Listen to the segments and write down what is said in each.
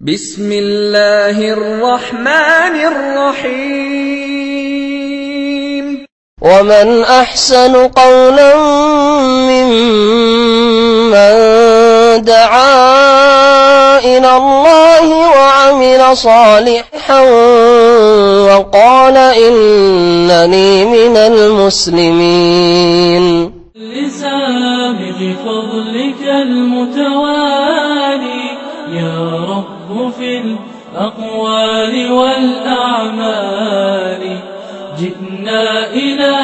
بسم الله الرحمن الرحيم ومن أحسن قولا ممن دعا إلى الله وعمل صالحا وقال إنني من المسلمين لسابق فضلك المتوالي والأعمال. جئنا إلى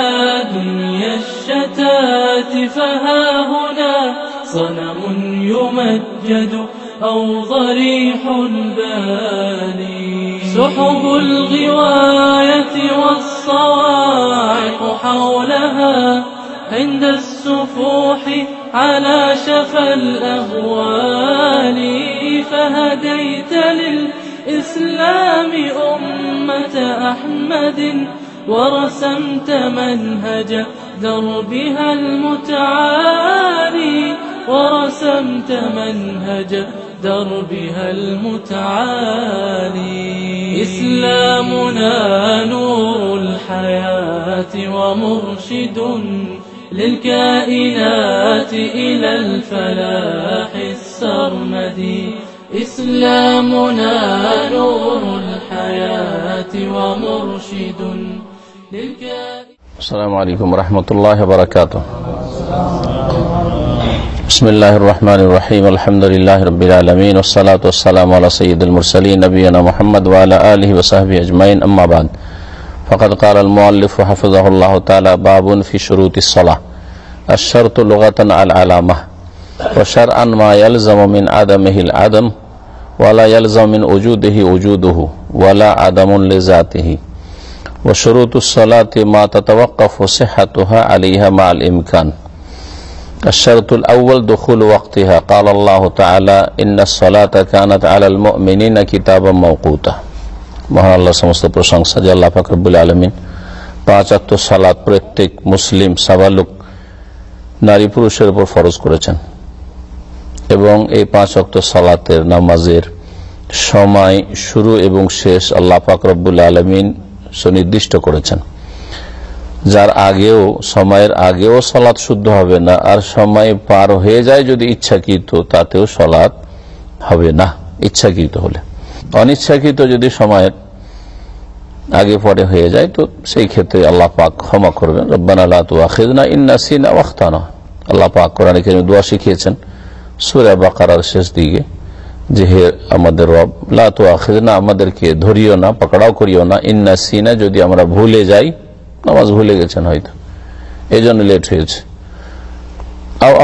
دنيا الشتات فها هنا صنم يمجد أو ضريح بالي سحب الغواية والصواعق حولها عند السفوح على شفا الأهوال. فهديت للإسلام أمة أحمد ورسمت منهج دربها المتعالي ورسمت منهج دربها المتعالي. إسلامنا نور الحياة ومرشد للكائنات إلى الفلاح السرمدي. إسلامنا نور الحياة ومرشد السلام عليكم ورحمة الله وبركاته. بسم الله الرحمن الرحيم. الحمد لله رب العالمين والصلاة والسلام على سيد المرسلين نبينا محمد وعلى آله وصحبه أجمعين. أما بعد فقد قال المؤلف حفظه الله تعالى باب في شروط الصلاة. الشرط لغة العلامة وشرعا ما يلزم من عدمه العدم ولا يلزم من وجوده وجوده ولا عدم لذاته وشروط الصلاة ما تتوقف صحتها عليها مع الإمكان الشرط الأول دخول وقتها قال الله تعالى إن الصلاة كانت على المؤمنين كتابا موقوتا মহান আল্লাহ সমস্ত প্রশংসা যে আল্লাহ ফাকরবুল আলমিন পাঁচ আত্ম সালাত প্রত্যেক মুসলিম সাবালুক নারী পুরুষের উপর ফরজ করেছেন এবং এই পাঁচ অক্ত সালাতের নামাজের সময় শুরু এবং শেষ আল্লাহ ফাকরবুল আলমিন সুনির্দিষ্ট করেছেন। যার আগেও, সময়ের আগেও সলাৎ শুদ্ধ হবে না, আর সময় পার হয়ে যায় যদি ইচ্ছাকৃত, তাতেও সলাৎ হবে না, ইচ্ছাকৃত হলে। অনিচ্ছাকৃত যদি সময়ের আগে পরে হয়ে যায়, তো সেই ক্ষেত্রে আল্লাহ পাক ক্ষমা করবেন। রব্বান আল্লাহ তুয়াখিদনা ইন্নাসিনা ওয়াক্তানা আল্লাহ পাক কোরআন দোয়া শিখিয়েছেন সুরা বাকারার শেষ দিকে, যে হে আমাদের রব, লা তুয়াখিদনা আমাদেরকে ধরিও না, পকড়াও করিও না, ইন্না সিনা, যদি আমরা ভুলে যাই, নামাজ ভুলে গেছেন হয়তো। এই জন্য লেট হয়েছে।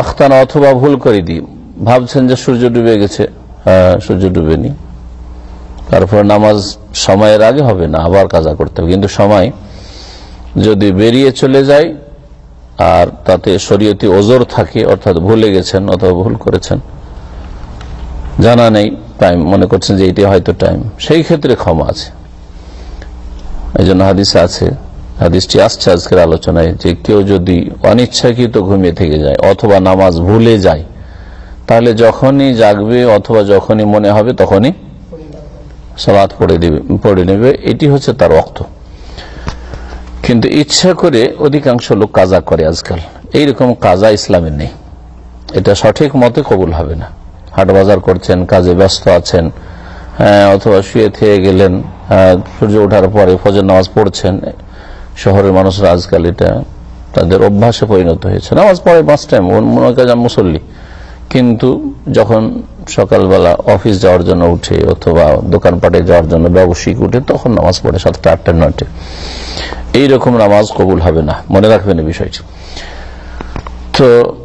আখতানা, অথবা ভুল করে দিই। ভাবছেন যে সূর্য ডুবে গেছে। হ্যাঁ সূর্য ডুবেনি। তারপর নামাজ সময়ের আগে হবে না, আবার কাজা করতে হবে। কিন্তু সময় যদি বেরিয়ে চলে যায় আর তাতে শরীয়তি ওজোর থাকে, অর্থাৎ ভুলে গেছেন অথবা ভুল করেছেন। জানা নেই টাইম মনে করছেন যে এটি হয়তো টাইম সেই ক্ষেত্রে ক্ষমা আছে। এই জন্য হাদিস আছে, হাদিসটি আসছে আজকের আলোচনায় যে কেউ যদি অনিচ্ছাকৃত ঘুমিয়ে থেকে যায় অথবা নামাজ ভুলে যায়, তাহলে যখনই জাগবে অথবা যখনই মনে হবে তখনই সলাৎ পড়ে দেবে, পড়ে নেবে। এটি হচ্ছে তার অক্ত কিন্তু ইচ্ছা করে অধিকাংশ লোক কাজা করে আজকাল। এইরকম কাজা ইসলামের নেই। এটা সঠিক মতে কবুল হবে না। হাট বাজার করছেন, কাজে ব্যস্ত আছেন অথবা শুয়ে থেয়ে গেলেন সূর্য ওঠার পরে ফজর নামাজ পড়ছেন, শহরের মানুষরা আজকাল এটা তাদের অভ্যাসে পরিণত হয়েছে। নামাজ পড়ে পাঁচ টাইম মনে মুসল্লি। কিন্তু যখন সকালবেলা অফিস যাওয়ার জন্য উঠে অথবা দোকানপাটে যাওয়ার জন্য ব্যবসায়িক উঠে, তখন নামাজ পড়ে সাতটা আটটা, নয়টে। এইরকম নামাজ কবুল হবে না। মনে রাখবেন এই বিষয়টি। তো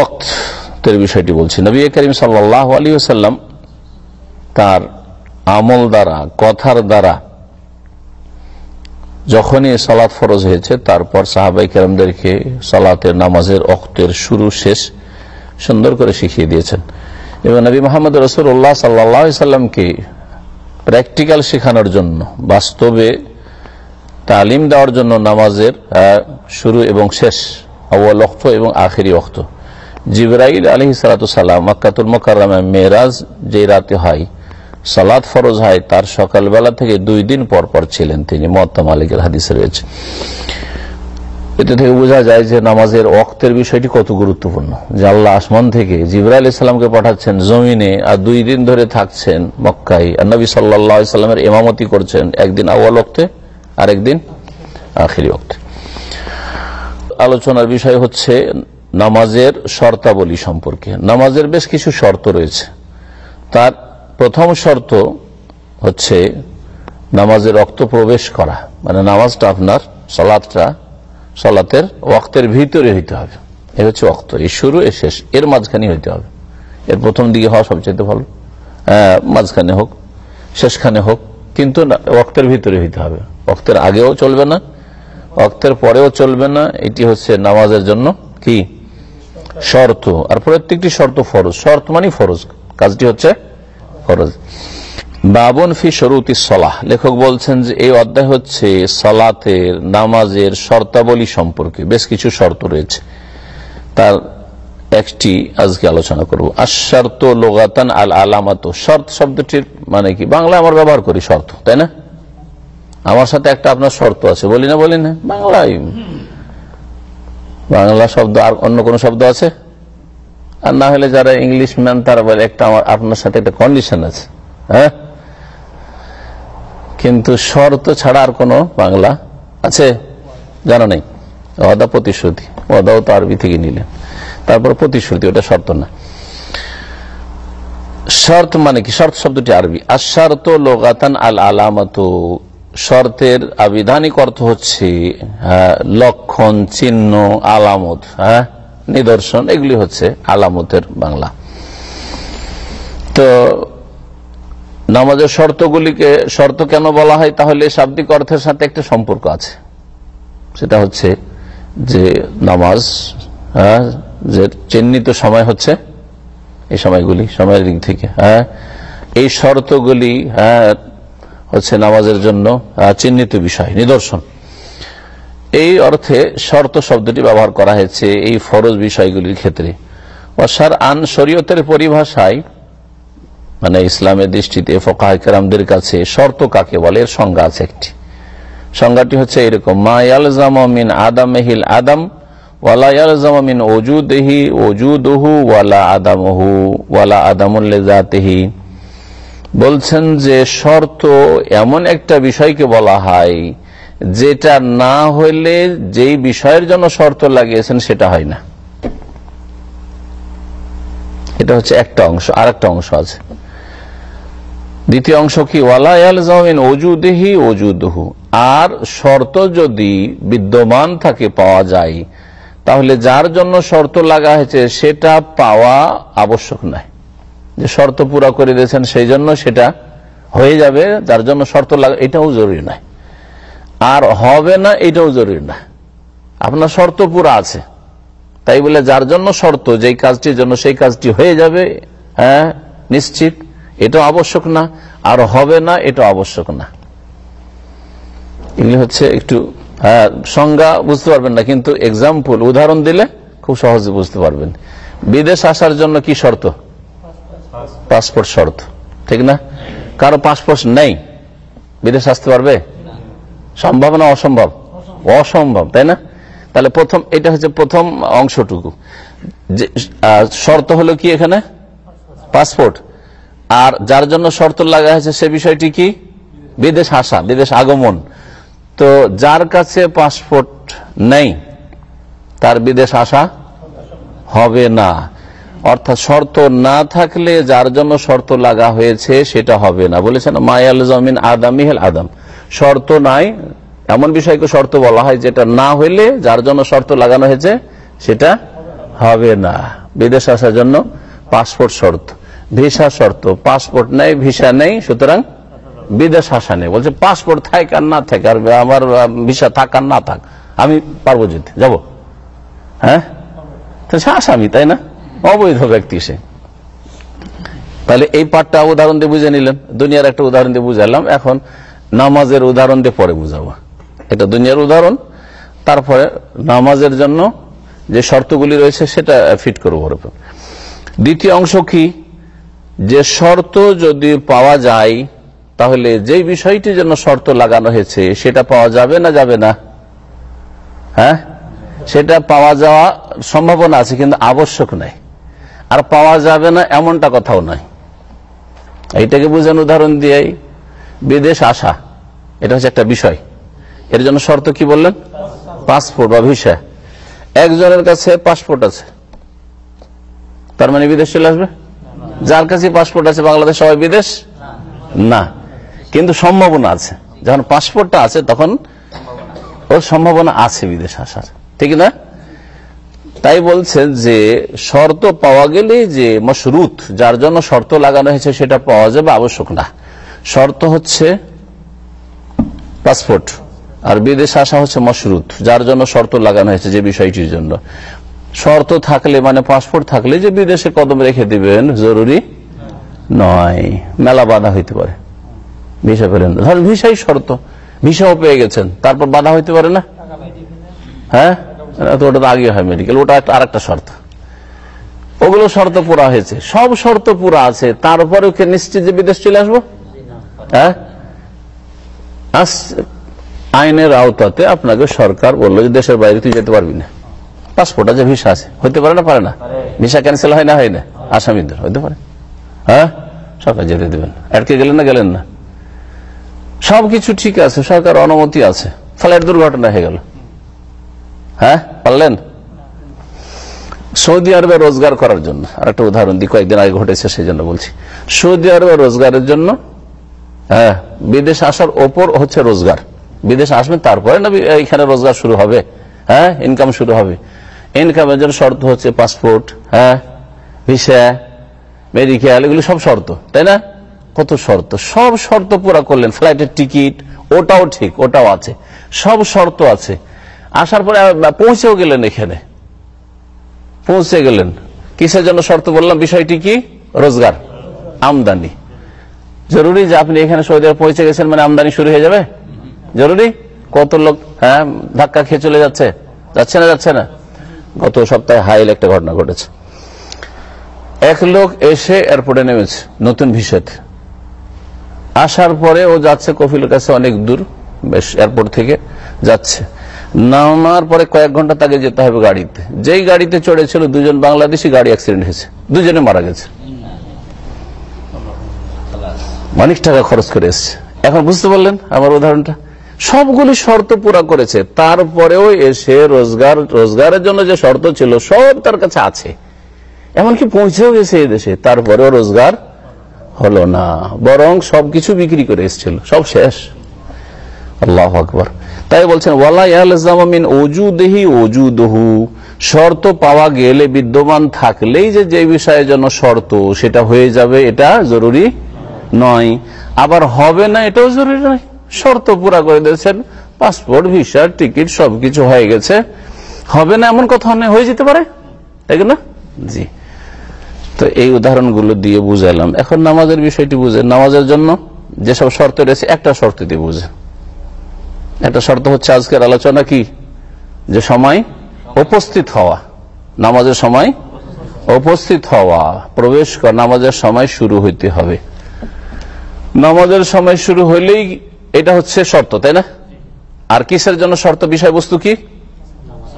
অক্তের বিষয়টি বলছি। নবী করিম সাল্লাহ আলী সাল্লাম তার আমল দ্বারা, কথার দ্বারা যখনই সালাত ফরজ হয়েছে, তারপর সাহাবাই কেরামদেরকে সালাতের নামাজের অক্তের শুরু শেষ সুন্দর করে শিখিয়ে দিয়েছেন। এবং নবী মোহাম্মদ রসুল্লাহ সাল্লা সাল্লামকে প্র্যাকটিক্যাল শেখানোর জন্য, বাস্তবে তালিম দেওয়ার জন্য নামাজের শুরু এবং শেষ আউ্ল অক্ত এবং আখেরি অক্ত জিবরাইল আলহি সালাতাম মক্কাতুল মোকারমে মেয়েরাজ যে রাতে হয় সালাদ ফরজ হয়, তার সকালবেলা থেকে দুই দিন পর পর ছিলেন তিনি। মত্তা মালিকের হাদিসে রয়েছে। এতে থেকে বোঝা যায় যে নামাজের অক্তের বিষয়টি কত গুরুত্বপূর্ণ। যে আল্লাহ আসমান থেকে জিবরাইল ইসলামকে পাঠাচ্ছেন, জমিনে আর দুই দিন ধরে থাকছেন মক্কাই আর নবী সাল্লা সাল্লামের এমামতি করছেন একদিন আওয়াল অক্তে আর একদিন আখিরি অক্তে আলোচনার বিষয় হচ্ছে নামাজের শর্তাবলী সম্পর্কে। নামাজের বেশ কিছু শর্ত রয়েছে। তার প্রথম শর্ত হচ্ছে নামাজের রক্ত প্রবেশ করা। মানে নামাজটা আপনার সলাদটা সলাতের ওয়াক্তের ভিতরে হইতে হবে। এ হচ্ছে অক্ত এই শুরু, এ শেষ। এর মাঝখানে হইতে হবে। এর প্রথম দিকে হওয়া সবচেয়ে ভালো। মাঝখানে হোক, শেষখানে হোক, কিন্তু ওয়াক্তের ভিতরে হইতে হবে। ওক্তের আগেও চলবে না ওক্তের পরেও চলবে না। এটি হচ্ছে নামাজের জন্য কি? শর্ত। আর প্রত্যেকটি শর্ত ফরজ। শর্ত মানে ফরজ। কাজটি হচ্ছে ফরজ। বাবন ফি শরুতি সলাহ। লেখক বলছেন যে এই অধ্যায় হচ্ছে সলাতের নামাজের শর্তাবলী সম্পর্কে। বেশ কিছু শর্ত রয়েছে। তার একটি আজকে আলোচনা করব। আশার্ত লোগাতান আল আলামাত শর্ত শব্দটির মানে কি? বাংলা আমার ব্যবহার করি শর্ত, তাই না? আমার সাথে একটা আপনার শর্ত আছে। বলি না বলি না। বাংলায়। বাংলা শব্দ আর অন্য কোন শব্দ আছে? আর না হলে যারা ইংলিশ ম্যান, তারা বলে, একটা আমার আপনার সাথে একটা কন্ডিশন আছে। হ্যাঁ? কিন্তু শর্ত ছাড়া আর কোন বাংলা আছে? জানো নেই। অদা প্রতিশ্রুতি। অদাও তো আরবি থেকে নিলেন। তারপর প্রতিশ্রুতি ওটা শর্ত না। শর্ত মানে কি? শর্ত শব্দটি আরবি। আশার্ত লোগাতান আল আলামত শর্তের আবিধানিক অর্থ হচ্ছে হ্যাঁ, লক্ষণ চিহ্ন আলামত হ্যাঁ নিদর্শন এগুলি হচ্ছে আলামতের বাংলা। তো নামাজের শর্তগুলিকে শর্ত কেন বলা হয়? তাহলে শাব্দিক অর্থের সাথে একটা সম্পর্ক আছে। সেটা হচ্ছে যে নামাজ হ্যাঁ, যে চিহ্নিত সময় হচ্ছে এই সময়গুলি সময়ের দিক থেকে হ্যাঁ এই শর্তগুলি হ্যাঁ হচ্ছে নামাজের জন্য চিহ্নিত বিষয় নিদর্শন। এই অর্থে শর্ত শব্দটি ব্যবহার করা হয়েছে এই ফরজ বিষয়গুলির ক্ষেত্রে। অসার আন শরীয়তের পরিভাষায় মানে ইসলামের দৃষ্টিতে ফোকাহামদের কাছে শর্ত কাকে বলে? এর সংজ্ঞা আছে একটি। সংজ্ঞাটি হচ্ছে এরকম, মা আদাম মেহিল আদাম ওজুদেহি ওজুদহু ওয়ালা বলছেন যে শর্ত এমন একটা বিষয়কে বলা হয় যেটা না হইলে যেই বিষয়ের জন্য শর্ত লাগিয়েছেন সেটা হয় না। এটা হচ্ছে একটা অংশ আর অংশ আছে। দ্বিতীয় অংশ কি? অজুদেহি অজুদহু আর শর্ত যদি বিদ্যমান থাকে, পাওয়া যায়, তাহলে যার জন্য শর্ত লাগা হয়েছে, সেটা পাওয়া আবশ্যক নয়। যে শর্ত পুরা করে দিয়েছেন, সেই জন্য সেটা হয়ে যাবে, যার জন্য শর্ত লাগা, এটাও জরুরি নয়। আর হবে না, এটাও জরুরি না আপনার শর্ত পুরা আছে। তাই বলে, যার জন্য শর্ত, যেই কাজটির জন্য সেই কাজটি হয়ে যাবে হ্যাঁ নিশ্চিত। এটাও আবশ্যক না আর হবে না এটা আবশ্যক না। এগুলি হচ্ছে একটু হ্যাঁ, সংজ্ঞা বুঝতে পারবেন না কিন্তু এক্সাম্পল উদাহরণ দিলে খুব সহজে বুঝতে পারবেন। বিদেশ আসার জন্য কি শর্ত? পাসপোর্ট শর্ত ঠিক না? কারও পাসপোর্ট নেই বিদেশ আসতে পারবে? সম্ভব না অসম্ভব? অসম্ভব তাই না? তাহলে প্রথম এটা হচ্ছে প্রথম অংশটুকু। যে শর্ত হলো কি এখানে? পাসপোর্ট আর যার জন্য শর্ত লাগা হয়েছে সে বিষয়টি কি? বিদেশ আসা বিদেশ আগমন। তো যার কাছে পাসপোর্ট নেই, তার বিদেশ আসা হবে না। অর্থাৎ শর্ত না থাকলে যার জন্য শর্ত লাগা হয়েছে সেটা হবে না। বলেছেন, মায়াল জমিন আদামি হেল আদম। শর্ত নাই, এমন বিষয়কে শর্ত বলা হয় যেটা না হইলে যার জন্য শর্ত লাগানো হয়েছে সেটা হবে না। বিদেশ আসার জন্য পাসপোর্ট শর্ত। ভিসা শর্ত। পাসপোর্ট নেই, ভিসা নেই, সুতরাং বিদেশ আসা নেই। বলছে, পাসপোর্ট থাক আর না থাক, আর আমার ভিসা থাক আর না থাক, আমি পারব যেতে। যাব? হ্যাঁ? সে আসামি, তাই না? অবৈধ ব্যক্তি সে। তাহলে এই পাঠটা উদাহরণ দিয়ে বুঝে নিলেন। দুনিয়ার একটা উদাহরণ দিয়ে বুঝালাম। এখন নামাজের উদাহরণ দিয়ে পরে বুঝাবো। এটা দুনিয়ার উদাহরণ। তারপরে নামাজের জন্য যে শর্তগুলি রয়েছে, সেটা ফিট করব দ্বিতীয় অংশ কি? যে শর্ত যদি পাওয়া যায়, তাহলে যে বিষয়টির জন্য শর্ত লাগানো হয়েছে, সেটা পাওয়া যাবে না যাবে না? হ্যাঁ? সেটা পাওয়া যাওয়া সম্ভাবনা আছে, কিন্তু আবশ্যক নাই। আর পাওয়া যাবে না এমনটা কথাও নয় এইটাকে বুঝেন উদাহরণ দিয়ে বিদেশ আসা, এটা হচ্ছে একটা বিষয়। এর জন্য শর্ত কি বললেন? পাসপোর্ট বা ভিসা। একজনের কাছে পাসপোর্ট আছে। তার মানে বিদেশ চলে আসবে? যার কাছে পাসপোর্ট আছে বাংলাদেশ সবাই বিদেশ? না। কিন্তু সম্ভাবনা আছে। যখন পাসপোর্টটা আছে, তখন ওর সম্ভাবনা আছে বিদেশ আসার। ঠিক না? তাই বলছেন যে, শর্ত পাওয়া গেলে যে মশরুত, যার জন্য শর্ত লাগানো হয়েছে সেটা পাওয়া যাবে, আবশ্যক না। শর্ত হচ্ছে পাসপোর্ট আর বিদেশ আসা হচ্ছে মশরুত, যার জন্য শর্ত লাগানো হয়েছে যে বিষয়টির জন্য। শর্ত থাকলে মানে পাসপোর্ট থাকলে যে বিদেশে কদম রেখে দিবেন, জরুরি নয়। মেলা বাধা হইতে পারে। ভিসা পেলেন। ধরেন ভিসাই শর্ত। ভিসাও পেয়ে গেছেন, তারপর বাধা হইতে পারে না? হ্যাঁ? তো ওটা তো আগে হয় মেডিকেল ওটা আর একটা শর্ত। ওগুলো শর্ত পুরা হয়েছে। সব শর্ত পুরা আছে তারপরে ওকে নিশ্চিত যে বিদেশ চলে আসব? হ্যাঁ? আইনের আওতাতে আপনাকে সরকার বলল যে দেশের বাইরে তুই যেতে পারবি না। পাসপোর্ট আছে ভিসা আছে। হইতে পারে না পারে না। ভিসা ক্যান্সেল হয় না হয় না। আসামিদের হইতে পারে। হ্যাঁ? সরকার যেতে দেবেন আটকে গেলেন না গেলেন না। সবকিছু ঠিক আছে সরকার অনুমতি আছে। ফ্লাইট দুর্ঘটনা হয়ে গেল। হ্যাঁ? পারলেন? সৌদি আরবে রোজগার করার জন্য আর একটা উদাহরণ দিই কয়েকদিন আগে ঘটেছে সেই জন্য বলছি। সৌদি আরবে রোজগারের জন্য হ্যাঁ বিদেশ আসার ওপর হচ্ছে রোজগার। বিদেশ আসবেন তারপরে না এখানে রোজগার শুরু হবে। হ্যাঁ? ইনকাম শুরু হবে। ইনকামের জন্য শর্ত হচ্ছে পাসপোর্ট হ্যাঁ ভিসা মেডিকেল এগুলো সব শর্ত, তাই না? কত শর্ত? সব শর্ত পুরা করলেন, ফ্লাইটের টিকিট, ওটাও ঠিক, ওটাও আছে, সব শর্ত আছে। আসার পরে পৌঁছেও গেলেন এখানে। পৌঁছে গেলেন। কিসের জন্য শর্ত বললাম? বিষয়টি কি? রোজগার, আমদানি। জরুরি যে আপনি এখানে সৌদি আরব পৌঁছে গেছেন মানে আমদানি শুরু হয়ে যাবে? জরুরি? কত লোক হ্যাঁ ধাক্কা খেয়ে চলে যাচ্ছে? যাচ্ছে না যাচ্ছে না? গত সপ্তাহে হাইল একটা ঘটনা ঘটেছে। এক লোক এসে এয়ারপোর্টে নেমেছে, নতুন ভিসাতে। আসার পরে ও যাচ্ছে কফিলের কাছে অনেক দূর, বেশ এয়ারপোর্ট থেকে যাচ্ছে। নামার পরে কয়েক ঘণ্টা তাকে যেতে হবে গাড়িতে। যেই গাড়িতে চড়েছিল দুজন বাংলাদেশি গাড়ি অ্যাক্সিডেন্ট হয়েছে, দুজনে মারা গেছে। অনেক টাকা খরচ করে এসছে। এখন বুঝতে পারলেন আমার উদাহরণটা? সবগুলি শর্ত পুরা করেছে। তারপরেও এসে রোজগার, রোজগারের জন্য যে শর্ত ছিল, সব তার কাছে আছে। এমনকি পৌঁছেও গেছে এই দেশে। তারপরেও রোজগার হলো না। বরং সবকিছু বিক্রি করে এসেছিল। সব শেষ। আল্লাহ আকবর। তাই বলছেন, ওয়ালা ইয়ালজামিন ওজুদেহি ওজুদহু। শর্ত পাওয়া গেলে বিদ্যমান থাকলেই যে যে বিষয়ের জন্য শর্ত, সেটা হয়ে যাবে, এটা জরুরি নয়। আবার হবে না, এটাও জরুরি নয়। শর্ত পুরা করে দিয়েছেন। পাসপোর্ট, ভিসা, টিকিট, সবকিছু হয়ে গেছে। হবে না এমন কথা নেই হয়ে যেতে পারে? তাই না? জি। তো এই উদাহরণগুলো দিয়ে বুঝাইলাম এখন নামাজের বিষয়টি বুঝে নামাজের জন্য যেসব শর্ত রয়েছে, একটা শর্ত দিয়ে বুঝে একটা শর্ত হচ্ছে আজকের আলোচনা কি? যে সময় উপস্থিত হওয়া। নামাজের সময় উপস্থিত হওয়া। প্রবেশ করা, নামাজের সময় শুরু হইতে হবে। নামাজের সময় শুরু হইলেই এটা হচ্ছে শর্ত, তাই না? আর কিসের জন্য শর্ত বিষয়বস্তু কি?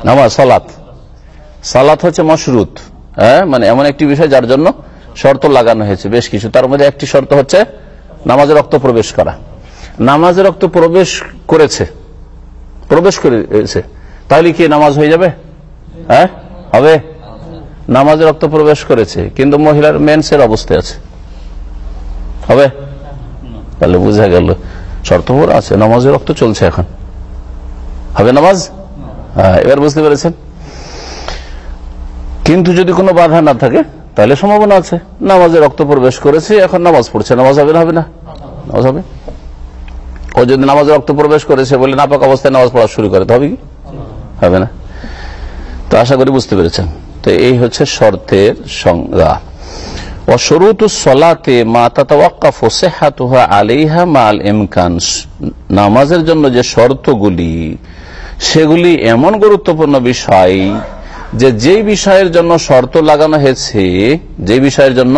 নামাজ, সালাত। সালাত হচ্ছে মশরুত হ্যাঁ? মানে এমন একটি বিষয় যার জন্য শর্ত লাগানো হয়েছে, বেশ কিছু। তার মধ্যে একটি শর্ত হচ্ছে নামাজে রক্ত প্রবেশ করা। নামাজে রক্ত প্রবেশ করেছে প্রবেশ করেছে। তাহলে কি নামাজ হয়ে যাবে? হ্যাঁ? হবে? নামাজে রক্ত প্রবেশ করেছে, কিন্তু মহিলার মেন্সের অবস্থায় আছে। হবে? তাহলে বোঝা গেল। শর্তপুর আছে, নামাজের রক্ত চলছে এখন। হবে নামাজ? হ্যাঁ এবার বুঝতে পেরেছেন? কিন্তু যদি কোনো বাধা না থাকে, তাহলে সম্ভাবনা আছে। নামাজে রক্ত প্রবেশ করেছে, এখন নামাজ পড়ছে, নামাজ হবে না হবে না? নামাজ হবে? ও যদি নামাজে রক্ত প্রবেশ করেছে বলে নাপাক অবস্থায় নামাজ পড়া শুরু করে, তো হবে কি? হবে না। তো আশা করি বুঝতে পেরেছেন। তো এই হচ্ছে শর্তের সংজ্ঞা। নামাজের জন্য যে শর্তগুলি, সেগুলি এমন গুরুত্বপূর্ণ বিষয় যে যেই বিষয়ের জন্য শর্ত লাগানো হয়েছে যে বিষয়ের জন্য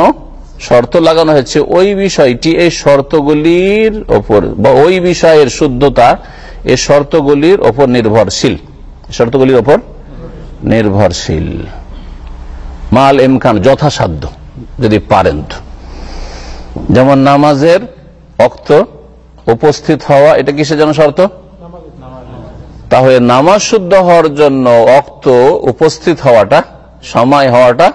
শর্ত লাগানো হয়েছে, ওই বিষয়টি এই শর্তগুলির ওপর বা ওই বিষয়ের শুদ্ধতা এই শর্তগুলির ওপর নির্ভরশীল। শর্তগুলির ওপর নির্ভরশীল। মাল এমকান যথাসাধ্য। যদি পারেন যেমন নামাজের অক্ত উপস্থিত হওয়া, এটা কিসের জন্য শর্ত? তাহলে নামাজ শুদ্ধ হওয়ার জন্য অক্ত উপস্থিত হওয়াটা, সময় হওয়াটা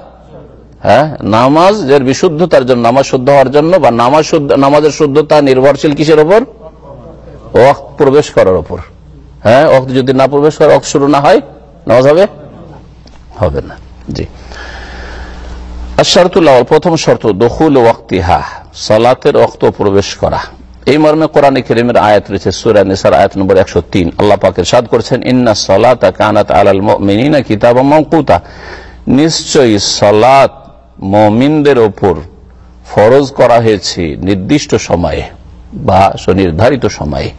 হ্যাঁ নামাজ নামাজের বিশুদ্ধতার জন্য, নামাজ শুদ্ধ হওয়ার জন্য বা নামাজ শুদ্ধ, নামাজের শুদ্ধতা নির্ভরশীল কিসের ওপর? অক্ত প্রবেশ করার ওপর। হ্যাঁ অক্ত যদি না প্রবেশ করে অক্ত শুরু না হয়, নামাজ হবে? হবে না। জি। আশারতুল্লাহ প্রথম শর্ত, দখুল ওয়াক্তিহা, সালাতের অক্ত প্রবেশ করা। এই মর্মে কোরআন কেরিমের আয়াত রয়েছে, সুরা নিসার আয়াত নম্বর একশো তিন। আল্লাহ পাকের সাদ করেছেন, ইন্না সলাতা কানাত আলাল মিনা কিতাব মৌকুতা নিশ্চয়ই সলাত মমিনদের ওপর ফরজ করা হয়েছে নির্দিষ্ট সময়ে বা সুনির্ধারিত সময়ে।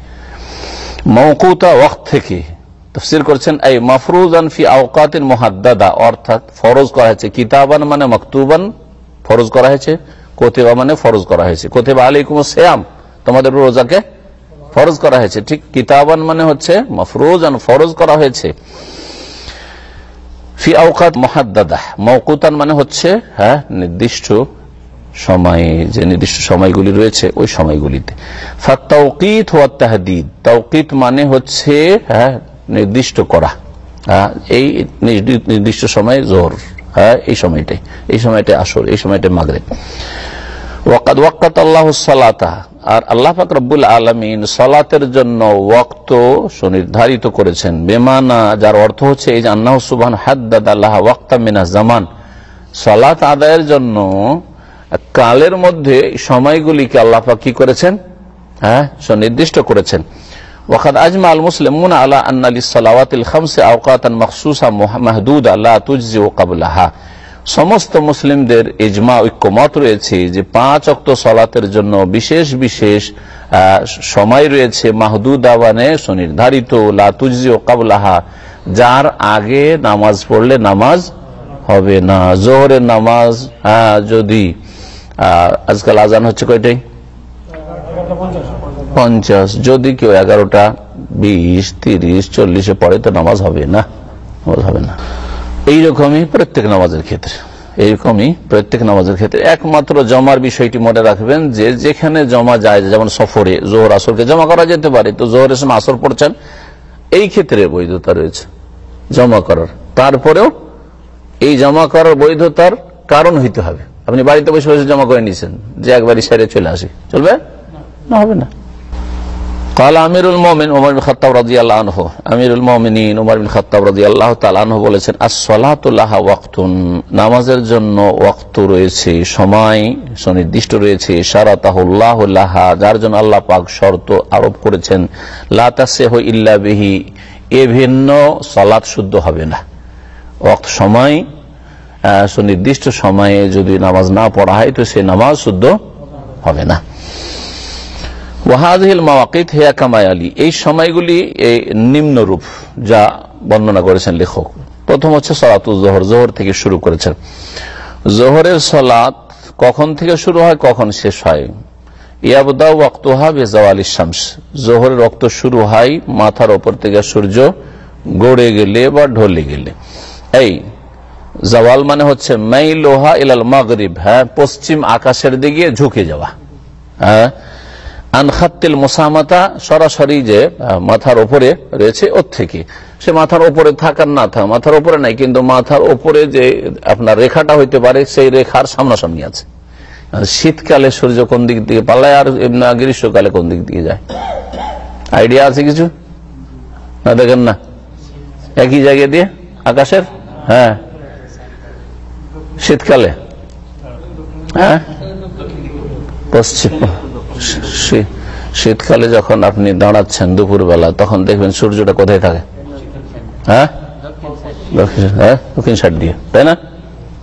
মৌকুতা ওয়াক্ত থেকে তফসির করছেন, এই, মফরুজান ফি আওকাতিন মুহাদ্দাদা অর্থাৎ ফরজ করা হয়েছে কিতাবান মানে মকতুবান ফরজ করা হয়েছে, কোতেবা মানে ফরজ করা হয়েছে। কোতেবা আলাইকুম শ্যাম তোমাদের রোজাকে ফরজ করা হয়েছে। ঠিক কিতাবান মানে হচ্ছে মফরুজান ফরজ করা হয়েছে। ফি আওকাত মহাদ্দাদা মৌকুতান মানে হচ্ছে হ্যাঁ নির্দিষ্ট সময়, যে নির্দিষ্ট সময়গুলি রয়েছে, ওই সময়গুলিতে। তৌকিত হওয়া তাহদিদ তৌকিত মানে হচ্ছে হ্যাঁ নির্দিষ্ট করা। হ্যাঁ, এই নির্দিষ্ট সময় হ্যাঁ এই সময়টাই। এই সময়টাই আসর এই সময়টাই মাগরে ওয়াকাদ ওয়াক্কাত আল্লাহ সালাতা। আর আল্লাহ পাক রব্বুল আলমিন সালাতের জন্য ওয়াক্ত সুনির্ধারিত করেছেন। বেমানা যার অর্থ হচ্ছে এই যে আন্নাহ সুবান হাদ্দাদ আল্লাহ ওয়াক্তা মিনা জামান। সালাত আদায়ের জন্য কালের মধ্যে সময়গুলিকে আল্লাহ পাক কি করেছেন? হ্যাঁ সুনির্দিষ্ট করেছেন। ওয়াকাদ আজমা আল মুসলিমুন আলা আন্নালি সালাওয়াতিল খামসে আওকাতান মখসুসা মাহদুদ আল্লাহ তুজি সমস্ত মুসলিমদের ইজমা, ঐক্যমত রয়েছে যে পাঁচ অক্ত সলাতের জন্য বিশেষ বিশেষ সময় রয়েছে মাহদুদ আওয়ানে সুনির্ধারিত লাতুজি ও কাবলাহা, যার আগে নামাজ পড়লে নামাজ হবে না। জোহরের নামাজ যদি আজকাল আজান হচ্ছে কয়টাই পঞ্চাশ, যদি কেউ এগারোটা, বিশ, তিরিশ, চল্লিশে পড়ে তো নামাজ হবে না। নামাজ হবে না। এইরকমই প্রত্যেক নামাজের ক্ষেত্রে। এইরকমই প্রত্যেক নামাজের ক্ষেত্রে। একমাত্র জমার বিষয়টি মনে রাখবেন যে, যেখানে জমা যায়, যেমন সফরে, জোহর আসরকে জমা করা যেতে পারে, তো জোহরের সময় আসর পড়ছেন, এই ক্ষেত্রে বৈধতা রয়েছে জমা করার। তারপরেও এই জমা করার বৈধতার কারণ হইতে হবে। আপনি বাড়িতে বসে বসে জমা করে নিয়েছেন যে একবারই সেরে চলে আসি। চলবে? না, হবে না। কাল আমিরুল মমিন উমর বিন খত্তাব রাজি আল্লাহ আমিরুল মোমিনিন উমর বিন খত্তাব রাজি আল্লাহ তালাহ বলেছেন আর আসলাতুল্লাহ ওয়াক্তুন। নামাজের জন্য ওয়াক্ত রয়েছে, সময় সুনির্দিষ্ট রয়েছে। সারাতাহুল্লাহা যার জন্য আল্লাহ পাক শর্ত আরোপ করেছেন লাতাসেহ ইল্লা বিহি এ ভিন্ন সলাৎ শুদ্ধ হবে না। ওয়াক্ত সময় সুনির্দিষ্ট সময়ে যদি নামাজ না পড়া হয়, তো সে নামাজ শুদ্ধ হবে না। ওয়াহাদিল মাওয়াকিত হেয়া কামায় আলী এই সময়গুলি এই নিম্নরূপ যা বর্ণনা করেছেন লেখক। প্রথম হচ্ছে সলাতুল জোহর জোহর থেকে শুরু করেছেন। জোহরের সলাত কখন থেকে শুরু হয়, কখন শেষ হয়? ইয়াবদা ওয়াক্তহা বেজাওয়ালি শামস। জোহরের রক্ত শুরু হয় মাথার ওপর থেকে সূর্য গড়ে গেলে বা ঢলে গেলে। এই জওয়াল মানে হচ্ছে মাই লোহা ইলাল মাগরিব হ্যাঁ পশ্চিম আকাশের দিকে ঝুঁকে যাওয়া। হ্যাঁ আনখাত্তিল মোসামাতা, সরাসরি যে মাথার ওপরে রয়েছে ওর থেকে সে মাথার ওপরে থাকার না থাক, মাথার ওপরে নাই, কিন্তু মাথার ওপরে যে আপনার রেখাটা হইতে পারে, সেই রেখার সামনাসামনি আছে। শীতকালে সূর্য কোন দিক দিয়ে পাল্লায় আর গ্রীষ্মকালে কোন দিক দিয়ে যায়? আইডিয়া আছে কিছু? না দেখেন না? একই জায়গা দিয়ে? আকাশের? হ্যাঁ। শীতকালে? হ্যাঁ? পশ্চিম। শীতকালে যখন আপনি দাঁড়াচ্ছেন দুপুরবেলা তখন দেখবেন সূর্যটা কোথায় থাকে? হ্যাঁ? দক্ষিণ- হ্যাঁ? সাইড দিয়ে তাই না?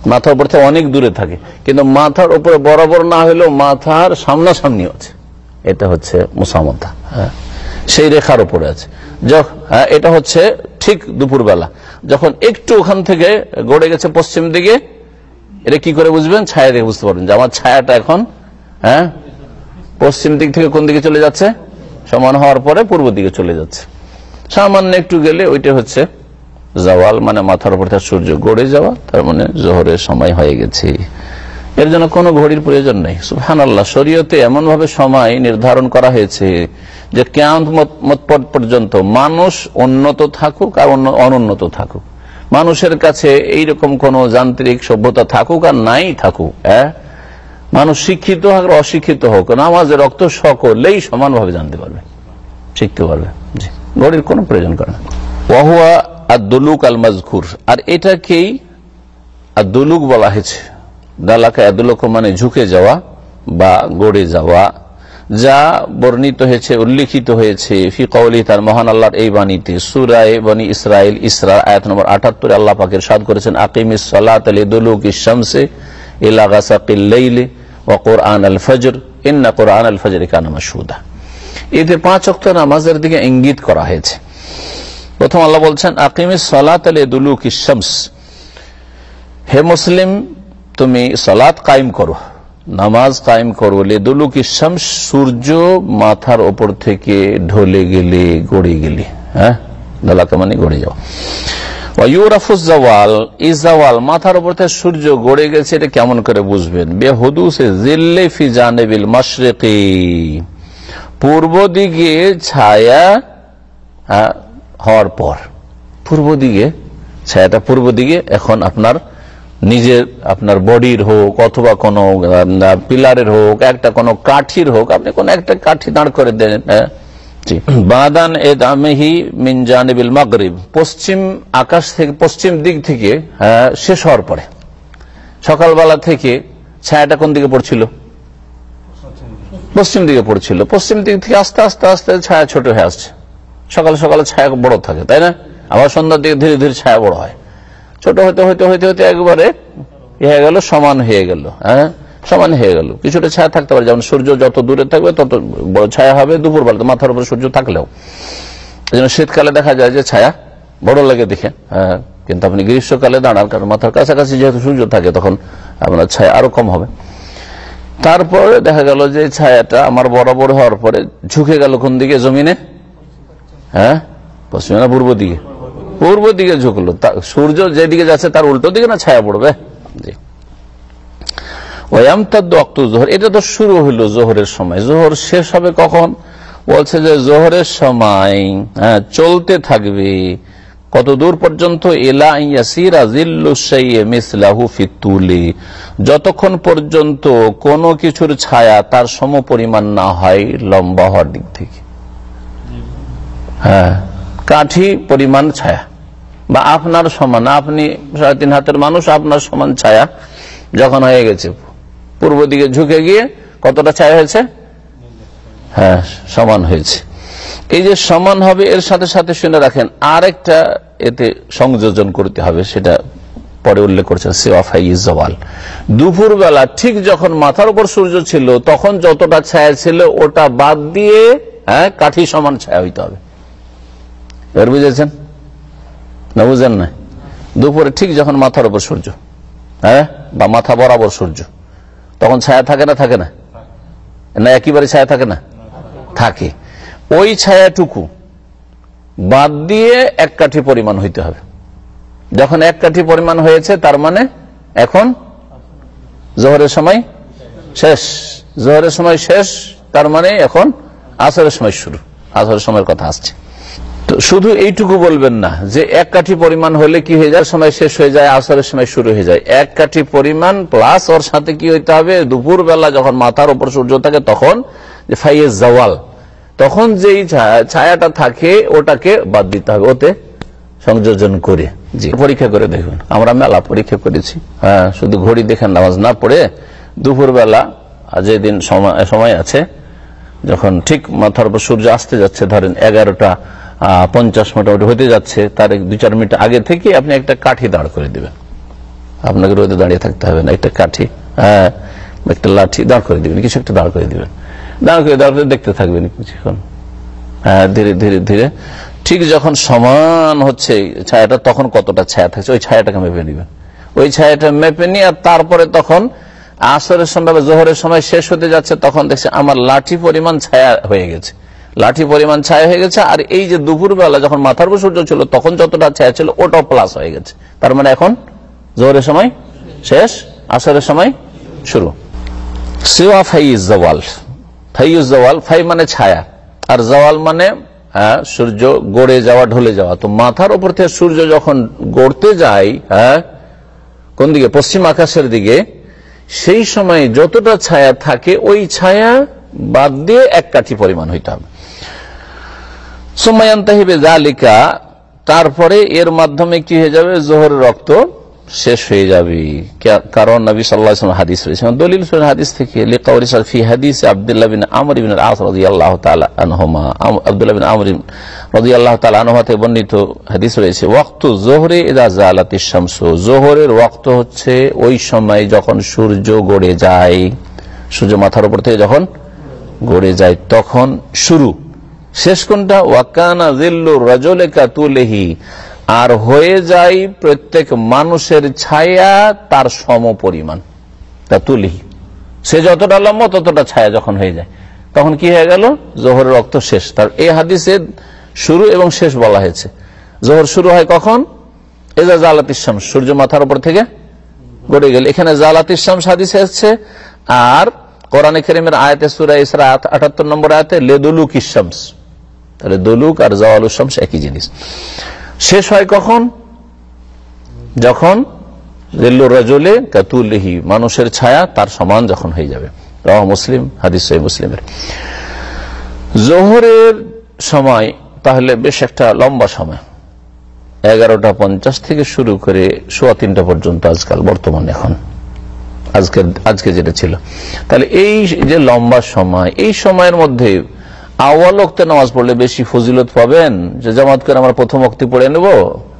মাথার উপর থেকে অনেক দূরে থাকে। কিন্তু মাথার উপরে বরাবর না হলেও মাথার সামনাসামনি আছে। এটা হচ্ছে মুসামতা। হ্যাঁ? সেই রেখার উপরে আছে। হ্যাঁ, এটা হচ্ছে ঠিক দুপুরবেলা। যখন একটু ওখান থেকে গড়ে গেছে পশ্চিম দিকে এটা কি করে বুঝবেন? ছায়া দেখে বুঝতে পারবেন যে আমার ছায়াটা এখন হ্যাঁ? পশ্চিম দিক থেকে কোন দিকে চলে যাচ্ছে? সমান হওয়ার পরে পূর্ব দিকে চলে যাচ্ছে। সামান্য একটু গেলে ওইটা হচ্ছে জওয়াল মানে মাথার উপর সূর্য গড়ে যাওয়া, তার মানে জোহরের সময় হয়ে গেছে। এর জন্য কোনো ঘড়ির প্রয়োজন নেই। সুহান আল্লাহ শরীয়তে এমন ভাবে সময় নির্ধারণ করা হয়েছে যে কেমন পর্যন্ত মানুষ উন্নত থাকুক আর অনুন্নত থাকুক। মানুষের কাছে এইরকম কোন যান্ত্রিক সভ্যতা থাকুক আর নাই থাকুক হ্যাঁ? মানুষ শিক্ষিত হোক আর অশিক্ষিত হোক নামাজের রক্ত সকলেই সমানভাবে জানতে পারবে, শিখতে পারবে। ঘড়ির কোনো প্রয়োজন করে না। ওয়াহুয়া আদুলুক আল মাজকুর আর এটাকেই আদুলুক বলা হয়েছে। দালাকা আদুলক মানে ঝুঁকে যাওয়া বা গড়ে যাওয়া। যা বর্ণিত হয়েছে, উল্লিখিত হয়েছে ফি কৌলি তার মহান আল্লাহর এই বাণীতে। সুরায় বনি ইসরায়েল ইসরা, আয়াত নম্বর আটাত্তর আল্লাহ পাকের সাদ করেছেন আকিম সালাত আলী দুলুক ইসামসে ইলা গাসাকিল লাইলি। ওয়া এতে পাঁচ অক্ট নামাজের দিকে ইঙ্গিত করা হয়েছে। প্রথম আল্লাহ বলছেন ইসামস হে মুসলিম, তুমি সালাত কায়েম করো, নামাজ কায়েম করো। লেদুলুক ইসাম সূর্য মাথার ওপর থেকে ঢলে গেলে গড়ে গেলে। হ্যাঁ? দলাকা মানে গড়ে যাও। ওয়ুরাফুজ জাওয়াল এই জাওয়াল মাথার উপর থেকে সূর্য গড়ে গেছে, এটা কেমন করে বুঝবেন বেহুদু সে জিল্লে ফি জানেবিল মাশরিকি পূর্ব দিকে ছায়া হওয়ার পর পূর্ব দিকে, ছায়াটা পূর্ব দিকে, এখন আপনার নিজের, আপনার বডির হোক, অথবা কোন পিলারের হোক, একটা কোন কাঠির হোক, আপনি কোন একটা কাঠি দাঁড় করে দেন হ্যাঁ? জি। বাদান এ দামেহি মিন জানিবিল মাগরিব। পশ্চিম আকাশ থেকে পশ্চিম দিক থেকে হ্যাঁ, শেষ হওয়ার পরে। সকালবেলা থেকে ছায়াটা কোন দিকে পড়ছিল? পশ্চিম দিকে পড়ছিল। পশ্চিম দিক থেকে আস্তে আস্তে আস্তে ছায়া ছোট হয়ে আসছে। সকাল সকালে ছায়া বড় থাকে তাই না? আবার সন্ধ্যার দিকে ধীরে ধীরে ছায়া বড় হয়। ছোট হতে হতে হতে হতে একবারে ইয়ে হয়ে গেল সমান হয়ে গেল হ্যাঁ? সমান হয়ে গেল। কিছুটা ছায়া থাকতে পারে, যেমন সূর্য যত দূরে থাকবে, তত বড় ছায়া হবে, দুপুর বেলা, মাথার উপর সূর্য থাকলেও। এই জন্য শীতকালে দেখা যায় যে ছায়া বড় লাগে দেখে। হ্যাঁ কিন্তু আপনি গ্রীষ্মকালে দাঁড়ান, কারণ মাথার কাছাকাছি যেহেতু সূর্য থাকে, তখন আপনার ছায়া আরও কম হবে। তারপরে দেখা গেল যে ছায়াটা আমার বরাবর হওয়ার পরে ঝুঁকে গেল কোন দিকে? জমিনে? হ্যাঁ পশ্চিমে না পূর্ব দিকে? পূর্ব দিকে ঝুঁকলো। সূর্য যেদিকে যাচ্ছে তার উল্টো দিকে না ছায়া পড়বে? জি। ওয়ামতাদ্দ অক্ত জোহর এটা তো শুরু হইল জোহরের সময়। জোহর শেষ হবে কখন? বলছে যে জোহরের সময় হ্যাঁ, চলতে থাকবে। কত দূর পর্যন্ত যতক্ষণ পর্যন্ত কোনো কিছুর ছায়া তার সম পরিমাণ না হয় লম্বা হওয়ার দিক থেকে। হ্যাঁ কাঠি পরিমাণ ছায়া। বা আপনার সমান আপনি সাড়ে তিন হাতের মানুষ আপনার সমান ছায়া যখন হয়ে গেছে। পূর্ব দিকে ঝুঁকে গিয়ে কতটা ছায়া হয়েছে? হ্যাঁ সমান হয়েছে। এই যে সমান হবে, এর সাথে সাথে শুনে রাখেন, আরেকটা এতে সংযোজন করতে হবে, সেটা পরে উল্লেখ করছেন সেওয়াফাই জওয়াল। দুপুর বেলা ঠিক যখন মাথার উপর সূর্য ছিল, তখন যতটা ছায়া ছিল, ওটা বাদ দিয়ে হ্যাঁ কাঠি সমান ছায়া হইতে হবে। এবার বুঝেছেন? না বুঝেন না দুপুরে ঠিক যখন মাথার উপর সূর্য হ্যাঁ বা মাথা বরাবর সূর্য তখন ছায়া থাকে না থাকে না? না, একেবারে ছায়া থাকে না? থাকে। ওই ছায়াটুকু বাদ দিয়ে এক কাঠি পরিমাণ হইতে হবে। যখন এক কাঠি পরিমাণ হয়েছে, তার মানে এখন জোহরের সময় শেষ। জোহরের সময় শেষ, তার মানে এখন আসরের সময় শুরু। আসরের সময়ের কথা আসছে। শুধু এইটুকু বলবেন না, যে এক কাঠি পরিমাণ হলে কি হয়ে যায়? সময় শেষ হয়ে যায়, আসরের সময় শুরু হয়ে যায়। এক কাঠি পরিমাণ প্লাস ওর সাথে কি হইতে হবে? দুপুর বেলা যখন মাথার উপর সূর্য থাকে তখন যে ফাইয়ে জওয়াল, তখন যেই ছায়া- ছায়াটা থাকে ওটাকে বাদ দিতে হবে, ওতে সংযোজন করে। জি, পরীক্ষা করে দেখুন। আমরা মেলা পরীক্ষা করেছি। হ্যাঁ শুধু ঘড়ি দেখে নামাজ না পড়ে দুপুর বেলা যেদিন সময় আছে, যখন ঠিক মাথার উপর সূর্য আসতে যাচ্ছে, ধরেন এগারোটা পঞ্চাশ মোটামুটি হতে যাচ্ছে, তার দু চার মিনিট আগে থেকে আপনি একটা কাঠি দাঁড় করে দিবেন। আপনাকে রোদে দাঁড়িয়ে থাকতে হবে না, একটা কাঠি হ্যাঁ একটা লাঠি দাঁড় করে দিবেন, কিছু একটা দাঁড় করে দিবেন। দাঁড় করে দাঁড় করে দেখতে থাকবেন কিছুক্ষণ। হ্যাঁ ধীরে ধীরে ধীরে। ঠিক যখন সমান হচ্ছে, ছায়াটা তখন কতটা ছায়া থাকছে, ওই ছায়াটাকে মেপে নিবেন। ওই ছায়াটা মেপে নিয়ে আর তারপরে তখন আসরের সময় বা জোহরের সময় শেষ হতে যাচ্ছে, তখন দেখছে আমার লাঠি পরিমাণ ছায়া হয়ে গেছে। লাঠি পরিমাণ ছায়া হয়ে গেছে আর এই যে দুপুরবেলা যখন মাথার উপর সূর্য ছিল তখন যতটা ছায়া ছিল ওটাও প্লাস হয়ে গেছে। তার মানে এখন জোহরের সময় শেষ আসরের সময় শুরু। সিওয়া ফাইজ জওয়াল। ফাইজ জওয়াল ফাই মানে ছায়া আর জওয়াল মানে হ্যাঁ, সূর্য গড়ে যাওয়া ঢলে যাওয়া। তো মাথার উপর থেকে সূর্য যখন গড়তে যায় হ্যাঁ কোন দিকে? পশ্চিম আকাশের দিকে সেই সময় যতটা ছায়া থাকে ওই ছায়া বাদ দিয়ে এক কাঠি পরিমাণ হইতে হবে। সোমায়ান্তাহিবে জালিকা তারপরে এর মাধ্যমে কি হয়ে যাবে? জোহরের রক্ত শেষ হয়ে যাবে। কারণ নবী সাল্লাহ হাদিস রয়েছে দলিল সুরেন হাদিস থেকে লিকাউরি ফি হাদিস আব্দুল্লাহ বিন আমর বিন আস রাদিয়াল্লাহু তাআলা আনহুমা আব্দুল্লাহ বিন আমর রাদিয়াল্লাহু তাআলা আনহু থেকে বর্ণিত হাদিস রয়েছে, ওয়াক্তু জোহরে ইদা জালাতিশ শামসু জোহরের ওয়াক্ত হচ্ছে ওই সময় যখন সূর্য গড়ে যায়। সূর্য মাথার উপর থেকে যখন গড়ে যায়, তখন শুরু। শেষ কোনটা? ওয়াকানা জিল্লু রাজলে কাতুলেহি। আর হয়ে যায় প্রত্যেক মানুষের ছায়া তার সম পরিমাণ কাতুলিহি। সে যতটা লম্বা, ততটা ছায়া যখন হয়ে যায়। তখন কি হয়ে গেল? জোহরের রক্ত শেষ। তার এই হাদিসে শুরু এবং শেষ বলা হয়েছে। জোহর শুরু হয় কখন? এজা জালাত ইসলাম সূর্য মাথার উপর থেকে গড়ে গেল। এখানে জালাত ইসলাম হাদিসে এসছে। আর কোরআনে করিমের আয়াতে সুরা ইসরা আটাত্তর নম্বর আয়াতে লেদুলুক ইসামস তাহলে দলুক আর জওয়াল শামস একই জিনিস। শেষ হয় কখন? যখন রাজলে কাতুলিহি, মানুষের ছায়া তার সমান যখন হয়ে যাবে। মুসলিম, হাদিস মুসলিমের। জোহরের সময় তাহলে বেশ একটা লম্বা সময়। এগারোটা পঞ্চাশ থেকে শুরু করে সোয়া তিনটা পর্যন্ত আজকাল, বর্তমানে এখন। আজকে আজকে যেটা ছিল। তাহলে এই যে লম্বা সময়, এই সময়ের মধ্যে আওয়াল অক্তে নামাজ পড়লে বেশি ফজিলত পাবেন? যে জামাত করে আমরা প্রথম অক্তি পড়ে নেব।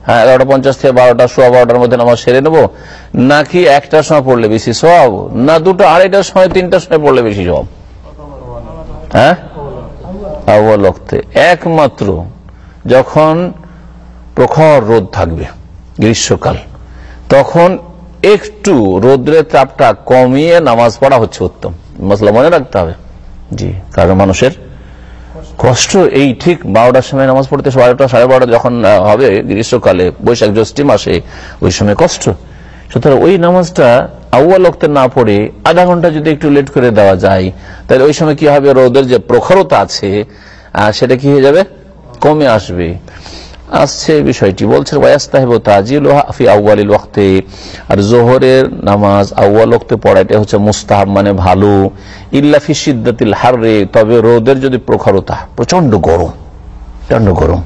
হ্যাঁ এগারোটা পঞ্চাশ থেকে বারোটা, সোয়া বারোটার মধ্যে নামাজ সেরে নেব। নাকি একটার সময় পড়লে বেশি সব না, দুটো আড়াইটার সময়, তিনটার সময় পড়লে বেশি সব হ্যাঁ? আউ্বাল অক্তে একমাত্র যখন প্রখর রোদ থাকবে, গ্রীষ্মকাল, তখন একটু রোদ্রের তাপটা কমিয়ে নামাজ পড়া হচ্ছে উত্তম। মশলা মনে রাখতে হবে। জি, কারণ মানুষের কষ্ট এই ঠিক বারোটার সময় নামাজ পড়তে বারোটা, সাড়ে বারোটা যখন হবে, গ্রীষ্মকালে, বৈশাখ জ্যৈষ্ঠী মাসে, ওই সময় কষ্ট। সুতরাং ওই নামাজটা আউয়াল অক্তে না পড়ে আধা ঘণ্টা যদি একটু লেট করে দেওয়া যায়, তাহলে ওই সময় কি হবে? রোদের যে প্রখরতা আছে সেটা কি হয়ে যাবে? কমে আসবে। আসছে বিষয়টি। বলছে ফি আর জোহরের নামাজ আউ্বাল ওয়াক্তে পড়াটা হচ্ছে মুস্তাহাব মানে ভালো। ইল্লাফি সিদ্দাতিল হাররে, তবে রোদের যদি প্রখরতা প্রচণ্ড গরম প্রচণ্ড গরম।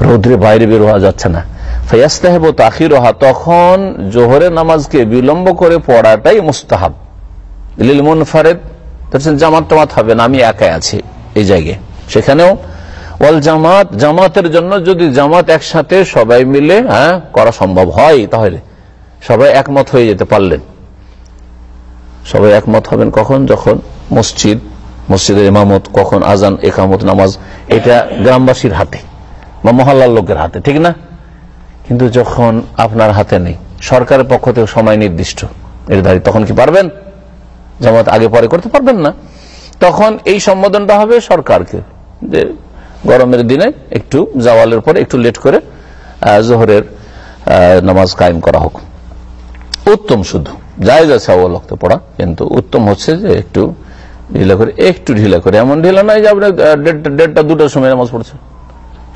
রোদ্রে বাইরে বের হওয়া যাচ্ছে না। ফয়াস্তাহেব তাখিরহা, তখন জোহরের নামাজকে বিলম্ব করে পড়াটাই মুস্তাহাব। লিল মুনফারেদ জামাত টামাত হবে না, আমি একাই আছি এই জায়গায়। সেখানেও ওয়াল জামাত, জামাতের জন্য যদি জামাত একসাথে সবাই মিলে হ্যাঁ করা সম্ভব হয়, তাহলে সবাই একমত হয়ে যেতে পারলেন। সবাই একমত হবেন কখন? যখন মসজিদ, মসজিদের ইমামত, কখন আজান, একামত, নামাজ, এটা গ্রামবাসীর হাতে বা মহল্লার লোকের হাতে, ঠিক না? কিন্তু যখন আপনার হাতে নেই, সরকারের পক্ষ থেকে সময় নির্দিষ্ট, নির্ধারিত, তখন কি পারবেন? জামাত আগে পরে করতে পারবেন না। তখন এই সম্বোধনটা হবে সরকারকে, যে গরমের দিনে একটু জাওয়ালের পরে একটু লেট করে জোহরের নামাজ কায়েম করা হোক। উত্তম শুধু। যাই যাচ্ছে অবলক্ত পড়া, কিন্তু উত্তম হচ্ছে যে একটু ঢিলা করে, একটু ঢিলা করে। এমন ঢিলা নয় যে আপনি দেড়টা দেড়টা, দুটার সময় নামাজ পড়ছে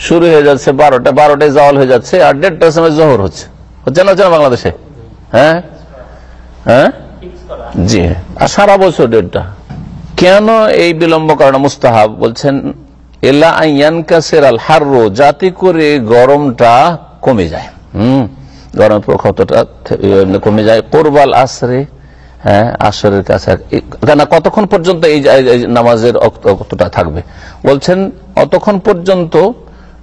শুরু হয়ে যাচ্ছে বারোটা, বারোটায় জাওয়াল হয়ে যাচ্ছে আর দেড়টার সময় জোহর হচ্ছে। হচ্ছে না হচ্ছে না বাংলাদেশে? হ্যাঁ? হ্যাঁ? জি। আর সারা বছর ডেটটা কেন এই বিলম্ব করানো মুস্তাহাব বলছেন? এলা আইয়ানকাসের আল হার্রো, যাতে করে গরমটা কমে যায়। হুম? গরম প্রখরতা কমে যায়। কোরবাল আসরে হ্যাঁ আসরের কাছে কেন কতক্ষণ পর্যন্ত এই নামাজের অক্ত- অক্তটা থাকবে? বলছেন, অতক্ষণ পর্যন্ত,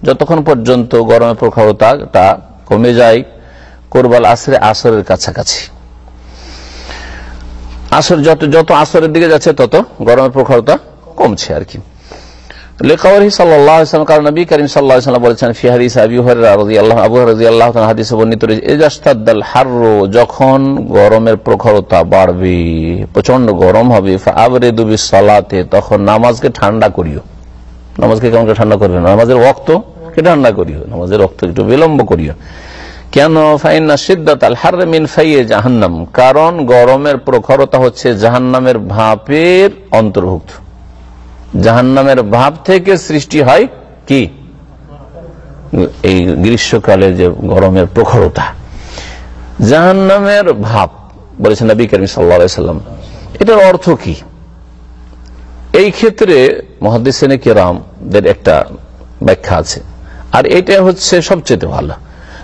যতক্ষণ পর্যন্ত গরমের প্রখরতাটা কমে যায়, কোরবাল আসরে, আসরের কাছাকাছি। আসর যত যত আসরের দিকে যাচ্ছে, তত গরমের প্রখরতা কমছে আর কি। কারণ হাররু, যখন গরমের প্রখরতা বাড়বে প্রচণ্ড গরম হবে আবরে দুবি সালাতে তখন নামাজকে ঠান্ডা করিও। নামাজকে কেমন ঠান্ডা করবে নামাজের রক্ত কে ঠান্ডা করিও, নামাজের রক্ত একটু বিলম্ব করিও। কেন? ফাইনা সিদ্দাত আল হার মিন ফাইয়ে জাহান্নাম, কারণ গরমের প্রখরতা হচ্ছে জাহান্নামের ভাপের অন্তর্ভুক্ত। জাহান্নামের ভাব থেকে সৃষ্টি হয় কি? এই গ্রীষ্মকালে যে গরমের প্রখরতা। জাহান্নামের ভাব, বলেছেন নবী করিম সাল্লাম। এটার অর্থ কি? এই ক্ষেত্রে মহাদিসেনে কেরামদের একটা ব্যাখ্যা আছে। আর এটা হচ্ছে সবচেয়ে ভালো।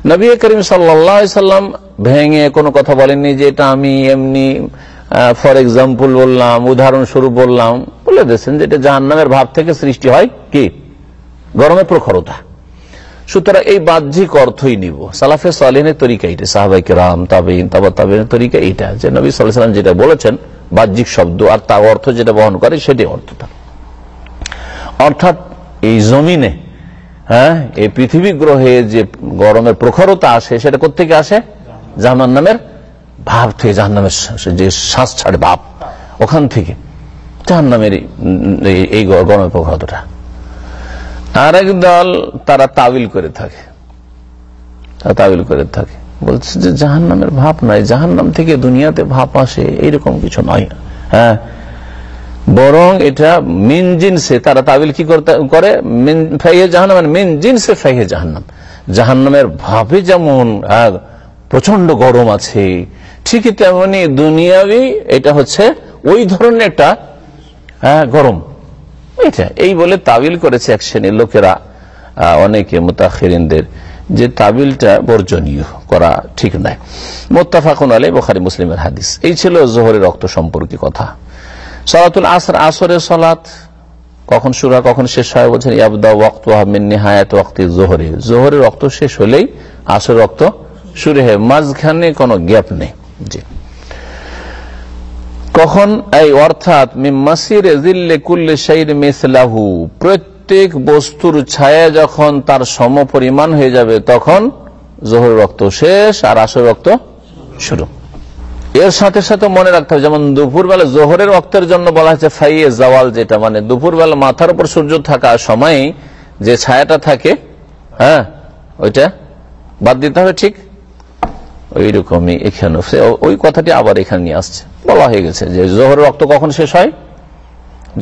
নবী করিম সাল্লাম ভেঙে কোনো কথা বলেননি যে এটা আমি এমনি ফর এক্সাম্পল বললাম, উদাহরণস্বরূপ বললাম, বলে দিয়েছেন যে এটা জাহান্নামের ভাব থেকে সৃষ্টি হয় কি? গরমের প্রখরতা। সুতরাং এই বাহ্যিক অর্থই নিব। সালাফে সালিনের তরিকা এটা সাহাবাইকে রাম তাবিন তাবা তাবিনের তরিকা এইটা, যে নবী সাল্লাম যেটা বলেছেন, বাহ্যিক শব্দ আর তা অর্থ যেটা বহন করে সেটাই অর্থটা অর্থাৎ এই জমিনে হ্যাঁ এই পৃথিবী গ্রহে যে গরমের প্রখরতা আসে, সেটা কোথেকে আসে? জাহান নামের ভাব থেকে জাহান নামের যে শ্বাস ছাড়ে ভাব, ওখান থেকে জাহান নামের এই গরমের প্রখরতাটা আর এক দল তারা তাবিল করে থাকে। তারা তাবিল করে থাকে। বলছে যে জাহান নামের ভাব নাই জাহান নাম থেকে দুনিয়াতে ভাব আসে, এইরকম কিছু নয়। হ্যাঁ। বরং এটা মিন জিনসে, তারা তাবিল কি করে? জাহান্নাম মানে মিন জিনসে ফাইহে জাহান্নাম। জাহান্নামের ভাবে যেমন প্রচণ্ড গরম আছে ঠিকই তেমনি দুনিয়াবি এটা হচ্ছে ওই ধরনের একটা গরম। এটা এই বলে তাবিল করেছে এক শ্রেণির লোকেরা অনেকে মোতাখিরিনদের, যে তাবিলটা বর্জনীয় করা ঠিক নয় মোত্তাফাকুন আলী বখারি মুসলিমের হাদিস। এই ছিল জোহরের রক্ত সম্পর্কে কথা। সলাতুল আসর, আসরের সলাত, কখন হয়, কখন শেষ হয়, বলছেন ইয়াবদা ওয়াক্ত হায়াত ওয়াক্তি জোহরে। জোহরের রক্ত শেষ হলেই আসর রক্ত শুরু হয়। মাঝখানে কোনো গ্যাপ নেই। জি। কখন, এই অর্থাৎ প্রত্যেক বস্তুর ছায়া যখন তার সম পরিমাণ হয়ে যাবে, তখন জোহর রক্ত শেষ আর আসর রক্ত শুরু। এর সাথে সাথে মনে রাখতে হবে, যেমন দুপুরবেলা জোহরের রক্তের জন্য বলা হয়েছে, ফাইয়ে জওয়াল যেটা মানে দুপুরবেলা মাথার উপর সূর্য থাকা সময় যে ছায়াটা থাকে হ্যাঁ ওইটা বাদ দিতে হবে ঠিক। ওই রকমই এখানে ওই কথাটি আবার এখানে নিয়ে আসছে। বলা হয়ে গেছে যে জোহরের রক্ত কখন শেষ হয়?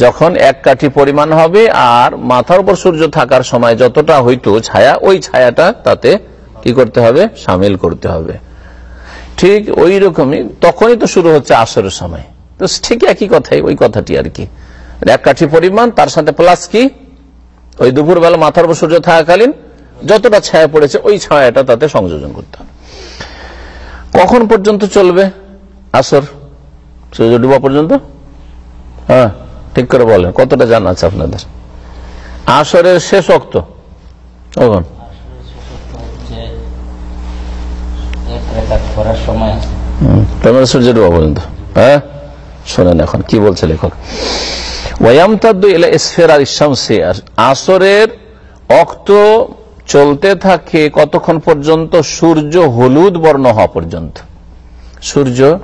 যখন এক কাঠি পরিমাণ হবে আর মাথার উপর সূর্য থাকার সময় যতটা হইতো ছায়া, ওই ছায়াটা তাতে কি করতে হবে? সামিল করতে হবে। ঠিক ওই রকমই তখনই তো শুরু হচ্ছে আসরের সময়। তো ঠিক একই কথাই, ওই কথাটি আর কি। এক কাঠি পরিমাণ, তার সাথে প্লাস কি? ওই দুপুর বেলা মাথার উপর সূর্য থাকাকালীন যতটা ছায়া পড়েছে, ওই ছায়াটা তাতে সংযোজন করতে হবে। কখন পর্যন্ত চলবে? আসর? সূর্য ডুবা পর্যন্ত? হ্যাঁ ঠিক করে বলেন, কতটা জানা আছে আপনাদের? আসরের শেষ অক্ত কখন সূর্য ডুবা পর্যন্ত। হ্যাঁ? শোনেন এখন, কি লেখক? আসরের অক্ত চলতে থাকে কতক্ষণ পর্যন্ত? সূর্য হলুদ বর্ণ হওয়া পর্যন্ত। সূর্য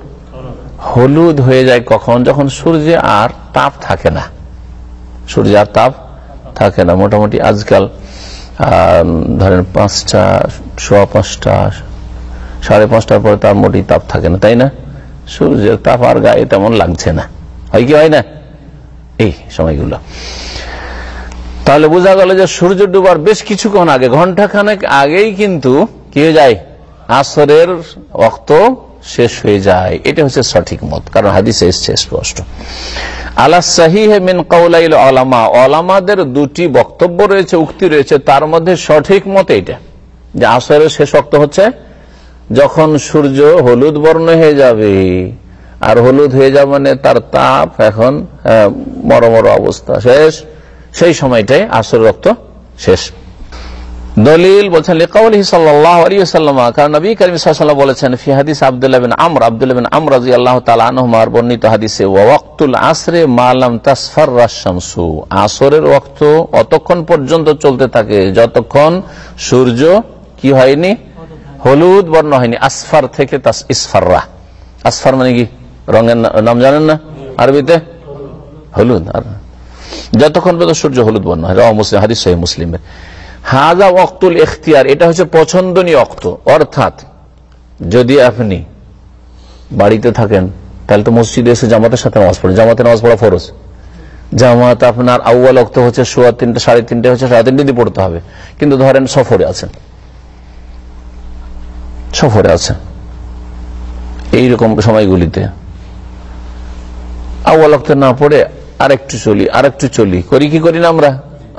হলুদ হয়ে যায় কখন? যখন সূর্যে আর তাপ থাকে না। সূর্যে আর তাপ থাকে না। মোটামুটি আজকাল ধরেন পাঁচটা, সোয়া পাঁচটা, সাড়ে পাঁচটার পরে তার মোটেই তাপ থাকে না, তাই না? সূর্যের তাপ আর গায়ে তেমন লাগছে না। হয় কি হয় না? এই সময়গুলো। তাহলে বোঝা গেল যে সূর্য ডুবার বেশ কিছুক্ষণ আগে ঘণ্টা খানেক আগেই কিন্তু কি হয়ে যায়? আসরের অক্ত শেষ হয়ে যায়। এটা হচ্ছে সঠিক মত, কারণ হাদিসে এসছে স্পষ্ট। আল্লাহ সাহিমিন কৌলাইল আলামা আলামাদের দুটি বক্তব্য রয়েছে, উক্তি রয়েছে, তার মধ্যে সঠিক মত এটা যে আসরের শেষ অক্ত হচ্ছে যখন সূর্য হলুদ বর্ণ হয়ে যাবে, আর হলুদ হয়ে যাবে মানে তার তাপ এখন মরমর অবস্থা, শেষ। সেই সময়টাই আসর রক্ত শেষ। দলিল বলছেন কারণ বলেছেন বর্ণিত হাদিসে ওয়াক্তুল আসরে মা লাম তাসফাররা শামসু। আসরের অতক্ষণ পর্যন্ত চলতে থাকে, যতক্ষণ সূর্য কি হয়নি? হলুদ বর্ণ হয়নি। আসফার থেকে তাস, ইসফাররা। আসফার মানে কি? রঙের নাম জানেন না? আরবিতে? হলুদ। আর যতক্ষণ পর্যন্ত সূর্য হলুদ বর্ণ হয় মুসলিম, হাদিস সহিহ মুসলিমের হাজা ওয়াক্তুল ইখতিয়ার, এটা হচ্ছে পছন্দনীয় অক্ত অর্থাৎ, যদি আপনি বাড়িতে থাকেন, তাহলে তো মসজিদে এসে জামাতের সাথে নামাজ পড়েন। জামাতে নামাজ পড়া ফরজ। জামাত আপনার আউ্য়াল অক্ত হচ্ছে সোয়া তিনটে, সাড়ে তিনটে হচ্ছে সাড়ে তিনটে দিয়ে পড়তে হবে। কিন্তু ধরেন সফরে আছেন। সফরে আছেন। এইরকম সময়গুলিতে আউ্য়াল অক্ত না পড়ে আরেকটু চলি আরেকটু চলি। করি কি করি না আমরা?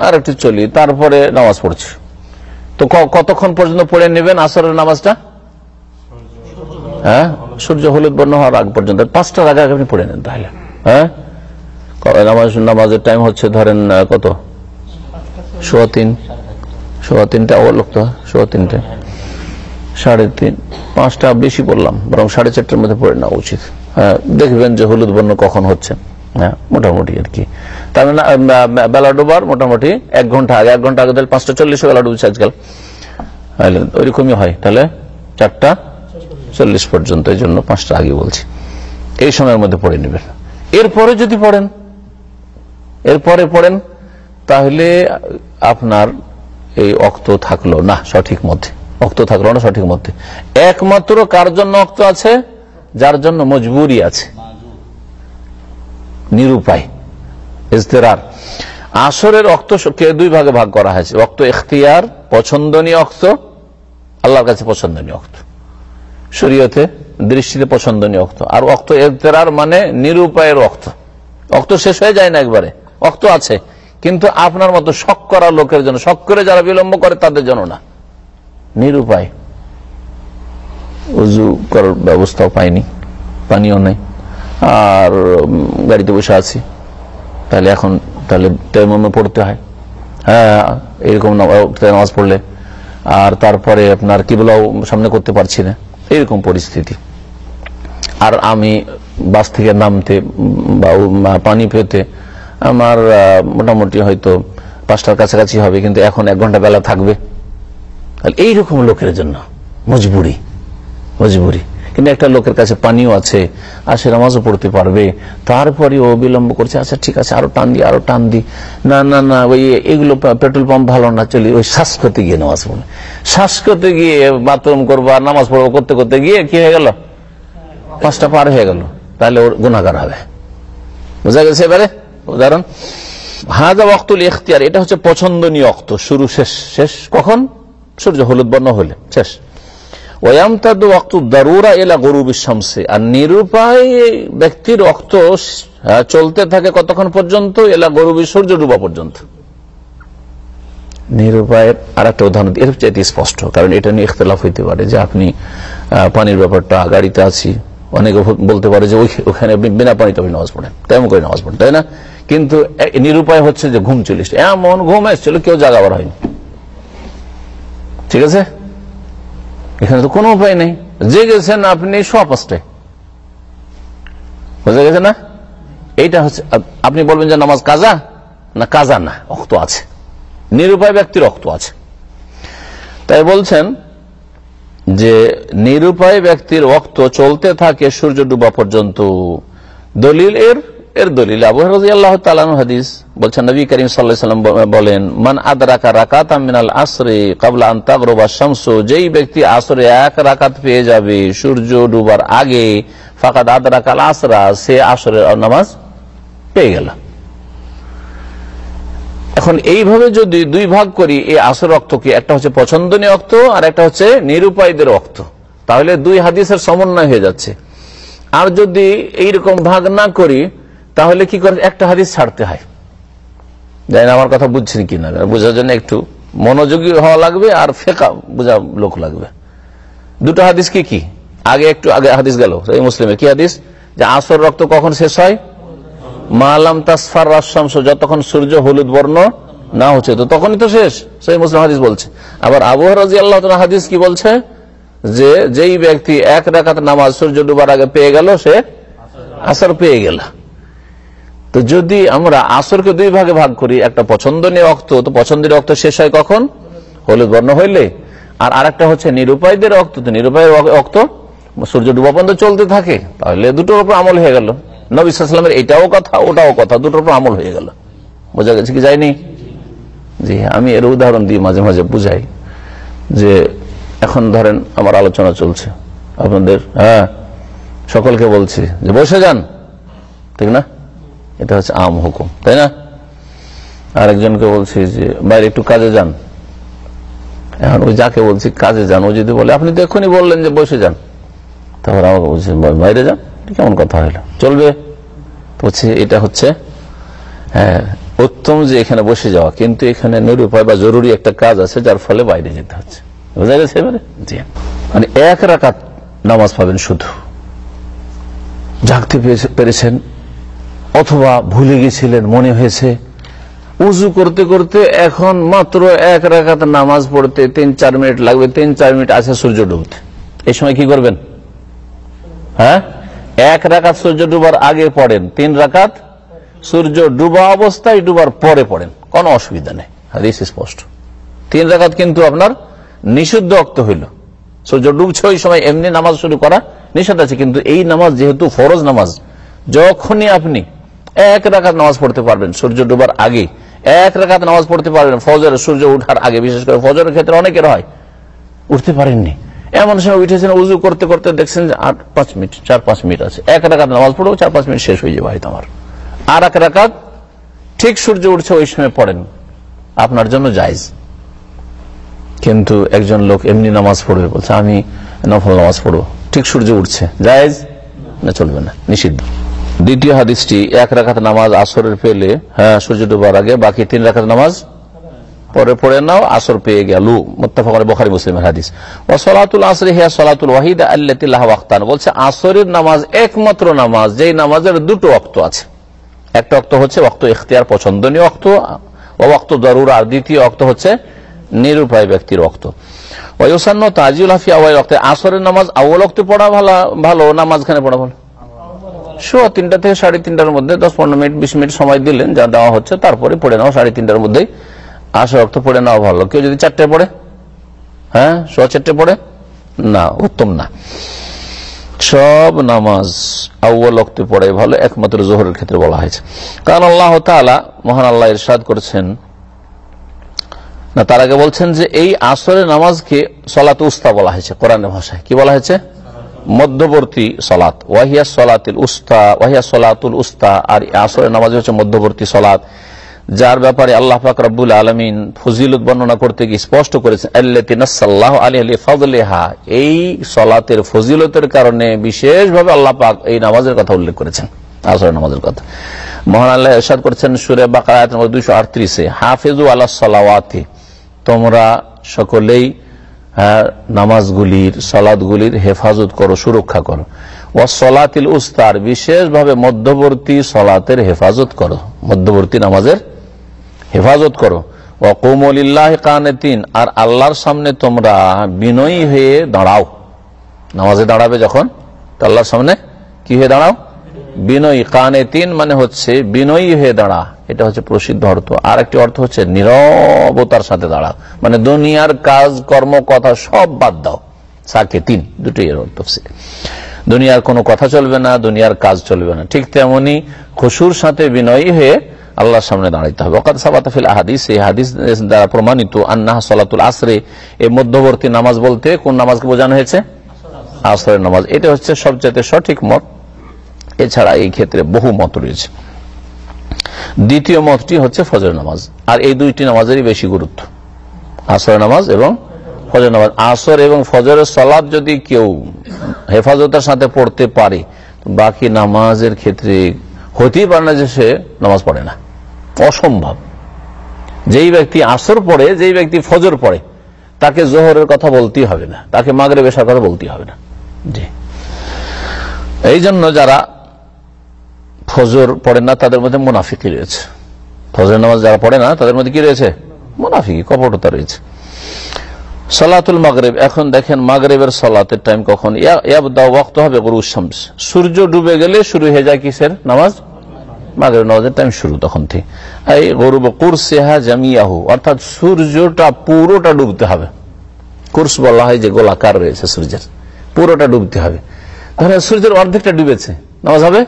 আরেকটু চলি, তারপরে নামাজ পড়ছি। তো কতক্ষণ পর্যন্ত পড়ে নেবেন আসরের নামাজটা? হ্যাঁ? সূর্য হলুদ বর্ণ হওয়ার আগ পর্যন্ত। পাঁচটার আগে আগে আপনি পড়ে নেন তাহলে। হ্যাঁ? নামাজ, নামাজের টাইম হচ্ছে ধরেন কত? সোয়া তিন। সোয়া তিনটা অবলোক তো সোয়া তিনটে। সাড়ে তিন, পাঁচটা বেশি বললাম বরং সাড়ে চারটার মধ্যে পড়ে নেওয়া উচিত। হ্যাঁ দেখবেন যে হলুদ বর্ণ কখন হচ্ছে। হ্যাঁ মোটামুটি আর কি। তার মানে বেলা ডোবার মোটামুটি এক ঘণ্টা আগে, এক ঘণ্টা আগে পাঁচটা চল্লিশে বেলা ডুবছে আজকাল। ওইরকমই হয়। তাহলে চারটা চল্লিশ পর্যন্ত, এই জন্য পাঁচটা আগে বলছি। এই সময়ের মধ্যে পড়ে নেবেন। এরপরে যদি পড়েন, এরপরে পড়েন, তাহলে আপনার এই অক্ত থাকল না, সঠিক মধ্যে। অক্ত থাকল না, সঠিক মধ্যে। একমাত্র কার জন্য অক্ত আছে? যার জন্য মজবুরি আছে। নিরুপায়, ইজতেরার। আসরের অক্ত কে দুই ভাগে ভাগ করা হয়েছে? অক্ত এখতিয়ার পছন্দনীয় অক্ত, আল্লাহর কাছে পছন্দনীয় অক্ত। শরীয়তে দৃষ্টিতে পছন্দনীয় অক্ত। আর অক্ত এখতেরার মানে নিরুপায়ের অক্ত। অক্ত শেষ হয়ে যায় না একবারে। অক্ত আছে। কিন্তু আপনার মতো শখ করা লোকের জন্য, শখ করে যারা বিলম্ব করে তাদের জন্য না। নিরুপায়। উজু করার ব্যবস্থাও পায়নি পানিও নেই। আর গাড়িতে বসে আছি। তাহলে এখন, তাহলে তেমন পড়তে হয়। হ্যাঁ এরকম নামাজ পড়লে। আর তারপরে আপনার কিবলাও সামনে করতে পারছি না। এরকম পরিস্থিতি। আর আমি বাস থেকে নামতে, বা পানি পেতে আমার মোটামুটি হয়তো পাঁচটার কাছাকাছি হবে, কিন্তু এখন এক ঘণ্টা বেলা থাকবে। তাহলে এইরকম লোকের জন্য, মজবুরি মজবুরি। কিন্তু একটা লোকের কাছে পানিও আছে, আর সে নামাজও পড়তে পারবে। তারপরে ও বিলম্ব করছে আচ্ছা ঠিক আছে, আরও টান দি, আরও টান দি। না না না, ওই এগুলো পেট্রোল পাম্প ভালো না, চলি, ওই শ্বাস করতে গিয়ে নামাজ পড়বে শ্বাস করতে গিয়ে বাথরুম করব আর নামাজ পড়ব করতে করতে গিয়ে কি হয়ে গেল? পাঁচটা পার হয়ে গেল। তাহলে ওর গুণাগার হবে। বোঝা গেছে এবারে? উদাহরণ। হাজা ওয়াক্তুল ইখতিয়ার, এটা হচ্ছে পছন্দনীয় অক্ত শুরু শেষ শেষ কখন? সূর্য হলুদ বর্ণ হলে, শেষ। কতক্ষণ পর্যন্ত? এলা সূর্য হইতে পারে যে আপনি পানির ব্যাপারটা গাড়িতে আছি। অনেকে বলতে পারে যে ওখানে বিনা পানিতে আপনি নামাজ পড়েন। তেমন করে নামাজ পড়েন, তাই না? কিন্তু নিরুপায় হচ্ছে যে ঘুম চলিস এমন ঘুম এসেছিল, কেউ জাগাবার হয়নি। ঠিক আছে? এখানে তো কোনো উপায় নেই। জেগেছেন আপনি সোয়া পাঁচটায় বুঝা গেছে না? এইটা হচ্ছে আপনি বলবেন যে নামাজ কাজা? না কাজা না অক্ত আছে। নিরুপায় ব্যক্তির রক্ত আছে। তাই বলছেন যে নিরুপায় ব্যক্তির রক্ত চলতে থাকে সূর্য ডুবা পর্যন্ত। দলিল এর এর দলিল আবু রাজি আল্লাহ হাদিস বলছেন, নবী করিম সাল্লাম বলেন, মান আদরাকা রাকাত মিনাল আসরে কাবলা আন্তাগরবা শামসু যেই ব্যক্তি আসরে এক রাকাত পেয়ে যাবে, সূর্য ডুবার আগে, ফাকাদ আদরাকাল আসরা, সে আসরের নামাজ পেয়ে গেল। এখন এইভাবে যদি দুই ভাগ করি, এই আসর রক্তকে, একটা হচ্ছে পছন্দনীয় রক্ত আর একটা হচ্ছে নিরুপায়ীদের রক্ত, তাহলে দুই হাদিসের সমন্বয় হয়ে যাচ্ছে। আর যদি এইরকম ভাগ না করি তাহলে কি করে? একটা হাদিস ছাড়তে হয়। জানি আমার কথা বুঝছেন কিনা। বোঝার জন্য একটু মনোযোগী হওয়া লাগবে আর ফেকা বোঝা লোক লাগবে। দুটো হাদিস কি কি? আগে একটু আগে হাদিস গেল এই মুসলিমের। কি হাদিস? যে আসর রক্ত কখন শেষ হয়? মালাম তাসফার রাশামস যতক্ষণ সূর্য হলুদ বর্ণ না হচ্ছে, তো তখনই তো শেষ, সেই মুসলিম হাদিস বলছে। আবার আবহাওয়া রাজি আল্লাহ হাদিস কি বলছে? যে যেই ব্যক্তি এক রাকাত নামাজ সূর্য ডুবার আগে পেয়ে গেল, সে আসর পেয়ে গেল। তো যদি আমরা আসরকে দুই ভাগে ভাগ করি, একটা পছন্দনীয় রক্ত, তো পছন্দের রক্ত শেষ হয় কখন? হলুদ বর্ণ হইলে। আর আরেকটা হচ্ছে নিরুপায়দের রক্ত, তো নিরুপায়ের অক্ত সূর্য ডুবা চলতে থাকে। তাহলে দুটোর উপর আমল হয়ে গেল। নবিসামের এটাও কথা, ওটাও কথা, দুটোর উপর আমল হয়ে গেল। বোঝা গেছে কি যায়নি? জি, আমি এর উদাহরণ দিয়ে মাঝে মাঝে বুঝাই যে এখন ধরেন আমার আলোচনা চলছে। আপনাদের হ্যাঁ সকলকে বলছি যে বসে যান, ঠিক না? এটা হচ্ছে আম হুকুম, তাই না? আরেকজনকে বলছি যে বাইরে একটু কাজে যান। এখন ওই যাকে বলছি, কাজে যান। ও যদি বলে, আপনি তো বললেন যে বসে যান। তারপর আমাকে বলছে বাইরে যান। কেমন কথা হইল চলবে? বলছে এটা হচ্ছে হ্যাঁ উত্তম যে এখানে বসে যাওয়া, কিন্তু এখানে নিরুপায় বা জরুরি একটা কাজ আছে, যার ফলে বাইরে যেতে হচ্ছে। বোঝা গেছে এবারে? জি। মানে এক রাকাত নামাজ পাবেন শুধু। জাগতে পেরেছেন অথবা ভুলে গেছিলেন, মনে হয়েছে। উজু করতে করতে এখন মাত্র এক রাকাত নামাজ পড়তে তিন চার মিনিট লাগবে, তিন চার মিনিট আছে সূর্য ডুবতে। এই সময় কি করবেন? হ্যাঁ? এক রাকাত সূর্য ডুবার আগে পড়েন, তিন রাকাত সূর্য ডুবা অবস্থায় ডুবার পরে পড়েন, কোনো অসুবিধা নেই। হাদিস স্পষ্ট। তিন রাকাত কিন্তু আপনার নিষিদ্ধ অক্ত হইল। সূর্য ডুবছে ওই সময় এমনি নামাজ শুরু করা নিষেধ আছে, কিন্তু এই নামাজ যেহেতু ফরজ নামাজ, যখনই আপনি এক রাকাত নামাজ পড়তে পারবেন সূর্য ডুবার আগে। এক রাকাত নামাজ পড়তে পারবেন ফজর সূর্য উঠার আগে, বিশেষ করে ফজরের ক্ষেত্রে অনেকের হয়। উঠতে পারেননি। এমন সময় উঠেছেন, উজু করতে করতে দেখছেন যে আট, পাঁচ মিনিট, চার, পাঁচ মিনিট আছে। এক রাকাত নামাজ পড়ব চার, পাঁচ মিনিট শেষ হয়ে যাবে হয়তো আমার আর এক রাকাত ঠিক সূর্য উঠছে ওই সময় পড়েন। আপনার জন্য জায়জ। কিন্তু একজন লোক এমনি নামাজ পড়বে, বলছে, আমি নফল নামাজ পড়ব। ঠিক সূর্য উঠছে। জায়জ না চলবে না? নিষিদ্ধ। দ্বিতীয় হাদিসটি, এক রাখাত নামাজ আসরের পেলে হ্যাঁ সূর্য ডুবার আগে, বাকি তিন রাখাত নামাজ পরে পড়ে নাও, আসর পেয়ে গেল। মোত্তাফাক বখারি মুসলিমের হাদিস। ও সলাতুল আসরে হিয়া সলাতুল ওয়াহিদ আল্লাহ ওয়াক্তান। বলছে, আসরের নামাজ একমাত্র নামাজ, যেই নামাজের দুটো অক্ত আছে। একটা অক্ত হচ্ছে অক্ত ইখতিয়ার, পছন্দনীয় অক্ত ও অক্ত দরুর আর দ্বিতীয় অক্ত হচ্ছে নিরুপায় ব্যক্তির অক্ত ওয়সান্ন তাজিউল হাফিয়া ওয়াই অক্তে আসরের নামাজ আউল অক্তে পড়া ভালো ভালো, নামাজখানে পড়া ভালো। তিনটা থেকে সাড়ে তিনটার মধ্যে, দশ পনেরো মিনিট, বিশ মিনিট সময় দিলেন, যা দেওয়া হচ্ছে, তারপরে পড়ে সাড়ে তিনটার অক্ত পড়ে নেওয়া ভালো। কেউ যদি চারটে পড়ে? হ্যাঁ? চারটে পড়ে? না, উত্তম না। সব নামাজ আউ্ল অক্তে পড়ে ভালো, একমাত্র জোহরের ক্ষেত্রে বলা হয়েছে। কারণ আল্লাহ তালা মহান আল্লাহ ইরশাদ করেছেন। না, তার আগে বলছেন যে এই আসরের নামাজকে সলাত উস্তা বলা হয়েছে, কোরআনের ভাষায়। কি বলা হয়েছে? মধ্যবর্তী সলাত ওয়াহিয়া সলাতুল উস্তা, ওয়াহিয়া সলাতুল উস্তা, আর আসরের নামাজ হচ্ছে মধ্যবর্তী সলাত যার ব্যাপারে আল্লাহ পাক রব্বুল আলমিন ফজিলত বর্ণনা করতে গিয়ে স্পষ্ট করেছেন আল্লাহ আলী আলী ফজলেহা এই সলাতের ফজিলতের কারণে বিশেষভাবে আল্লাহ পাক এই নামাজের কথা উল্লেখ করেছেন, আসরের নামাজের কথা। মহান আল্লাহ এরশাদ করেছেন সুরে বাকার দুইশো আটত্রিশে, হাফেজু আল্লাহ সালাওয়াতে। তোমরা সকলেই নামাজগুলির, সলাদগুলির হেফাজত করো, সুরক্ষা করো। ও সলাতিল উস্তার, বিশেষভাবে মধ্যবর্তী সলাতের হেফাজত করো, মধ্যবর্তী নামাজের হেফাজত করো। ও কৌমলিল্লাহ কানেতিন, আর আল্লাহর সামনে তোমরা বিনয়ী হয়ে দাঁড়াও। নামাজে দাঁড়াবে যখন আল্লাহর সামনে কি হয়ে দাঁড়াও? বিনয়ী, কানে তিন মানে হচ্ছে বিনয়ী হয়ে দাঁড়া। এটা হচ্ছে প্রসিদ্ধ অর্থ। আর একটি অর্থ হচ্ছে নিরবতার সাথে দাঁড়া। মানে দুনিয়ার কাজ, কর্ম, কথা সব বাদ দাও। সাকে তিন, দুটোই এর অর্থ দুনিয়ার কোনো কথা চলবে না, দুনিয়ার কাজ চলবে না। ঠিক তেমনি খুশুর সাথে বিনয়ী হয়ে আল্লাহর সামনে দাঁড়াইতে হবে। অকাত সাবাতাফিল হাদিস এই হাদিস দ্বারা প্রমাণিত আন্না সলাতুল আসরে, এই মধ্যবর্তী নামাজ বলতে কোন নামাজকে বোঝানো হয়েছে? আসরের নামাজ। এটা হচ্ছে সবচেয়ে সঠিক মত। এছাড়া এই ক্ষেত্রে বহু মত রয়েছে। দ্বিতীয় মতটি হচ্ছে ফজর নামাজ। আর এই দুইটি নামাজেরই বেশি গুরুত্ব। আসর নামাজ এবং ফজর নামাজ। আসর এবং ফজরের সলাদ যদি কেউ হেফাজতের সাথে পড়তে পারে, বাকি নামাজের ক্ষেত্রে হতেই পারে না যে সে নামাজ পড়ে না। অসম্ভব। যেই ব্যক্তি আসর পড়ে, যেই ব্যক্তি ফজর পড়ে, তাকে জোহরের কথা বলতেই হবে না। তাকে মাগরে বেশার কথা বলতেই হবে না। জি। এই জন্য যারা ফজর পড়ে না, তাদের মধ্যে মুনাফিকি রয়েছে। ফজরের নামাজ যারা পড়ে না, তাদের মধ্যে কি রয়েছে? মোনাফিকি কপটতা রয়েছে। সলাতুল মাগরেব, এখন দেখেন মাগরেবের সলাতের টাইম কখন? ওয়াক্ত হবে গরু শামস। সূর্য ডুবে গেলে শুরু হয়ে যায় কিসের? নামাজ? মাগরেব নামাজের টাইম শুরু তখন থেকে। গরু কুরসেহা জামিয়াহু, অর্থাৎ সূর্যটা পুরোটা ডুবতে হবে। কুর্স বলা হয় যে গোলাকার রয়েছে সূর্যের। পুরোটা ডুবতে হবে। তাহলে সূর্যের অর্ধেকটা ডুবেছে। নামাজ হবে?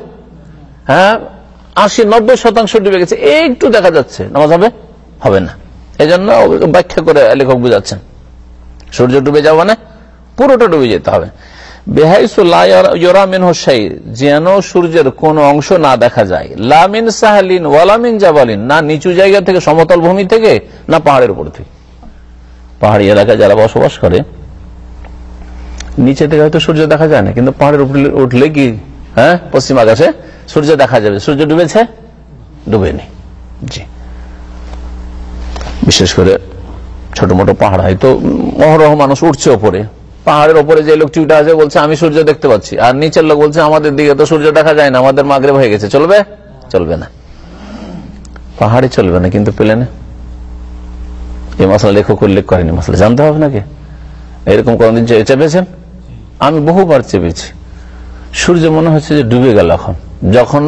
হ্যাঁ আশি, নব্বই শতাংশ ডুবে গেছে। একটু দেখা যাচ্ছে। নামাজ হবে? হবে না। এই জন্য ব্যাখ্যা করে লেখক বুঝাচ্ছেন। সূর্য ডুবে যাওয়া মানে পুরোটা ডুবে যেতে হবে। যেন সূর্যের কোন অংশ না দেখা যায়। লামিন সাহালিন ওয়ালামিন জাবালিন, না নিচু জায়গা থেকে, সমতল ভূমি থেকে, না পাহাড়ের উপর থেকে। পাহাড়ি এলাকায় যারা বসবাস করে, নিচে থেকে হয়তো সূর্য দেখা যায় না, কিন্তু পাহাড়ের উপরে উঠলে কি হ্যাঁ? পশ্চিম আকাশে সূর্য দেখা যাবে। সূর্য ডুবেছে? ডুবেনি। জি। বিশেষ করে ছোট মোটো পাহাড় হয়। তো মহরহ মানুষ উঠছে ওপরে। পাহাড়ের ওপরে যে লোকটি উঠে আছে, বলছে, আমি সূর্য দেখতে পাচ্ছি। আর নিচের লোক বলছে, আমাদের দিকে তো সূর্য দেখা যায় না। আমাদের মাগরে হয়ে গেছে। চলবে? চলবে না। পাহাড়ে চলবে না, কিন্তু প্লেনে? এই মশলা লেখক উল্লেখ করেনি। মশলা জানতে হবে নাকি? এরকম কোনদিন চেপেছেন? আমি বহুবার চেপেছি। সূর্য মনে হচ্ছে যে ডুবে গেল এখন। যখন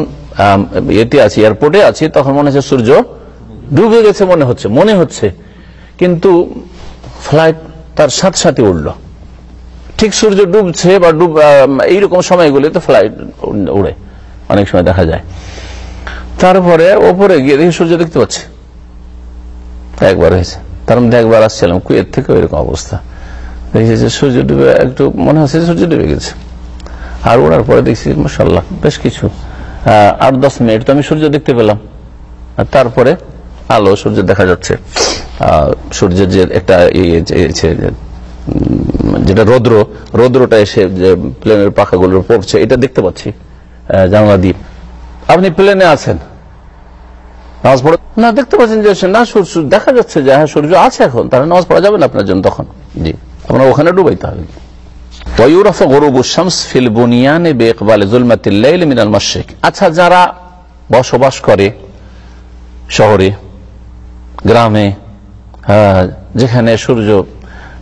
এতে আছি, এয়ারপোর্টে আছি, তখন মনে হচ্ছে সূর্য ডুবে গেছে মনে হচ্ছে মনে হচ্ছে। কিন্তু ফ্লাইট তার সাথে সাথে উঠল। ঠিক সূর্য ডুবছে বা ডুব এইরকম সময়গুলিতে ফ্লাইট উড়ে, অনেক সময় দেখা যায়। তারপরে ওপরে গিয়ে দেখি সূর্য দেখতে পাচ্ছি। একবার হয়েছে। তার মধ্যে একবার আসছিলাম কুয়ের থেকে এরকম অবস্থা। দেখছি সূর্য ডুবে, একটু মনে হচ্ছে সূর্য ডুবে গেছে। আর ওড়ার পরে দেখছি মশাল্লাহ বেশ কিছু। আট, দশ মিনিট। তো আমি সূর্য দেখতে পেলাম। তারপরে আলো, সূর্য দেখা যাচ্ছে। সূর্যের যে একটা যেটা রৌদ্র, রৌদ্রটা এসে যে প্লেনের পাখাগুলো পড়ছে, এটা দেখতে পাচ্ছি। জানলা দ্বীপ আপনি প্লেনে আছেন? নামাজ পড়ে না, দেখতে পাচ্ছেন যে না সূর্য দেখা যাচ্ছে যে হ্যাঁ সূর্য আছে এখন। তাহলে নামাজ পড়া যাবে না আপনার জন্য তখন? জি। আপনার ওখানে ডুবাইতে হবে। আচ্ছা যারা বসবাস করে শহরে গ্রামে হ্যাঁ, যেখানে সূর্য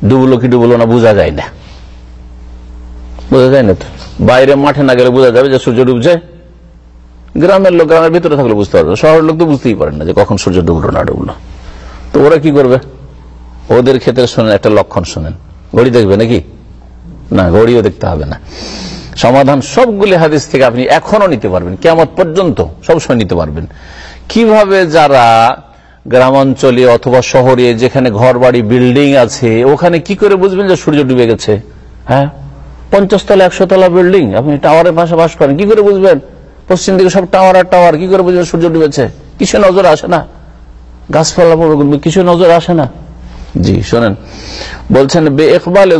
ডুবলো কি ডুবলো না বোঝা যায় না। বোঝা যায় না তো? বাইরে মাঠে না গেলে বোঝা যাবে যে সূর্য ডুবছে। গ্রামের লোক গ্রামের ভিতরে থাকলে বুঝতে পারবে। শহরের লোক তো বুঝতেই পারেন না যে কখন সূর্য ডুবলো না ডুবলো। তো ওরা কি করবে? ওদের ক্ষেত্রে শোনেন একটা লক্ষণ শোনেন। ঘড়ি দেখবে নাকি? না ঘড়িও দেখতে হবে না। সমাধান সবগুলি হাদিস থেকে আপনি এখনও নিতে পারবেন কেমন পর্যন্ত সবসময় নিতে পারবেন। কীভাবে যারা গ্রামাঞ্চলে অথবা শহরে যেখানে ঘর বাড়ি বিল্ডিং আছে, ওখানে কি করে বুঝবেন যে সূর্য ডুবে গেছে? হ্যাঁ? পঞ্চাশ তলা একশো তলা বিল্ডিং, আপনি টাওয়ারের পাশে বাস করেন, কি করে বুঝবেন? পশ্চিম দিকে সব টাওয়ার আর টাওয়ার, কি করে বুঝবেন সূর্য ডুবেছে? কিছু নজর আসে না। গাছপালা কিছু নজর আসে না। জি, শোনেন। বলছেন বে ইকবাল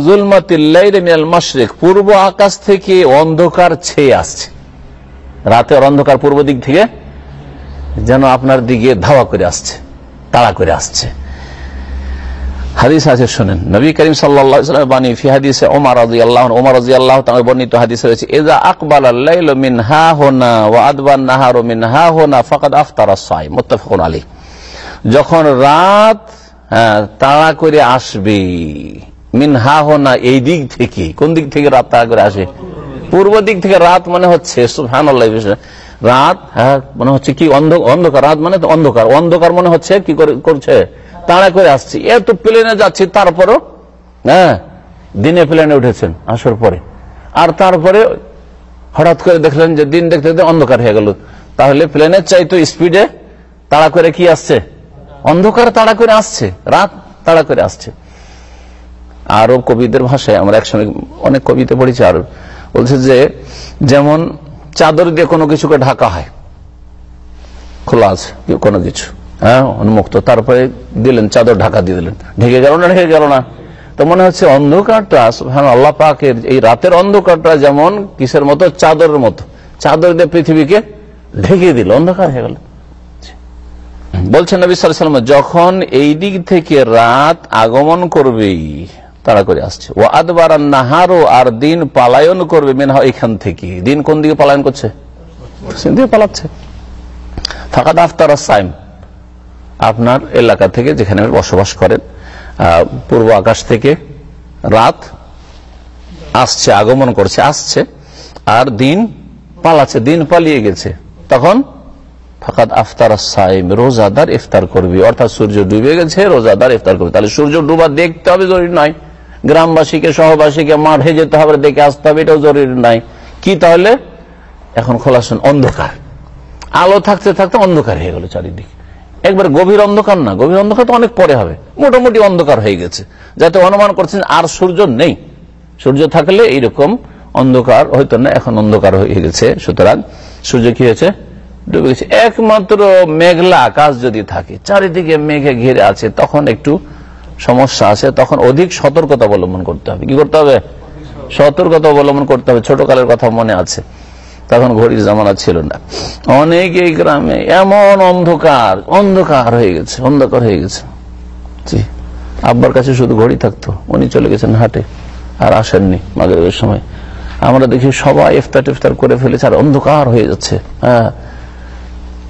মাশরিক, পূর্ব আকাশ থেকে অন্ধকার ছেয়ে আসছে। রাতের অন্ধকার পূর্ব দিক থেকে যেন আপনার দিকে ধাওয়া করে আসছে, তাড়া করে আসছে। হাদিস আছে, শোনেন। নবী করিম সাল্লাহানি ফি হাদিসে ওমার রাজি আল্লাহ ওমার রাজি আল্লাহ বর্ণিত হাদিস রয়েছে এজা আকবাল আল্লাহ মিন হা হোনা ও আদবান নাহার মিন হা হোনা ফকাদ আফতার মোত্তাফিকুন আলী যখন রাত তাড়া করে আসবে। হা হোনা এই দিক থেকে, কোন দিক থেকে রাত তাড়া করে আসে? পূর্ব দিক থেকে রাত মনে হচ্ছে রাত হ্যাঁ মনে হচ্ছে কি অন্ধকার। রাত মানে অন্ধকার। অন্ধকার মনে হচ্ছে কি করছে? তাড়া করে আসছে। এত প্লেনে যাচ্ছি, তারপরও হ্যাঁ দিনে প্লেনে উঠেছেন আসার পরে। আর তারপরে হঠাৎ করে দেখলেন যে দিন দেখতে দেখতে অন্ধকার হয়ে গেল। তাহলে প্লেনের চাইতো স্পিডে তাড়া করে কি আসছে? অন্ধকার তাড়া করে আসছে, রাত তাড়া করে আসছে। আরও কবিদের ভাষায় আমরা একসঙ্গে অনেক কবিতে পড়েছি আরও বলছে যে, যেমন চাদর দিয়ে কোনো কিছুকে ঢাকা হয়, খোলা আছে কোনো কিছু। হ্যাঁ উন্মুক্ত। তারপরে দিলেন, চাদর ঢাকা দিয়ে দিলেন। ঢেকে গেল না, ঢেকে গেল না? তো মনে হচ্ছে অন্ধকারটা হ্যাঁ আল্লাহ পাকের এই রাতের অন্ধকারটা যেমন কিসের মতো, চাদরের মতো। চাদর দিয়ে পৃথিবীকে ঢেকে দিল, অন্ধকার হয়ে গেল। বলছেন নবী সাল্লাম যখন এই দিক থেকে রাত আগমন করবে তারা করে আসছে। ও আদবার নাহারো আর দিন পালায়ন করবে মেনহা এখান থেকে দিন কোন দিকে পালায়ন করছে? পালাচ্ছে। ফাঁকা আফতার সাইম, আপনার এলাকা থেকে যেখানে বসবাস করেন পূর্ব আকাশ থেকে রাত আসছে, আগমন করছে, আসছে, আর দিন পালাচ্ছে, দিন পালিয়ে গেছে। তখন ফাকাদ আফতার সাইম রোজাদার ইফতার করবি। অর্থাৎ সূর্য ডুবে গেছে, রোজাদার ইফতার করবি। তাহলে সূর্য ডুবা দেখতে হবে জরুরি নয়। গ্রামবাসীকে সহবাসীকে মাঠে যেতে হবে, দেখে আসতে হবে, এটাও জরুরি নাই কি তাহলে? এখন খোলাসন অন্ধকার। আলো থাকতে থাকতে অন্ধকার হয়ে গেল চারিদিকে। একবার গভীর অন্ধকার না, গভীর অন্ধকার তো অনেক পরে হবে। মোটামুটি অন্ধকার হয়ে গেছে। যাতে অনুমান করছেন, আর সূর্য নেই। সূর্য থাকলে এইরকম অন্ধকার হয়তো না, এখন অন্ধকার হয়ে গেছে। সুতরাং সূর্য কি হয়েছে? ডুবে গেছে একমাত্র মেঘলা আকাশ যদি থাকে, চারিদিকে মেঘে ঘিরে আছে, তখন একটু সমস্যা আছে, তখন অধিক সতর্কতা অবলম্বন করতে হবে। কি করতে হবে? সতর্কতা অবলম্বন করতে হবে। ছোট কালের কথা মনে আছে, তখন ঘড়ির জামানা ছিল না। অনেক এই গ্রামে এমন অন্ধকার অন্ধকার হয়ে গেছে, অন্ধকার হয়ে গেছে। জি, আব্বার কাছে শুধু ঘড়ি থাকতো, উনি চলে গেছেন হাটে, আর আসেননি মাগরের সময়। আমরা দেখি সবাই ইফতার টিফতার করে ফেলেছে, আর অন্ধকার হয়ে যাচ্ছে। হ্যাঁ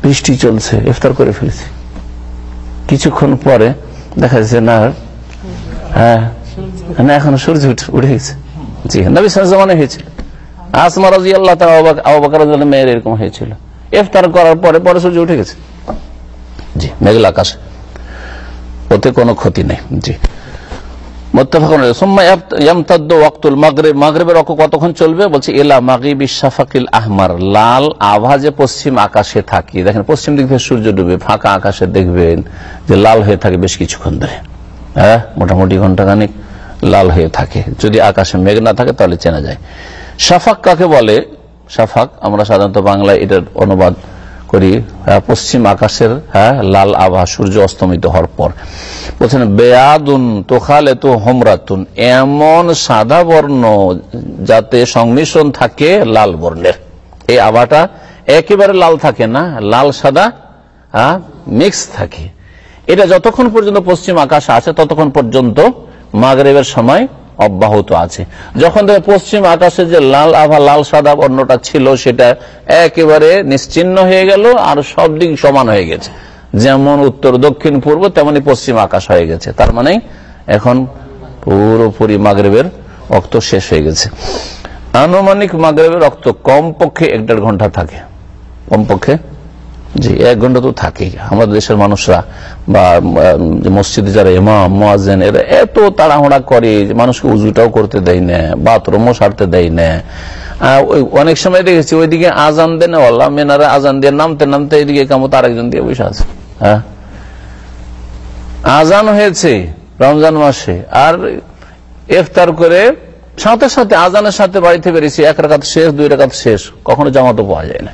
বৃষ্টি চলছে, ইফতার করে ফেলেছি। কিছুক্ষণ পরে দেখা যাচ্ছে না হ্যাঁ না, এখন সূর্য উঠে- গেছে। জি, নবী জামানে হয়েছিল। আসমা রাজি আল্লাহ আবাকার মেয়ের এরকম হয়েছিল। ইফতার করার পরে পরে সূর্য উঠে গেছে। জি, মেঘলা আকাশ। ওতে কোনো ক্ষতি নেই। জি। কতক্ষণ চলবে? বলছে এলা আহমার লাল পশ্চিম আকাশে দেখেন, পশ্চিম সূর্য ডুবে, ফাঁকা আকাশে দেখবেন যে লাল হয়ে থাকে বেশ কিছুক্ষণ ধরে। হ্যাঁ মোটামুটি ঘন্টাখানিক লাল হয়ে থাকে। যদি আকাশে মেঘ না থাকে, তাহলে চেনা যায়। শাফাক কাকে বলে? শাফাক, আমরা সাধারণত বাংলায় এটার অনুবাদ করি হ্যাঁ, পশ্চিম আকাশের হ্যাঁ লাল আভা সূর্য অস্তমিত হওয়ার পর। বলছেন বেয়াদুন তোখালে তো হোমরাতুন এমন সাদা বর্ণ যাতে সংমিশ্রণ থাকে লাল বর্ণের। এই আভাটা একেবারে লাল থাকে না লাল সাদা মিক্স থাকে। এটা যতক্ষণ পর্যন্ত পশ্চিম আকাশ আছে ততক্ষণ পর্যন্ত মাগরেবের সময় অব্যাহত আছে। যখন থেকে পশ্চিম আকাশে যে লাল আভা, লাল সাদা বর্ণটা ছিল, সেটা একেবারে নিশ্চিন্ন হয়ে গেল আর সব দিক সমান হয়ে গেছে। যেমন উত্তর, দক্ষিণ, পূর্ব, তেমনি পশ্চিম আকাশ হয়ে গেছে। তার মানে এখন পুরোপুরি মাগরেবের রক্ত শেষ হয়ে গেছে। আনুমানিক মাগরেবের রক্ত কমপক্ষে এক দেড় ঘণ্টা থাকে। কমপক্ষে জি এক ঘণ্টা তো থাকেই। আমাদের দেশের মানুষরা বা মসজিদে যারা ইমাম মোয়াজেন এরা এত তাড়াহুড়া করে মানুষকে উজুটাও করতে দেয় না, বাথরুমও সারতে দেয় না। অনেক সময় দেখেছি, ওইদিকে আজান দেন আল্লাহ মেনারা আজান দিয়ে নামতে নামতে এদিকে কামত আরেকজন দিয়ে বসে আছে। হ্যাঁ? আজান হয়েছে রমজান মাসে, আর ইফতার করে সাথে সাথে আজানের সাথে বাড়িতে বেরিয়েছি, এক রাখাত শেষ, দুই রাখাত শেষ, কখনো জামাতও পাওয়া যায় না।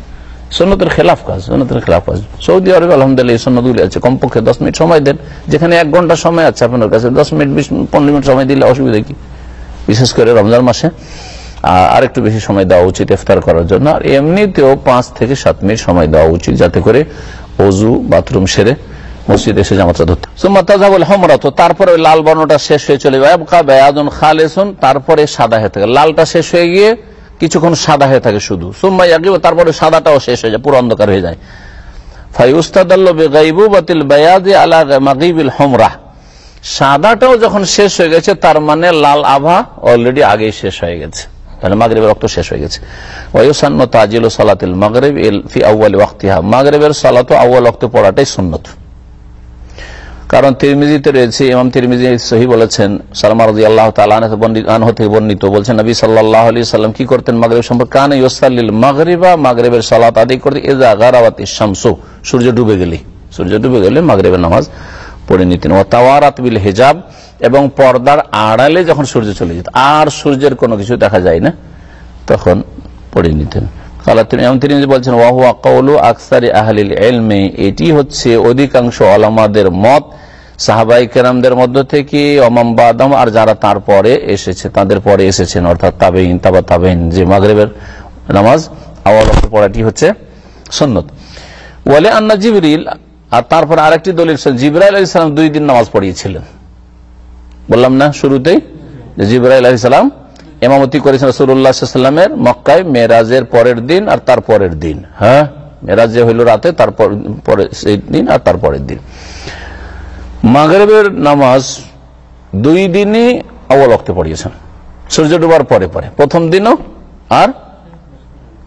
সন্ন্যতের খেলাফ কাজ সন্ন্যতের খেলাফ কাজ। সৌদি আরবে, আলহামদুলিল্লাহ, এই সন্ন্যতগুলি আছে। কমপক্ষে দশ মিনিট সময় দেন। যেখানে এক ঘণ্টা সময় আছে আপনার কাছে। দশ মিনিট, বিশ পনেরো মিনিট সময় দিলে অসুবিধা কি? বিশেষ করে রমজান মাসে। আর আরেকটু বেশি সময় দেওয়া উচিত ইফতার করার জন্য। আর এমনিতেও পাঁচ থেকে সাত মিনিট সময় দেওয়া উচিত যাতে করে অজু, বাথরুম সেরে মসজিদ এসে জামাতটা ধরতে সুম্মা তাজাবুল হমরা তো তারপরে লাল বর্ণটা শেষ হয়ে চলে যায় খালেসুন, তারপরে সাদা হয়ে থাকে। লালটা শেষ হয়ে গিয়ে কিছুক্ষণ সাদা হয়ে থাকে শুধু। সুম্মা ইয়াকিব তারপরে সাদাটাও শেষ হয়ে যায়, পুরো অন্ধকার হয়ে যায়। সাদাটাও যখন শেষ হয়ে গেছে, তার মানে লাল আভা অলরেডি আগেই শেষ হয়ে গেছে। তাহলে মাগরেবের রক্ত শেষ হয়ে গেছে। সালাতিল মাগরিব মাগরিবের পড়াটাই সুন্নত। কারণ তিরমিজিতে রয়েছে, ইমাম তিরমিজি সহি বলেছেন সালমা রাজি আল্লাহ তালাহ থেকে বর্ণিত, বলছেন নবী সাল্লাহ আলী সাল্লাম কি করতেন? মাগরেব সম্পর্কে কান ইউসাল্লিল মাগরিবা, মাগরেবের সালাত আদি করতে এজা গারাওয়াত শামসু, সূর্য ডুবে গেলি, সূর্য ডুবে গেলে মাগরেবের নামাজ পড়ে নিতেন। ও তাওয়ারাত বিল হেজাব, এবং পর্দার আড়ালে যখন সূর্য চলে যেত, আর সূর্যের কোনো কিছু দেখা যায় না, তখন পড়ে নিতেন। তিনি বলছেন ওয়াহুয়া কৌলু আকসারি আহলিল এলমে এটি হচ্ছে অধিকাংশ আলামাদের মত সাহাবাই কেরামদের মধ্য থেকে, অমাম বাদাম, আর যারা তারপরে এসেছে, তাদের পরে এসেছেন, অর্থাৎ তাবেইন তাবা তাবেইন যে মাগরেবের নামাজ, আওয়াল পড়াটি হচ্ছে সন্নত। ওয়ালে আন্না জিবরিল, আর তারপরে আরেকটি দলিল জিবরাইল আলী সালাম দুই দিন নামাজ পড়িয়েছিলেন। বললাম না শুরুতেই জিবরাইল আলী এমামতি করেছেন রসুল্লাহামের মক্কায় মেরাজের পরের দিন আর তার পরের দিন হ্যাঁ? মেরাজ যে হইল রাতে তারপর পরে সেই দিন আর তার পরের দিন। মাগরেবের নামাজ দুই দিনই অবলক্তে পড়িয়েছেন। সূর্য ডুবার পরে পরে। প্রথম দিনও আর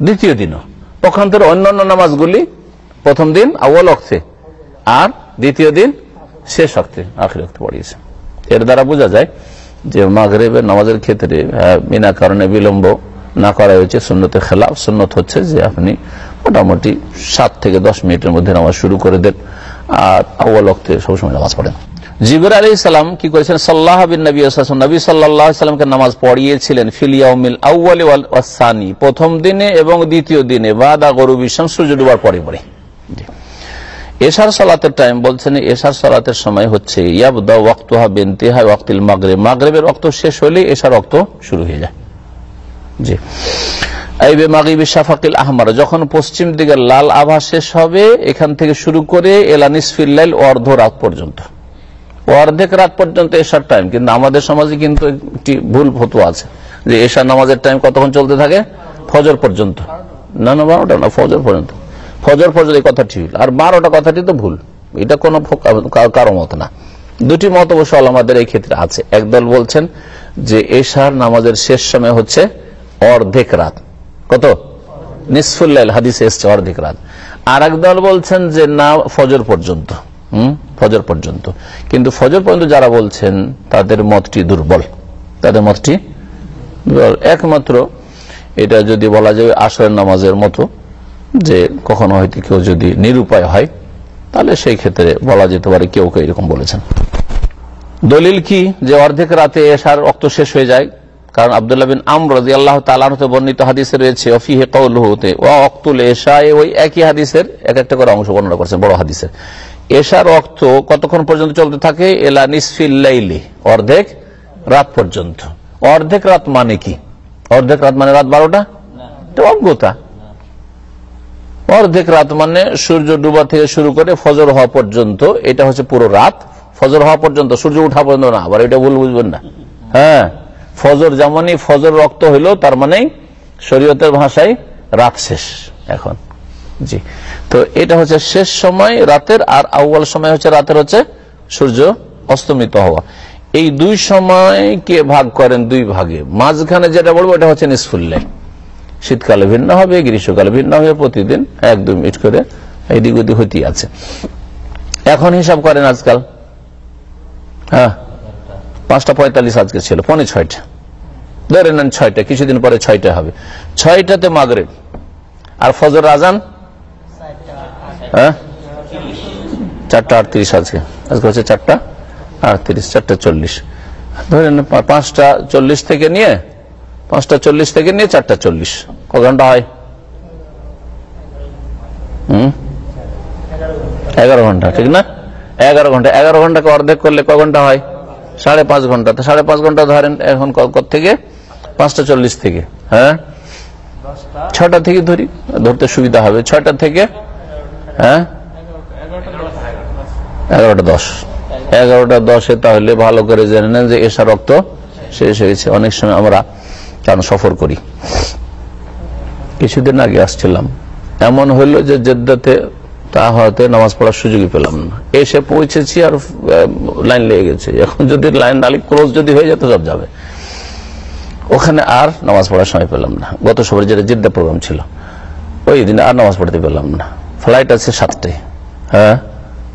দ্বিতীয় দিনও। পক্ষান্তরে অন্যান্য নামাজগুলি প্রথম দিন আউ্ল অক্তে আর দ্বিতীয় দিন শেষ অক্তে আখির অক্তে পড়িয়েছেন। এর দ্বারা বোঝা যায় যে মাগরেবের নামাজের ক্ষেত্রে বিনা কারণে বিলম্ব না করা হয়েছে সুন্নতে খেলাফ। সুন্নত হচ্ছে যে আপনি মোটামুটি সাত থেকে দশ মিনিটের মধ্যে নামাজ শুরু করে দেন। আর আউ্ল অক্তে সবসময় নামাজ পড়েন। জিবর আলী সালাম কি করেছেন? সাল্লাহ বিন নবী নবী সাল্লাহ সাল্লামকে নামাজ পড়িয়েছিলেন ফিলিয়াউমিল আউ্বালি ওয়াসানি প্রথম দিনে এবং দ্বিতীয় দিনে, বাদা গরু বিশ্বাম সূর্য ডুবার পরে পরে। এশার সালাতের টাইম বলছেন, এশার সালাতের সময় হচ্ছে ওয়াক্তিল মাগরেব। মাগরেবের রক্ত শেষ হলে এশার রক্ত শুরু হয়ে যায়। জি। আইবে আহমার, যখন পশ্চিম দিকে লাল আভা শেষ হবে, এখান থেকে শুরু করে এলানিসফিল্লাইল অর্ধ রাত পর্যন্ত। অর্ধেক রাত পর্যন্ত এশার টাইম কিন্তু আমাদের সমাজে কিন্তু একটি ভুল ফটো আছে, যে এশার নামাজের টাইম কতক্ষণ চলতে থাকে? ফজর পর্যন্ত। না না, বারোটা না, ফজর পর্যন্ত। ফজর ফজর এই কথা ঠিক আর বারোটা কথাটি তো ভুল। এটা কোনো কারও মত না। দুটি মত অবশ্য আমাদের এই ক্ষেত্রে আছে। একদল বলছেন যে এশার নামাজের শেষ সময় হচ্ছে অর্ধেক রাত। কত? নিসফুল্লাইল হাদিসে এসছে অর্ধেক রাত। আর একদল বলছেন যে না, ফজর পর্যন্ত। হুম? ফজর পর্যন্ত। কিন্তু ফজর পর্যন্ত যারা বলছেন, তাদের মতটি দুর্বল। তাদের মতটি। একমাত্র এটা যদি বলা যায় আসরের নামাজের মতো। যে কখনো হয়তো কেউ যদি নিরুপায় হয়, তাহলে সেই ক্ষেত্রে বলা যেতে পারে কেউ কেউ এরকম বলেছেন। দলিল কি যে অর্ধেক রাতে এসার রক্ত শেষ হয়ে যায়? কারণ আবদুল্লাহ বিন আম রাজি আল্লাহ তালানতে বর্ণিত হাদিসে রয়েছে অফিহে কৌলহুতে ও অক্তুল এশায় ওই একই হাদিসের এক একটা করে অংশ বর্ণনা করছেন, বড় হাদিসের। এশার রক্ত কতক্ষণ পর্যন্ত চলতে থাকে? এলা নিসফিল্লাইলি অর্ধেক রাত পর্যন্ত। অর্ধেক রাত মানে কি? অর্ধেক রাত মানে রাত বারোটা? অজ্ঞতা। অর্ধেক রাত মানে সূর্য ডুবা থেকে শুরু করে ফজর হওয়া পর্যন্ত, এটা হচ্ছে পুরো রাত। ফজর হওয়া পর্যন্ত, সূর্য উঠা পর্যন্ত না, আবার এটা ভুল বুঝবেন না। হ্যাঁ ফজর যেমনই ফজর রক্ত হইল, তার মানে শরীয়তের ভাষায় রাত শেষ এখন। জি, তো এটা হচ্ছে শেষ সময় রাতের, আর আউ্বাল সময় হচ্ছে রাতের হচ্ছে সূর্য অস্তমিত হওয়া। এই দুই সময়কে ভাগ করেন? দুই ভাগে। মাঝখানে যেটা বলব, এটা হচ্ছে নিসফুল্লাই শীতকালে ভিন্ন হবে, গ্রীষ্মকালে ভিন্ন হবে, প্রতিদিন এক, দুই মিনিট করে এদিক ওদিক হইতেই আছে। এখন হিসাব করেন আজকাল। হ্যাঁ পাঁচটা পঁয়তাল্লিশ আজকে ছিল, পনে ছয়টা। ধরে নেন ছয়টা, কিছুদিন পরে ছয়টা হবে। ছয়টাতে মাগরেব। আর ফজর আজান? হ্যাঁ? চারটা আটত্রিশ আজকে। আজকে হচ্ছে চারটা আটত্রিশ, চারটা চল্লিশ। ধরে নেন পাঁচটা চল্লিশ থেকে নিয়ে পাঁচটা চল্লিশ থেকে নিয়ে চারটা চল্লিশ। ক ঘণ্টা হয়? এগারো ঘণ্টা, ঠিক না? এগারো ঘণ্টা, এগারো ঘন্টাকে অর্ধেক করলে ক ঘণ্টা হয়? সাড়ে পাঁচ ঘণ্টা। তো সাড়ে পাঁচ ঘণ্টা ধরেন এখন থেকে? পাঁচটা চল্লিশ থেকে হ্যাঁ? ছটা থেকে ধরি, ধরতে সুবিধা হবে। ছয়টা থেকে হ্যাঁ? এগারোটা দশ। এগারোটা দশে তাহলে ভালো করে জেনে নেন যে এসা রক্ত শেষ হয়েছে। অনেক সময় আমরা কারণ সফর করি। কিছুদিন আগে আসছিলাম। এমন হইল যে জেদ্দাতে তা হয়তো নামাজ পড়ার সুযোগই পেলাম না। এসে পৌঁছেছি আর লাইন লেগে গেছে। এখন যদি লাইন নালি ক্লোজ যদি হয়ে যেত সব যাবে। ওখানে আর নামাজ পড়ার সময় পেলাম না। গত সবার যেটা জিদ্দা প্রোগ্রাম ছিল, ওই দিন আর নামাজ পড়তে পেলাম না। ফ্লাইট আছে সাতটায়। হ্যাঁ?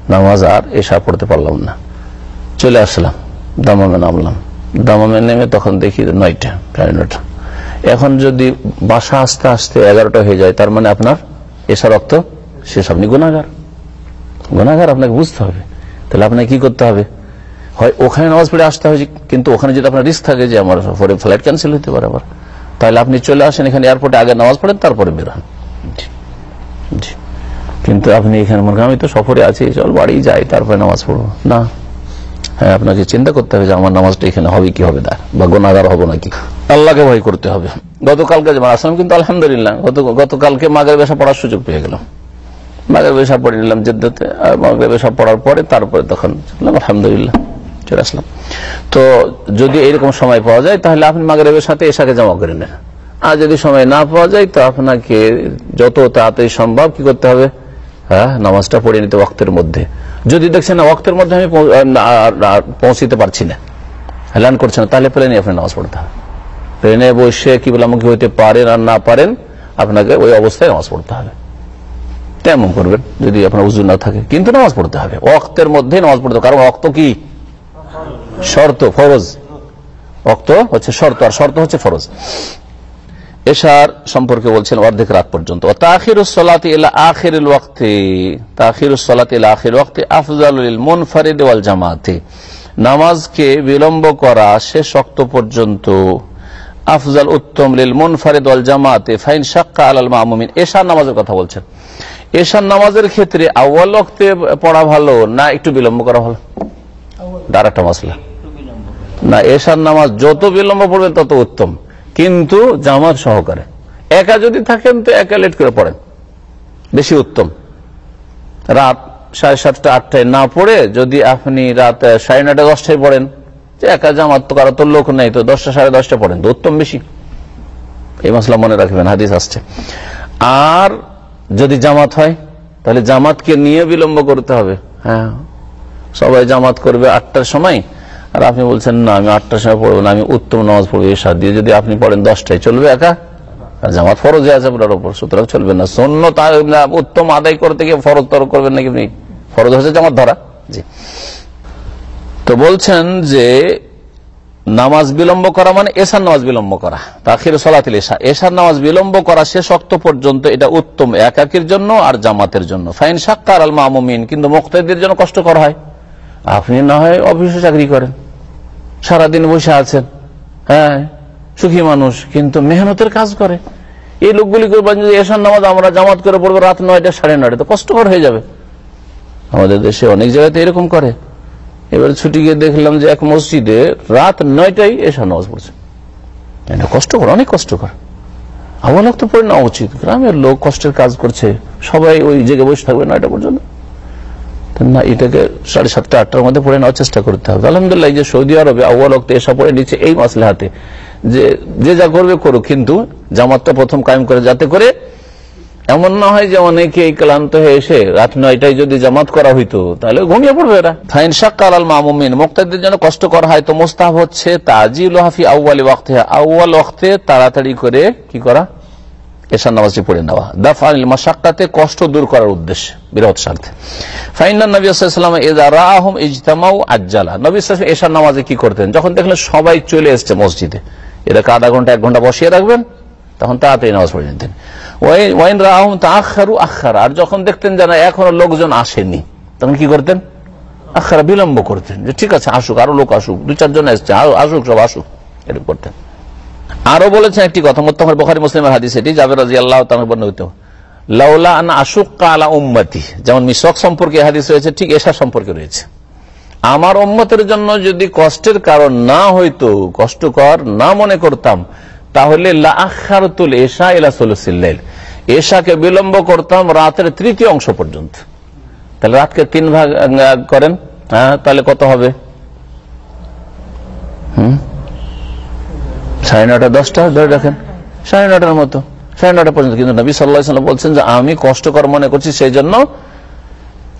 নামাজ আর এসা পড়তে পারলাম না। চলে আসলাম, দামামে নামলাম। দামামে নেমে তখন দেখি নয়টা প্রায় নয়টা। এখন যদি বাসা আসতে আসতে এগারোটা হয়ে যায় তার মানে আপনার এসা রক্ত শেষ। আপনি গুণাগার গুণাগার আপনাকে বুঝতে হবে। তাহলে আপনাকে কি করতে হবে? হয় ওখানে নামাজ পড়ে আসতে হবে কিন্তু ওখানে যদি আপনার রিস্ক থাকে যে আমার পরে ফ্লাইট ক্যান্সেল হতে পারে আবার। তাহলে আপনি চলে আসেন এখানে এয়ারপোর্টে আগে নামাজ পড়েন তারপরে বেরোন কিন্তু আপনি এখানে করেন, আমি তো সফরে আছি চল বাড়ি যাই তারপরে নামাজ পড়ব। না। আপনাকে চিন্তা করতে হবে যে আমার নামাজটা এখানে হবে কি হবে না, বা গোনাগার হব নাকি। আল্লাহকে ভয় করতে হবে। গতকালকে যেমন আসলাম কিন্তু আলহামদুলিল্লাহ গতকালকে মাগের বেশা পড়ার সুযোগ পেয়ে গেলাম। মাগের বেশা পড়ে নিলাম জেদ্দাতে মাগের বেশা পড়ার পরে তারপরে তখন আলহামদুলিল্লাহ, চলে আসলাম। তো যদি এরকম সময় পাওয়া যায়, তাহলে আপনি মাগরেবের সাথে এসাকে জমা করে নেন। আর যদি সময় না পাওয়া যায়, তো আপনাকে যত তাড়াতাড়ি সম্ভব কি করতে হবে? হ্যাঁ নামাজটা পড়ে নিতে ওয়াক্তের মধ্যে। যদি দেখছেন না, ওয়াক্তের মধ্যে আমি পৌঁছিতে পারছি না। হেলান করছে না, তাহলে প্লেনে আপনি নামাজ পড়তে হবে। প্লেনে বসে কি বলে আমাকে হইতে পারেন আর না পারেন, আপনাকে ওই অবস্থায় নামাজ পড়তে হবে। তেমন করবেন, যদি আপনার উজু না থাকে, কিন্তু নামাজ পড়তে হবে। অক্তের মধ্যে নামাজ পড়তে হবে। কারণ অক্ত কি? শর্ত, ফরজ। অক্ত হচ্ছে শর্ত, আর শর্ত হচ্ছে ফরজ। এশার সম্পর্কে বলছেন অর্ধেক রাত পর্যন্ত। তাখিরুসলাতি ইলা আখিরুল ওয়াক্তে। আখির ওয়াক্তে আফজালুল মুনফারিদ ওয়াল জামাতে। নামাজকে বিলম্ব করা শেষ অক্ত পর্যন্ত আফজাল উত্তম লিল মুনফারিদ ওয়াল জামাতে। ফাইন শাক্কা আলাল মামুমিন। এশার নামাজের কথা বলছেন। এশার নামাজের ক্ষেত্রে আউয়াল ওয়াক্তে পড়া ভালো না একটু বিলম্ব করা ভালো? একটা মাসলা। না এশার নামাজ যত বিলম্ব পড়বেন তত উত্তম। কিন্তু জামাত সহকারে। একা যদি থাকেন তো একা লেট করে পড়েন। বেশি উত্তম। রাত সাড়ে সাতটা, আটটায় না পড়ে যদি আপনি রাত সাড়ে নটা দশটায় পড়েন, যে একা জামাত তো কারও তো লোক নেই, তো দশটা, সাড়ে দশটা পড়েন, তো উত্তম বেশি। এই মশলা মনে রাখবেন, হাদিস আসছে। আর যদি জামাত হয়, তাহলে জামাতকে নিয়ে বিলম্ব করতে হবে। হ্যাঁ সবাই জামাত করবে আটটার সময় আর আপনি বলছেন, না, আমি আটটার সময় পড়ব না, আমি উত্তম নামাজ পড়ব এসার দিয়ে। যদি আপনি পড়েন দশটায়, চলবে একা? আর জামাত ফরজে আছে আপনার ওপর সুতরাং চলবে না। শূন্য উত্তম আদায় করতে গিয়ে ফরজ তর করবেন নাকি আপনি? ফরজ হচ্ছে জামাত ধরা। জি। তো বলছেন যে, নামাজ বিলম্ব করা মানে এশার নামাজ বিলম্ব করা, তাখির সলাতিল এশা। এশার নামাজ বিলম্ব করা শেষ অক্ত পর্যন্ত এটা উত্তম একাকির জন্য আর জামাতের জন্য। ফাইন সাক্কার আল মামুমিন, কিন্তু মুক্তাদের জন্য কষ্টকর হয়। আপনি না হয় অফিসে চাকরি করেন। সারাদিন বসে আছেন। হ্যাঁ সুখী মানুষ, কিন্তু মেহনতের কাজ করে। এই লোকগুলি করবেন যে এশার নামাজ আমরা জামাত করে পড়ব রাত নয়টা, সাড়ে নয়টা, তো কষ্টকর হয়ে যাবে। আমাদের দেশে অনেক জায়গাতে এরকম করে। এবার ছুটি গিয়ে দেখলাম যে এক মসজিদে রাত নয়টায় এসা নামাজ পড়ছে। এটা কষ্টকর, অনেক কষ্টকর। আমার লোক তো পড়ে নেওয়া উচিত। গ্রামের লোক কষ্টের কাজ করছে। সবাই ওই জেগে বসে থাকবে নয়টা পর্যন্ত। না, এটাকে সাড়ে সাতটা, আটটার মধ্যে পড়ে নেওয়ার চেষ্টা করতে হবে। আলহামদুলিল্লাহ যে সৌদি আরবে আউ্বাল অক্তে এসা পড়ে নিচ্ছে এই মাসলে হাতে যে যে যা করবে করুক, কিন্তু জামাতটা প্রথম কায়েম করে যাতে করে এমন না হয় যে অনেকে এই ক্লান্ত হয়ে এসে রাত নয়টায় যদি জামাত করা হইতো, তাহলে ঘুমিয়ে পড়বে এরা। ফাইন শাক্কাল আল মামুমিন, মুক্তাদের জন্য কষ্ট করা হয় তো মোস্তাহ হচ্ছে তাজিল হাফি আউ্বালি ওয়াক্তে। আউ্বাল ওয়াক্তে তাড়াতাড়ি করে কি করা? এশার নামাজটি পড়ে নেওয়া। দাফানিল মাসাক্কাতে কষ্ট দূর করার উদ্দেশ্যে বৃহৎ স্বার্থে ফাইনাল নবী সাল্লাম এজা রাহম ইজতামাউ আজ্জালা। নবী সাল্লাম এশার নামাজে কি করতেন? যখন দেখলেন সবাই চলে এসছে মসজিদে এটাকে আধা ঘণ্টা এক ঘণ্টা বসিয়ে রাখবেন, তখন তাড়াতাড়ি নামাজ পড়ে নিতেন। ওয়াইন রাহম তা আখারু আখার আর যখন দেখতেন যেন এখনও লোকজন আসেনি, তখন কি করতেন? আখারা বিলম্ব করতেন। যে ঠিক আছে, আসুক, আরও লোক আসুক দু চারজন এসছে আসুক, সব আসুক, এরকম করতেন। আরও বলেছেন একটি কথা মোত্তামর বখারি, মুসলিমের হাদিস, এটি জাবের রাজি আল্লাহ বর্ণিত লাউলা আনা আশুক আলা উম্মতি, যেমন মিশক সম্পর্কে হাদিস রয়েছে, ঠিক এসা সম্পর্কে রয়েছে। আমার উম্মতের জন্য যদি কষ্টের কারণ না হইতো, কষ্টকর না মনে করতাম, তাহলে লাখারতুল এশাকে বিলম্ব করতাম রাতের তৃতীয় অংশ পর্যন্ত। তাহলে রাতকে তিন ভাগ করেন হ্যাঁ তাহলে কত হবে? হুম? সাড়ে নটা দশটা, ধরে রাখেন। সাড়ে নটার মতো। সাড়ে নটা পর্যন্ত। কিন্তু নবী সাল্লাহ সাল্লাম বলছেন যে, আমি কষ্টকর মনে করছি সেই জন্য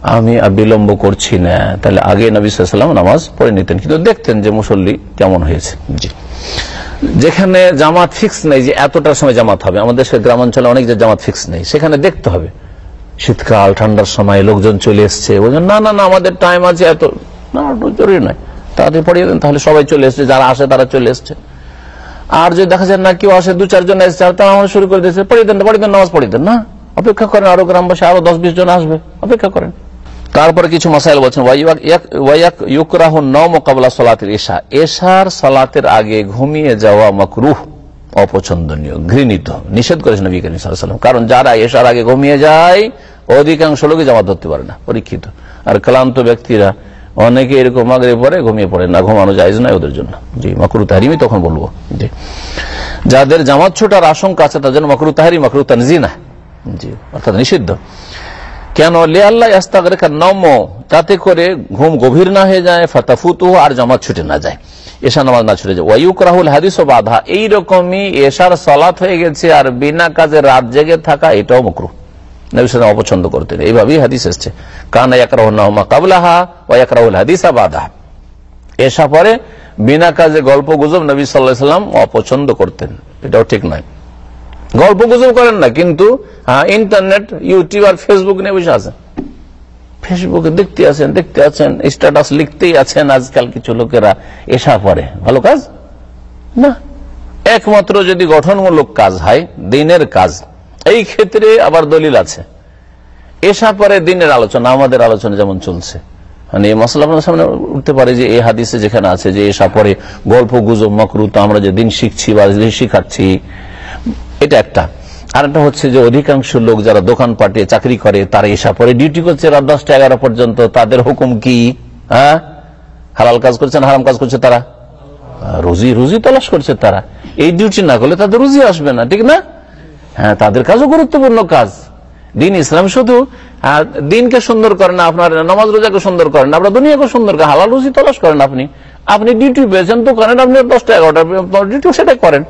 আমি বিলম্ব করছি না। তাহলে আগে নবী সাল্লাম নামাজ পড়ে নিতেন। কিন্তু দেখতেন যে মুসল্লি কেমন হয়েছে। জি। যেখানে জামাত ফিক্স নেই যে এতটার সময় জামাত হবে। আমাদের গ্রামাঞ্চলে অনেক যে জামাত ফিক্স নেই, সেখানে দেখতে হবে। শীতকাল, ঠান্ডার সময় লোকজন চলে এসছে। বলছেন না না না, আমাদের টাইম আছে এত। না জরুরি নয়। তাড়াতাড়ি পড়িয়ে দেন, তাহলে সবাই চলে এসছে। যারা আসে তারা চলে এসছে। আর যদি দেখা যায় না কেউ আসে, দু, চারজন এসছে আর তারা শুরু করে দিয়েছে, পড়িয়ে দেন পড়িয়ে দেন, নামাজ পড়িয়ে দেন, না? অপেক্ষা করেন, আরও গ্রামবাসী আরও দশ, বিশ জন আসবে, অপেক্ষা করেন। তারপরে কিছু মাসাইল বলছেন ইউকরাহ নমকাবলা সলাতের এশা এশার সলাতের আগে ঘুমিয়ে যাওয়া মকরুহ অপছন্দনীয়, ঘৃণিত, নিষেধ করেছেন নবী করিম সাল্লাম কারণ যারা এশার আগে ঘুমিয়ে যায়, অধিকাংশ লোকই জামাত ধরতে পারে না, পরীক্ষিত। আর ক্লান্ত ব্যক্তিরা অনেকে এরকম আগে পরে ঘুমিয়ে পড়ে না, ঘুমানো যায় না ওদের জন্য। জি মকরু তাহারিমি তখন বলব। জি। যাদের জামাত ছোটার আশঙ্কা আছে তাদের মকরু তাহারি মকরু তানজিনা। জি, অর্থাৎ নিষিদ্ধ। কেন? লে আল্লাহ নম তাতে করে ঘুম গভীর না হয়ে যায় ফাতাফুতু আর জামাত ছুটে না যায়। এশা নামাজ না ছুটে যায়। ওয়ুক রাহুল হাদিস ও বাধা এইরকমই এশার সলাৎ হয়ে গেছে, আর বিনা কাজে রাত জেগে থাকা, এটাও মকরু নবী সাল্লাম অপছন্দ করতেন। এইভাবেই হাদিস এসছে। কানা ইয়াকরাহুন্নাহুমা কাবলাহা ওয়া ইয়াকরাহুল হাদিসা বাদাহা এসা পরে বিনা কাজে গল্প গুজব নবী সাল্লাম অপছন্দ করতেন। এটাও ঠিক নয়। গল্প গুজব করেন না কিন্তু হ্যাঁ, ইন্টারনেট ইউটিউব আর ফেসবুক নিয়ে বসে আছেন। ফেসবুকে দেখতে আছেন দেখতে আছেন স্ট্যাটাস লিখতেই আছেন আজকাল কিছু লোকেরা এসা পরে। ভালো কাজ? না। একমাত্র যদি গঠনমূলক কাজ হয় দিনের কাজ। এই ক্ষেত্রে আবার দলিল আছে। এসা পরে দিনের আলোচনা, আমাদের আলোচনা যেমন চলছে। মানে এই মশলা আপনার সামনে উঠতে পারে যে এই হাদিসে যেখানে আছে যে এসা পরে গল্প, গুজব, মকরু, তো আমরা যে দিন শিখছি বা শিখাচ্ছি, এটা একটা। আর একটা হচ্ছে যে অধিকাংশ লোক যারা দোকান পাটিয়ে চাকরি করে, তারা এসা পরে ডিউটি করছে রাত দশটা এগারো পর্যন্ত। তাদের হুকুম কি? হ্যাঁ? হালাল কাজ করছে না হারাম কাজ করছে তারা? রুজি রুজি তলাশ করছে তারা। এই ডিউটি না করলে তাদের রুজি আসবে না, ঠিক না? হ্যাঁ তাদের কাজও গুরুত্বপূর্ণ কাজ। দিন ইসলাম শুধু দিনকে সুন্দর করেন আপনার, নমাজ রোজাকে সুন্দর করেন না, আপনার দুনিয়াকে সুন্দর করেন, হালাল রুজি তলাশ করেন আপনি। আপনি ডিউটি পেয়েছেন তো করেন আপনি দশটা এগারোটা ডিউটি সেটা করেন।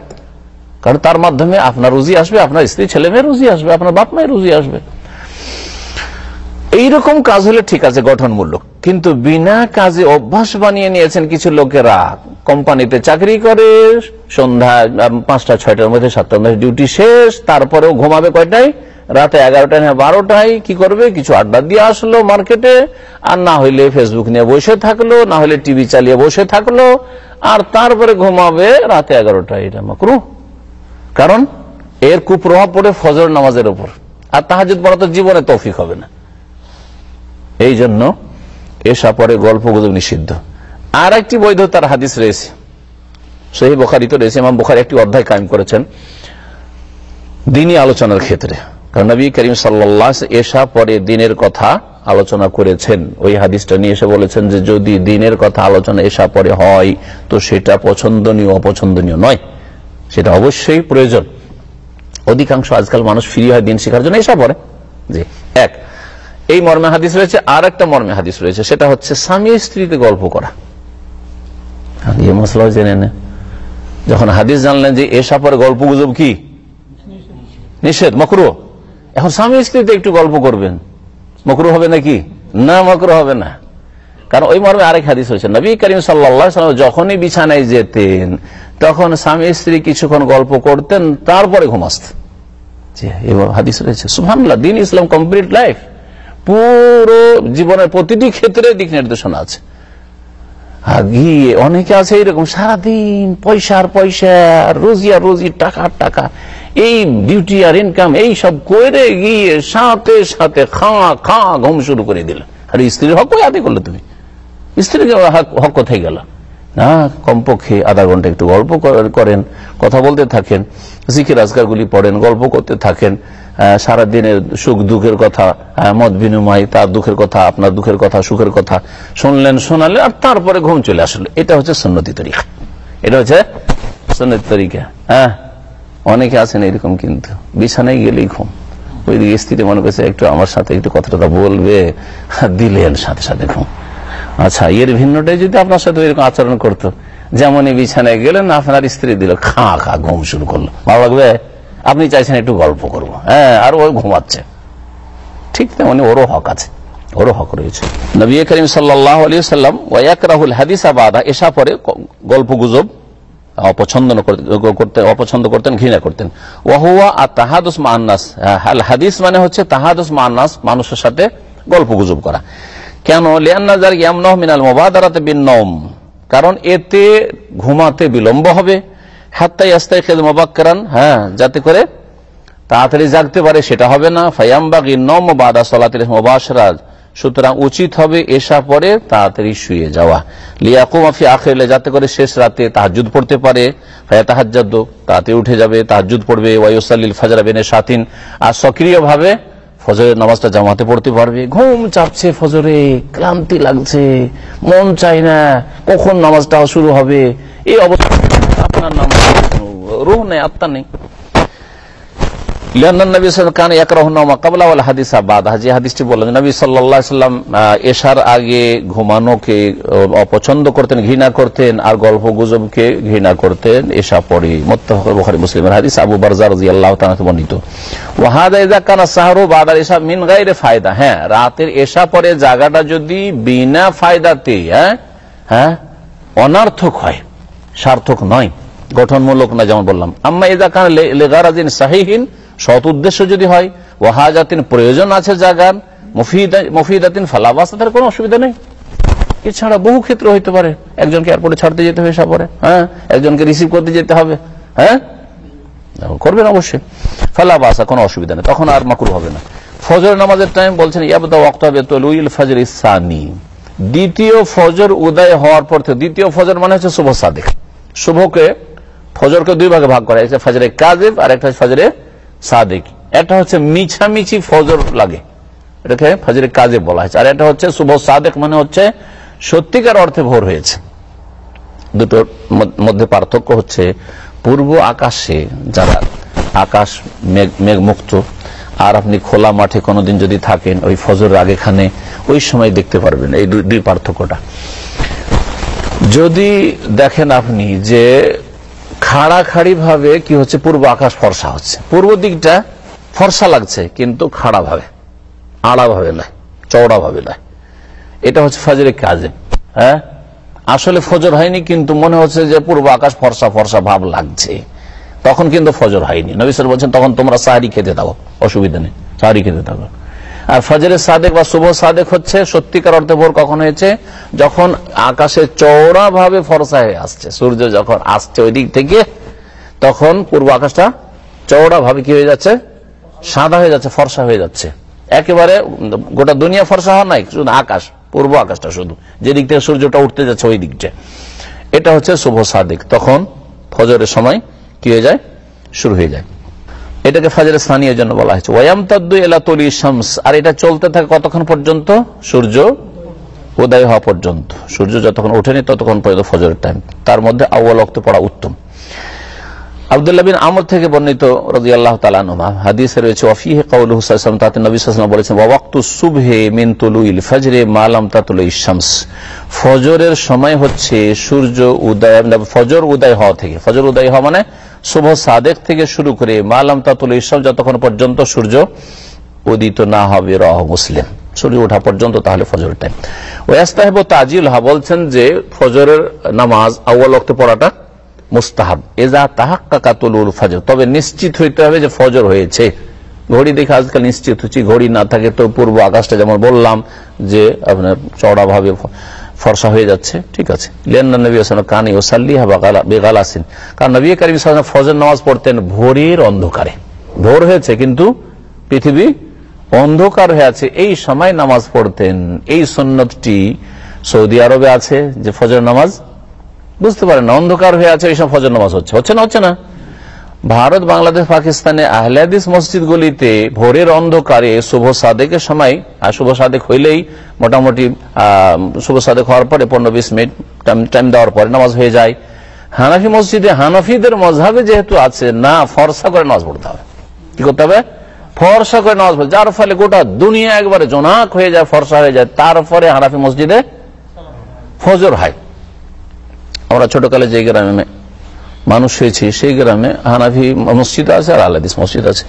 কারণ তার মাধ্যমে আপনার রুজি আসবে, আপনার স্ত্রী ছেলে মেয়ে রুজি আসবে, আপনার বাপ মায়ের রুজি আসবে। এইরকম কাজ হলে ঠিক আছে, গঠনমূলক। কিন্তু বিনা কাজে অভ্যাস বানিয়ে নিয়েছেন কিছু লোকেরা। কোম্পানিতে চাকরি করে সন্ধ্যা পাঁচটা ছয়টার মধ্যে সাতটার মধ্যে ডিউটি শেষ, তারপরেও ঘুমাবে কয়টায়? রাতে এগারোটায় না বারোটায়, কি করবে? কিছু আড্ডা দিয়ে আসলো মার্কেটে। আর না হইলে ফেসবুক নিয়ে বসে থাকল, না হলে টিভি চালিয়ে বসে থাকল। আর তারপরে ঘুমাবে রাতে এগারোটায়, এটা মাকরু। কারণ এর কুপ্রভাব পড়ে ফজর নামাজের উপর। আর তাহাজুদ পড়া তো জীবনে তৌফিক হবে না। এই জন্য এসা পরে গল্প গুজব নিষিদ্ধ। আর একটি বৈধতার হাদিস রয়েছে। সেই বোখারিতে রয়েছে, ইমাম বোখারি একটি অধ্যায় কায়েম করেছেন দিনই আলোচনার ক্ষেত্রে। কারণ নবী করিম সাল্লাহ এসা পরে দিনের কথা আলোচনা করেছেন। ওই হাদিসটা নিয়ে এসে বলেছেন যে, যদি দিনের কথা আলোচনা এসা পরে হয়, তো সেটা পছন্দনীয়, অপছন্দনীয় নয়। সেটা অবশ্যই প্রয়োজন। অধিকাংশ আজকাল মানুষ ফ্রি হয় দিন শেখার জন্য এসা পরে জি, এক। এই মর্মে হাদিস রয়েছে আর একটা মর্মে হাদিস রয়েছে সেটা হচ্ছে স্বামী স্ত্রীতে গল্প করা। মশলাও জেনে নে। যখন হাদিস জানলেন যে এসা পরে গল্প গুজব কি? নিষেধ মকরু। এখন স্বামী স্ত্রীতে একটু গল্প করবেন। মকরু হবে নাকি? না মকরু হবে না। কারণ ওই মর্মে আরেক হাদিস হয়েছে নবী করিম সাল্লাম যখনই বিছানায় যেতেন তখন স্বামী স্ত্রী কিছুক্ষণ গল্প করতেন তারপরে ঘুমাস্তেন জি, হাদিস রয়েছে সুহানুল্লাহ দিন ইসলাম কমপ্লিট লাইফ। পুরো জীবনের প্রতিটি ক্ষেত্রে দিক নির্দেশনা আছে। আর গিয়ে অনেকে আছে এরকম সারাদিন পয়সার পয়সা, রোজি আর রোজি, টাকা টাকা, এই ডিউটি আর ইনকাম এই সব করে গিয়ে সাথে সাথে খা খা, ঘুম শুরু করে দিল আর স্ত্রীর হক আদি করল তুমি? স্ত্রীর হক- কোথায় গেল? না কমপক্ষে আধা ঘণ্টা একটু গল্প করেন কথা বলতে থাকেন জিকির আজকারগুলি পড়েন গল্প করতে থাকেন আহ, সারাদিনের সুখ দুঃখের কথা মত বিনিময় তার দুঃখের কথা আপনার দুঃখের কথা সুখের কথা শুনলেন শোনালেন আর তারপরে ঘুম চলে আসলো। এটা হচ্ছে সন্নতি তরিকা। এটা হচ্ছে সন্নতি তরিকা। হ্যাঁ অনেকে আছেন এরকম কিন্তু। বিছানায় গেলেই ঘুম। ওই স্ত্রী মনে করছে একটু আমার সাথে একটু কথাটা বলবে দিলেন সাথে সাথে ঘুম। আচ্ছা এর ভিন্নটাই যদি আপনার সাথে এরকম আচরণ করতো, যেমনই বিছানায় গেলেন, আপনার স্ত্রী দিল, খা খা, ঘুম শুরু করল। ভালো লাগবে? আপনি চাইছেন একটু গল্প করব। হ্যাঁ আর ওই ঘুমাচ্ছে। ঠিক তেমনি ওরও হক আছে, ওরও হক রয়েছে। নবী করিম সাল্লাম ওয়াক রাহুল হাদিস আবাদা এসা পরে গল্প গুজব, অপছন্দ ন করতে- করতে, অপছন্দ করতেন, ঘৃণা করতেন। ওয়াহুয়া আর তাহাদুস মান্নাস আল হাদিস মানে হচ্ছে তাহাদুস মান্নাস মানুষের সাথে গল্প গুজব করা। কেন? লিয়ান্নাজার ইয়ামনহ মিনাল মোবাদারাতে বিন নম কারণ এতে ঘুমাতে বিলম্ব হবে। হাত্তাই আস্তাই খেদ মোবাক্কারান হ্যাঁ যাতে করে তাড়াতাড়ি জাগতে পারে, সেটা হবে না। ফায়াম্বাগি নম বাদা সলাতিল মোবাসরাজ সুতরাং উচিত হবে এসা পরে তাড়াতাড়ি শুয়ে যাওয়া। লিয়াকুমাফি আখেলে যাতে করে শেষ রাতে তাহাজুদ পড়তে পারে। ফায়া তাহাজ্জাদ তাতে উঠে যাবে তাহাজুদ পড়বে। ওয়াইসাল্লিল ফাজরা বেনে সাতিন। আর সক্রিয় ভাবে ফজরের নামাজটা জামাতে পড়তে পারবে। ঘুম চাপছে, ফজরে ক্লান্তি লাগছে, মন চাই না কখন নামাজটা শুরু হবে। এই অবস্থা আপনার নামাজ রোহ নেই, আত্মা নেই। নবী কান একরহনামা হাদিস বললেন, নবী সাল্লাহ সাল্লাম এশার আগে ঘুমানোকে অপছন্দ করতেন, ঘৃণা করতেন, আর গল্প গুজবকে ঘৃণা করতেন এশা পরে। হাদিস, আবু মিন ফায়দা। হ্যাঁ রাতের এশা পরে জায়গাটা যদি বিনা ফায়দাতে হ্যাঁ হ্যাঁ অনার্থক হয়, সার্থক নয়, গঠনমূলক না, যেমন বললাম। আম্মা ইদা কান লেগারাজিন সাহিহীন সৎ উদ্দেশ্য যদি হয়, ওয়াহাজাতিন প্রয়োজন আছে জাগান মুফিদাতিন ফালাবাস তার কোনো অসুবিধা নেই। এছাড়া বহু ক্ষেত্র হইতে পারে। একজনকে এয়ারপোর্টে ছাড়তে যেতে হবে সাপরে হ্যাঁ? একজনকে রিসিভ করতে যেতে হবে হ্যাঁ? করবেন অবশ্যই। ফালাবাসা কোনো অসুবিধা নেই। তখন আর মাকুর হবে না। ফজর নামাজের টাইম বলছেন হবে তলুইল ইসানি। দ্বিতীয় ফজর উদয় হওয়ার পর থেকে, দ্বিতীয় ফজর মানে হচ্ছে শুভ সাদেক। শুভকে ফজরকে দুই ভাগে ভাগ করা একটা ফজরে কাজেব আর একটা ফজরে সাদেক। একটা হচ্ছে মিছামিছি ফজর লাগে। এটাকে ফজরে কাজে বলা হয়েছে। আর এটা হচ্ছে শুভ সাদেক মানে হচ্ছে সত্যিকার অর্থে ভোর হয়েছে। দুটোর মধ্যে পার্থক্য হচ্ছে পূর্ব আকাশে যারা আকাশ মেঘ, মেঘমুক্ত, আর আপনি খোলা মাঠে কোনোদিন যদি থাকেন, ওই ফজর আগেখানে ওই সময় দেখতে পারবেন। এই দুই পার্থক্যটা। যদি দেখেন আপনি যে খাড়াখাড়ি ভাবে কি হচ্ছে? পূর্ব আকাশ ফর্সা হচ্ছে। পূর্ব দিকটা ফর্সা লাগছে, কিন্তু খাড়া ভাবে আড়া ভাবে নয় চওড়া ভাবে নয়। এটা হচ্ছে ফজরের কাজে হ্যাঁ? আসলে ফজর হয়নি, কিন্তু মনে হচ্ছে যে পূর্ব আকাশ ফর্সা ফর্সা ভাব লাগছে। তখন কিন্তু ফজর হয়নি। নবিসর বলছেন, তখন তোমরা সাহারি খেতে থাকো অসুবিধা নেই, সাহারি খেতে থাকো আর ফজরের সাদেক বা শুভ সাদেক হচ্ছে, সত্যিকার অর্থে ভোর কখন হয়েছে? যখন আকাশে চৌড়া ভাবে ফরসা হয়ে আসছে, সূর্য যখন আসছে ওই দিক থেকে, তখন পূর্ব আকাশটা চৌড়া ভাবে কি হয়ে যাচ্ছে? সাদা হয়ে যাচ্ছে, ফর্সা হয়ে যাচ্ছে। একেবারে গোটা দুনিয়া ফর্সা হওয়া নাই, শুধু আকাশ, পূর্ব আকাশটা শুধু। যে দিক থেকে সূর্যটা উঠতে যাচ্ছে ওই দিকটা এটা হচ্ছে শুভ সাদেক। তখন ফজরের সময় কি হয়ে যায়? শুরু হয়ে যায়। এটাকে ফাজরের স্থানীয় জন্য বলা হয়েছে। ওয়াম তদ্দু এলা তলি শামস। আর এটা চলতে থাকে কতক্ষণ পর্যন্ত? সূর্য উদয় হওয়া পর্যন্ত। সূর্য যতক্ষণ ওঠেনি ততক্ষণ পর্যন্ত ফজরের টাইম তার মধ্যে আউ্বাল অক্ত পড়া উত্তম। আবদুল্লাহ বিন আমর থেকে বর্ণিত রাজি আল্লাহ তালানুমা হাদিসে রয়েছে, ওয়াফিহ কাউল হুসাইসলাম তাতে নবী সাল্লাম বলেছেন ওয়াক্তু সুবহে মিন তুলুইল ফজরে মালাম তাতুল শামস ফজরের সময় হচ্ছে সূর্য উদয়, ফজর উদয় হওয়া থেকে। ফজর উদয় হওয়া মানে শুভ সাদেক থেকে শুরু করে মালাম তাতুল ইসলাম যতক্ষণ পর্যন্ত সূর্য উদিত না হবে রহ মুসলিম। সূর্য ওঠা পর্যন্ত তাহলে ফজরের টাইম ওয়াস্তাহেব তাজিল হা বলছেন যে ফজরের নামাজ আউ্বাল অক্তে পড়াটা মুস্তাহাব। এজা তাহাক্কাতুল ফজর। তবে নিশ্চিত হইতে হবে যে ফজর হয়েছে। ঘড়ি দেখে আজকাল নিশ্চিত হচ্ছি, ঘড়ি না থাকে তো পূর্ব আকাশটা যেমন বললাম যে আপনার চড়া ভাবে ফর্সা হয়ে যাচ্ছে, ঠিক আছে। কানি ও সাল্লিহা বেগাল আসেন কারণ নবী করিম ফজর নামাজ পড়তেন ভোরের অন্ধকারে। ভোর হয়েছে কিন্তু পৃথিবী অন্ধকার হয়ে আছে। এই সময় নামাজ পড়তেন। এই সন্ন্যতটি সৌদি আরবে আছে যে ফজর নামাজ, বুঝতে পারেন না, অন্ধকার হয়ে আছে এই এইসব ফজর নামাজ হচ্ছে। হচ্ছে না হচ্ছে না? ভারত, বাংলাদেশ, পাকিস্তানে আহলাদিস মসজিদ গুলিতে ভোরের অন্ধকারে শুভ সাদেকের সময় শুভ সাদেক হইলেই মোটামুটি শুভ সাদেক হওয়ার পরে পনেরো বিশ মিনিট টাইম দেওয়ার পরে নামাজ হয়ে যায়। হানাফি মসজিদে হানফিদের মজাবে যেহেতু আছে, না ফরসা করে নামাজ পড়তে হবে। কি করতে হবে? ফরসা করে নামাজ পড়তে যার ফলে গোটা দুনিয়া একবারে জোনাক হয়ে যায়, ফরসা হয়ে যায়। তারপরে হানাফি মসজিদে ফজর হয়। আমরা ছোটকালে যে গ্রামে মানুষ হয়েছে, সেই গ্রামে হানাফি মসজিদ আছে আর আলাদিস মসজিদ আছে।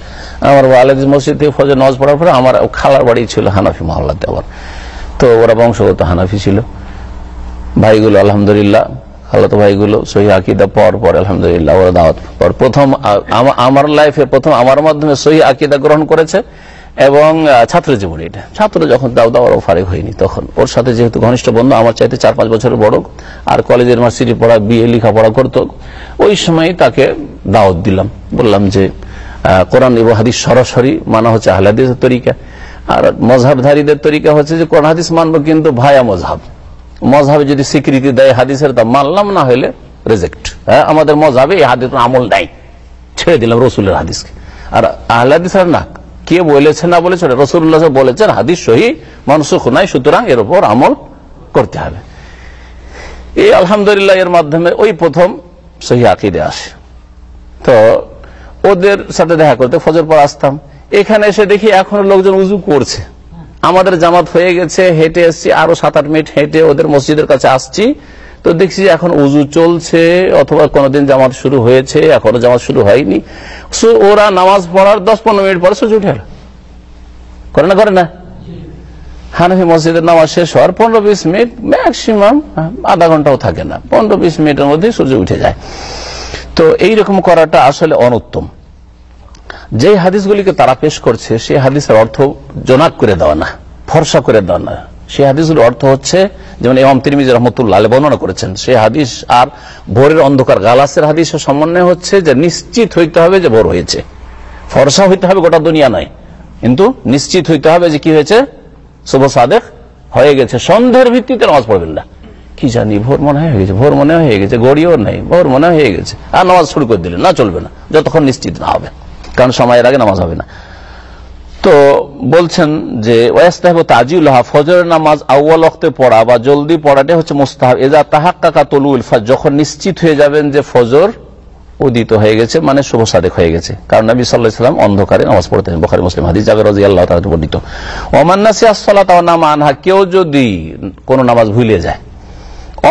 আমার আলাদিস মসজিদ থেকে ফজর নজ পড়ার পরে আমার খালার বাড়ি ছিল হানাফি মহল্লাতে আবার। তো ওরা বংশগত হানাফি ছিল। ভাইগুলো, আলহামদুলিল্লাহ খালাতো ভাইগুলো, সহি আকিদা পর পর, আলহামদুলিল্লাহ, ওরা দাওয়াত পর। প্রথম আমার লাইফে প্রথম, আমার মাধ্যমে সহি আকিদা গ্রহণ করেছে। এবং ছাত্র জীবন এটা। ছাত্র যখন দাও দাওয়ারও ফারেক হয়নি তখন। ওর সাথে যেহেতু ঘনিষ্ঠ বন্ধু, আমার চাইতে চার পাঁচ বছরের বড় আর কলেজের ইউনিভার্সিটি পড়া বিএ লেখাপড়া করতো, ওই সময় তাকে দাওয়াত দিলাম। বললাম যে কোরআন এবং হাদিস সরাসরি মানা হচ্ছে আহলাদিসের তরিকা। আর মজহাবধারীদের তরিকা হচ্ছে যে, কোরআন, হাদিস মানবো কিন্তু ভায়া মজহাব। মজহাবে যদি স্বীকৃতি দেয় হাদিসের, তা মানলাম, না হলে রেজেক্ট হ্যাঁ আমাদের মজহাবে এই হাদিস আমল নাই। ছেড়ে দিলাম রসুলের হাদিসকে। আর আহলাদিস আর না। কে বলেছে, না বলেছে রসুল্লাহ বলেছেন, হাদিস সহি, মনসুখ নাই, সুতরাং এর উপর আমল করতে হবে। এই আলহামদুলিল্লাহ এর মাধ্যমে ওই প্রথম সহি আকিদে আসে। তো ওদের সাথে দেখা করতে ফজর পর আসতাম। এখানে এসে দেখি এখনও লোকজন উজু করছে। আমাদের জামাত হয়ে গেছে, হেঁটে এসছি, আরও সাত আট মিনিট হেঁটে ওদের মসজিদের কাছে আসছি। তো দেখছি এখন উজু চলছে অথবা কোনোদিন জামাত শুরু হয়েছে এখনও জামাত শুরু হয়নি। So, ওরা নামাজ পড়ার দশ পনেরো মিনিট পরে সূর্য উঠে এলো। করে না করে না? হানফি মসজিদের নামাজ শেষ হওয়ার পনেরো বিশ মিনিট ম্যাক্সিমাম আধা ঘন্টাও থাকে না। পনেরো বিশ মিনিটের মধ্যে সূর্য উঠে যায়। তো এই রকম করাটা আসলে অনুত্তম। যে হাদিসগুলিকে তারা পেশ করছে সেই হাদিসের অর্থ জোনাক করে দেওয়া না ফর্সা করে দেওয়া না। সেই হাদিসগুলির অর্থ হচ্ছে, যেমন ইমাম তিরমিজ রহমতুল্লাহ বর্ণনা করেছেন, সেই হাদিস আর ভোরের অন্ধকার গালাসের হাদিসের সমন্বয় হচ্ছে যে নিশ্চিত হইতে হবে যে ভোর হয়েছে। ফর্সা হইতে হবে গোটা দুনিয়া নয়। কিন্তু নিশ্চিত হইতে হবে যে কি হয়েছে? শুভ সাদেক হয়ে গেছে। সন্ধ্যের ভিত্তিতে নামাজ পড়বেন না। কি জানি, ভোর মনে হয়ে গেছে, ভোর মনে হয়ে গেছে, গড়িও নেই, ভোর মনে হয়ে গেছে। আর নামাজ শুরু করে দিলেন, না চলবে না, যতক্ষণ নিশ্চিত না হবে। কারণ সময়ের আগে নামাজ হবে না। তো বলছেন যে, ওয়াস্তাহেব তাজিউল্লাহ ফজরের নামাজ আউ্বাল অক্তে পড়া বা জলদি পড়াটা হচ্ছে মোস্তাহাব। এজা তাহাক্কাকা তলুল যখন নিশ্চিত হয়ে যাবেন যে ফজর উদিত হয়ে গেছে মানে শুভ সাদেক হয়ে গেছে। কারণ নবী সাল্লাহ ইসলাম অন্ধকারে নামাজ পড়তেন বোখারি, মুসলিম, হাদিস, জাবের রাজি আল্লাহ তাআলা বর্ণিত। ওমান্নাসি আসসালাত ওয়া নামা আনহা, কেউ যদি কোন নামাজ ভুলে যায়,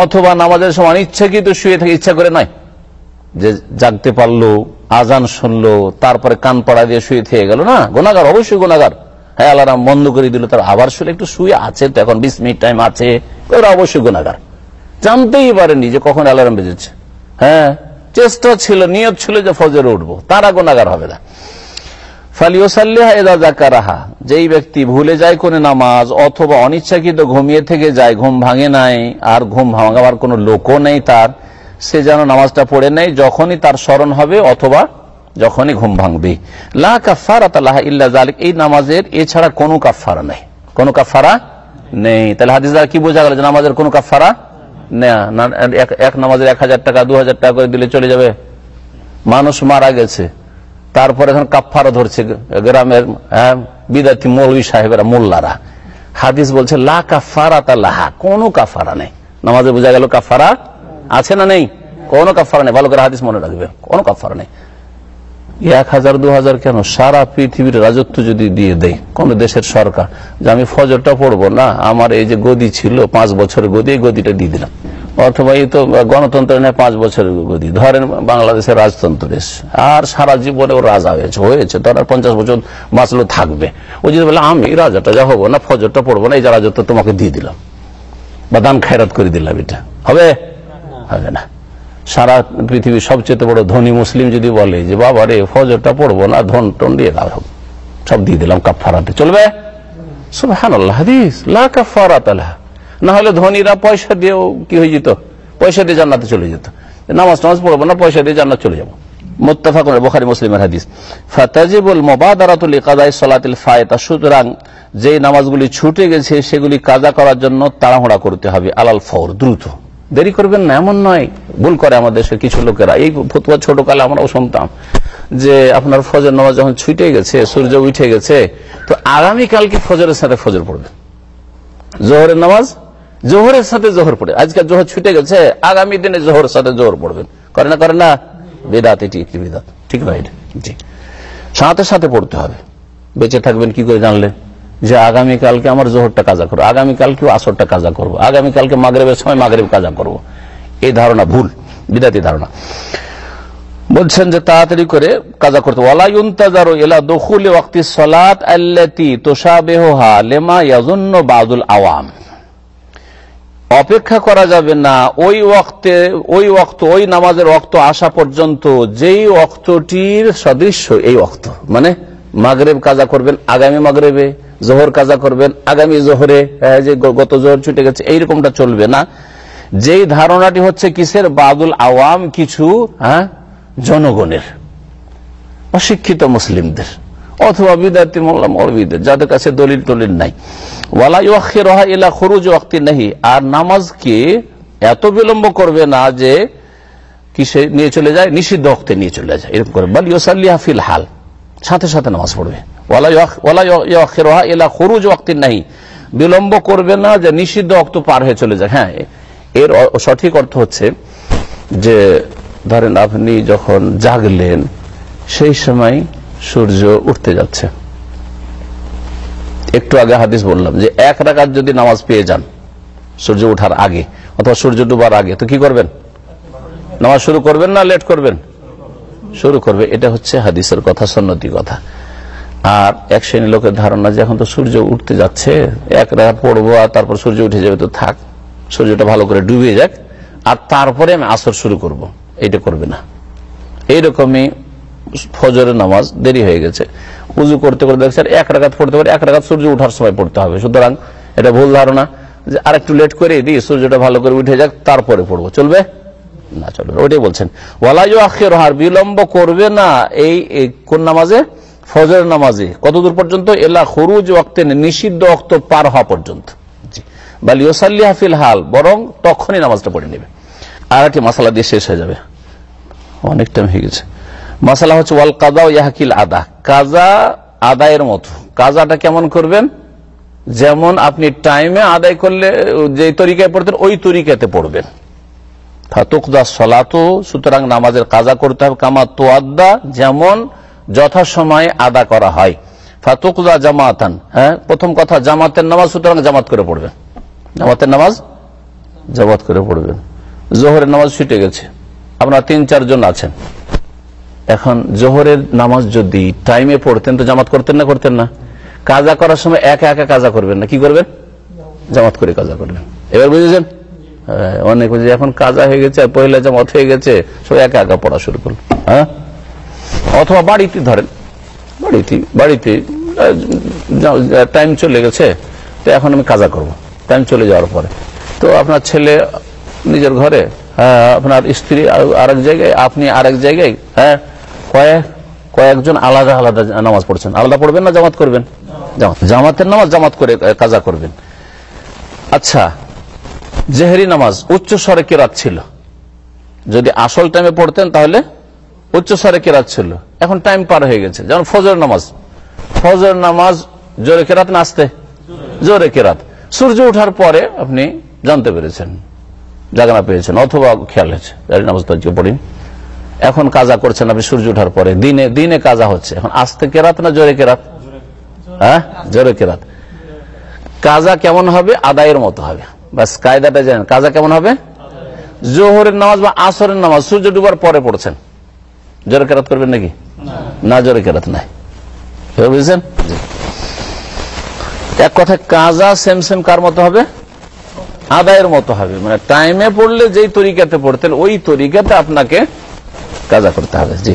অথবা নামাজের সময় ইচ্ছাকৃত শুয়ে থাকে, ইচ্ছা করে নয় যে জাগতে পারল আজান শুনলো, তারপরে কান পাড়া দিয়ে শুয়ে থেকে গেল, না? গোনাগার অবশ্যই গোনাগার হ্যাঁ আলারাম বন্ধ করে দিল, তার আবার শুনে একটু শুয়ে আছে তো এখন, বিশ মিনিট টাইম আছে ওরা অবশ্যই গোনাগার জানতেই পারেনি যে কখন অ্যালার্ম বেজেছে। হ্যাঁ চেষ্টা ছিল, নিয়ত ছিল যে ফজরে উঠবো, তারা গোনাগার হবে না। ফালিওসাল্লাহা যেই ব্যক্তি ভুলে যায় কোন নামাজ অথবা অনিচ্ছাকৃত ঘুমিয়ে থেকে যায়, ঘুম ভাঙে নাই, আর ঘুম ভাঙাবার কোনো লোকও নেই তার সে যেন নামাজটা পড়ে নেই যখনই তার স্মরণ হবে অথবা যখনই ঘুম ভাঙবে। লা এই নামাজের এছাড়া কোনো কাফারা নেই। কোনো কাফারা নেই। তাহলে হাদিস কি বোঝা গেল যে নামাজের কোনো কাফারা এক- নামাজের এক হাজার টাকা দু হাজার টাকা করে দিলে চলে যাবে। মানুষ মারা গেছে। তারপরে এখন কাফারা ধরছে গ্রামের হ্যাঁ, বিদাতি মৌলবী সাহেবেরা মোল্লারা। হাদিস বলছে লা কাফারা লাহা কোনো কাফারা নেই। নামাজে বোঝা গেল কাফারা আছে না নেই? কোনো কাফারা নেই। ভালো করে হাদিস মনে রাখবে। কোনো কাফারা নেই। এক হাজার, দু হাজার কেন? সারা পৃথিবীর রাজত্ব যদি দিয়ে দেয়, কোন দেশের সরকার, যে আমি ফজরটা পড়ব না, আমার এই যে গদি ছিল, পাঁচ বছরের গদি, এই গদিটা দিয়ে দিলাম। অথবা এই তো গণতন্ত্র নেই পাঁচ বছরের গদি। ধরেন বাংলাদেশের রাজতন্ত্র দেশ, আর সারা জীবনে ও রাজা হয়েছে হয়েছে। তো আর পঞ্চাশ বছর বাঁচলো থাকবে। ও যদি বলে, আমি রাজাটা, যা হব না, ফজরটা পড়ব না, এই যে রাজত্ব তোমাকে দিয়ে দিলাম। বা দান খায়রাত করে দিলাম এটা। হবে? হবে না। সারা পৃথিবীর সবচেয়ে বড় ধনী মুসলিম যদি বলে যে, বাবা রে, ফজরটা পড়ব না, ধন টন দিয়ে দাও সব। দিয়ে দিলাম কাফারাতে চলবে। না হলে ধনীরা পয়সা দিয়েও কি হয়ে যেত? পয়সা দিয়ে জান্নাতে চলে যেত। নামাজ টামাজ পড়ব না, পয়সা দিয়ে জান্নাত চলে যাব। মুত্তাফাক বুখারী মুসলিমের হাদিস। ফাতাজিবুল মুবাদারাতুল লিকাদাই সালাতিল ফায়তা সুতরাং যে নামাজগুলি ছুটে গেছে, সেগুলি কাজা করার জন্য তাড়াহুড়া করতে হবে। আলাল ফৌর দ্রুত। দেরি করবেন না, এমন নয়। ভুল করে আমাদের দেশের কিছু লোকেরা। এই ফতুয়া ছোট কালে আমরাও শুনতাম যে আপনার ফজর নামাজ যখন ছুটে গেছে, সূর্য উঠে গেছে, তো আগামীকালকে ফজরের সাথে ফজর পড়বে। জোহরের নামাজ জোহরের সাথে জোহর পড়ে। আজকাল জোহর ছুটে গেছে, আগামী দিনে জোহরের সাথে জোহর পড়বেন। করে না করে না? বেদাত, এটি একটি বেদাত। ঠিক নয় জি। সাথে সাথে পড়তে হবে। বেঁচে থাকবেন কি করে জানলেন যে আগামীকালকে আমার জোহরটা কাজা করব আগামীকালকেও আসরটা কাজা করব আগামীকালকে মাগরেবের সময় মাগরেব কাজা করব। এই ধারণা ভুল, বিদাতি ধারণা। বলছেন যে তাড়াতাড়ি করে কাজা করতে ওয়ালা ইউনতাজারু ইলা দুখুলি ওয়াক্তি সালাত আল্লাতি আওয়াম। অপেক্ষা করা যাবে না, ওই ওয়াক্তে, ওই ওয়াক্ত, ওই নামাজের ওয়াক্ত আসা পর্যন্ত, যেই ওয়াক্তটির সদৃশ্য এই ওয়াক্ত। মানে মাগরেব কাজা করবেন আগামী মাগরেবে। জোহর কাজা করবেন, আগামী জোহরে যে গত জোহর ছুটে গেছে, এইরকমটা চলবে না। যেই ধারণাটি হচ্ছে কিসের? বাদুল আওয়াম কিছু হ্যাঁ জনগণের, অশিক্ষিত মুসলিমদের, অথবা বিদ্যার্থী মোল্লা যাদের কাছে দলিল টলিল নাই। ওয়ালা ইউআখিরুহা ইলা খুরুজ ওয়াক্তি নাহি। আর নামাজকে এত বিলম্ব করবে না যে কিসে নিয়ে চলে যায়? নিষিদ্ধ অক্তে নিয়ে চলে যায়। এরকম করে। বল ইউসাল্লিহা ফিল হাল। সাথে সাথে নামাজ পড়বে। বিলম্ব করবে না যে নিষিদ্ধ অক্ত পার হয়ে চলে যায়। হ্যাঁ এর সঠিক অর্থ হচ্ছে যে, ধরেন আপনি যখন জাগলেন, সেই সময় সূর্য উঠতে যাচ্ছে। একটু আগে হাদিস বললাম যে, এক রাকাত যদি নামাজ পেয়ে যান, সূর্য উঠার আগে, অথবা সূর্য ডুবার আগে, তো কি করবেন? নামাজ শুরু করবেন না লেট করবেন? শুরু করবে। এটা হচ্ছে হাদিসের কথা, সন্নতি কথা। আর এক শ্রেণি লোকের ধারণা যে এখন তো সূর্য উঠতে যাচ্ছে, এক রাত পড়ব আর তারপর সূর্য উঠে যাবে, তো থাক, সূর্যটা ভালো করে ডুবে যাক, আর তারপরে আমি আসর শুরু করব। এটা করবে না। এইরকমই ফজরের নামাজ দেরি হয়ে গেছে। উজু করতে করতে দেখছেন এক রাগাত পড়তে পারে এক রাগাত সূর্য উঠার সময় পড়তে হবে। সুতরাং এটা ভুল ধারণা যে আর একটু লেট করে দিই, সূর্যটা ভালো করে উঠে যাক, তারপরে পড়ব। চলবে? না, চলবে ওইটাই বলছেন। ওয়ালাইও আখের হার বিলম্ব করবে না। এই কোন নামাজে? ফজরের নামাজে কতদূর পর্যন্ত? এলা খরুজ অক্তে নিষিদ্ধ অক্ত পার হওয়া পর্যন্ত। বা লিওসাল্লি হাফিল হাল, বরং তখনই নামাজটা পড়ে নেবে। আর একটি মশলা দিয়ে শেষ হয়ে যাবে। অনেক টাইম হয়ে গেছে। মশলা হচ্ছে, ওয়াল ও ইয়াহাকিল আদা। কাজা আদায়ের মতো। কাজাটা কেমন করবেন? যেমন আপনি টাইমে আদায় করলে, যে তরিকায় পড়তেন, ওই তরিকাতে পড়বেন। ফাতুকদা সলাতো, সুতরাং নামাজের কাজা করতে হবে, কামা তোয়াদ্দা, যেমন যথাসময়ে আদা করা হয়। ফাতুকদা জামাতান হ্যাঁ? প্রথম কথা জামাতের নামাজ সুতরাং জামাত করে পড়বেন জামাতের নামাজ জামাত করে পড়বেন জোহরের নামাজ ছুটে গেছে। আপনারা তিন চারজন আছেন। এখন জোহরের নামাজ যদি টাইমে পড়তেন তো জামাত করতেন না করতেন না? কাজা করার সময় একা একা কাজা করবেন না। কি করবেন? জামাত করে কাজা করবেন। এবার বুঝেছেন? হ্যাঁ, অনেক এখন কাজা হয়ে গেছে পয়লা জামাত হয়ে গেছে সব একা একা পড়া শুরু করল। হ্যাঁ? অথবা বাড়িতে ধরেন বাড়িতে বাড়িতে টাইম চলে গেছে তো এখন আমি কাজা করব। টাইম চলে যাওয়ার পরে। তো আপনার ছেলে নিজের ঘরে হ্যাঁ, আপনার স্ত্রী আর- আরেক জায়গায় আপনি আরেক জায়গায় হ্যাঁ কয়েক কয়েকজন আলাদা আলাদা নামাজ পড়ছেন। আলাদা পড়বেন না জামাত করবেন? জামাত। জামাতের নামাজ জামাত করে কাজা করবেন। আচ্ছা জেহেরি নামাজ উচ্চ স্বরে কেরাত ছিল। যদি আসল টাইমে পড়তেন তাহলে উচ্চ স্বরে কেরাত ছিল। এখন টাইম পার হয়ে গেছে। যেমন ফজর নামাজ। ফজর নামাজ জোরে কেরাত না আসতে? জোরে কেরাত। সূর্য ওঠার পরে আপনি জানতে পেরেছেন, জাগানা পেয়েছেন, অথবা খেয়াল হয়েছে জানি নামাজ তো পড়িনি। এখন কাজা করছেন আপনি সূর্য ওঠার পরে। দিনে দিনে কাজা হচ্ছে। এখন আসতে কেরাত না জোরে কেরাত? হ্যাঁ? জোরে কেরাত। কাজা কেমন হবে? আদায়ের মতো হবে। বাস কায়দাটা জানেন। কাজা কেমন হবে? জোহরের নামাজ বা আসরের নামাজ সূর্য ডুবার পরে পড়ছেন। জোরে কেরাত করবেন নাকি? না জোরে কেরাত নাই। বুঝছেন? এক কথায় কাজা সেম সেম কার মতো হবে? আদায়ের মতো হবে। মানে টাইমে পড়লে যেই তরিকাতে পড়তেন, ওই তরিকাতে আপনাকে কাজা করতে হবে। জি।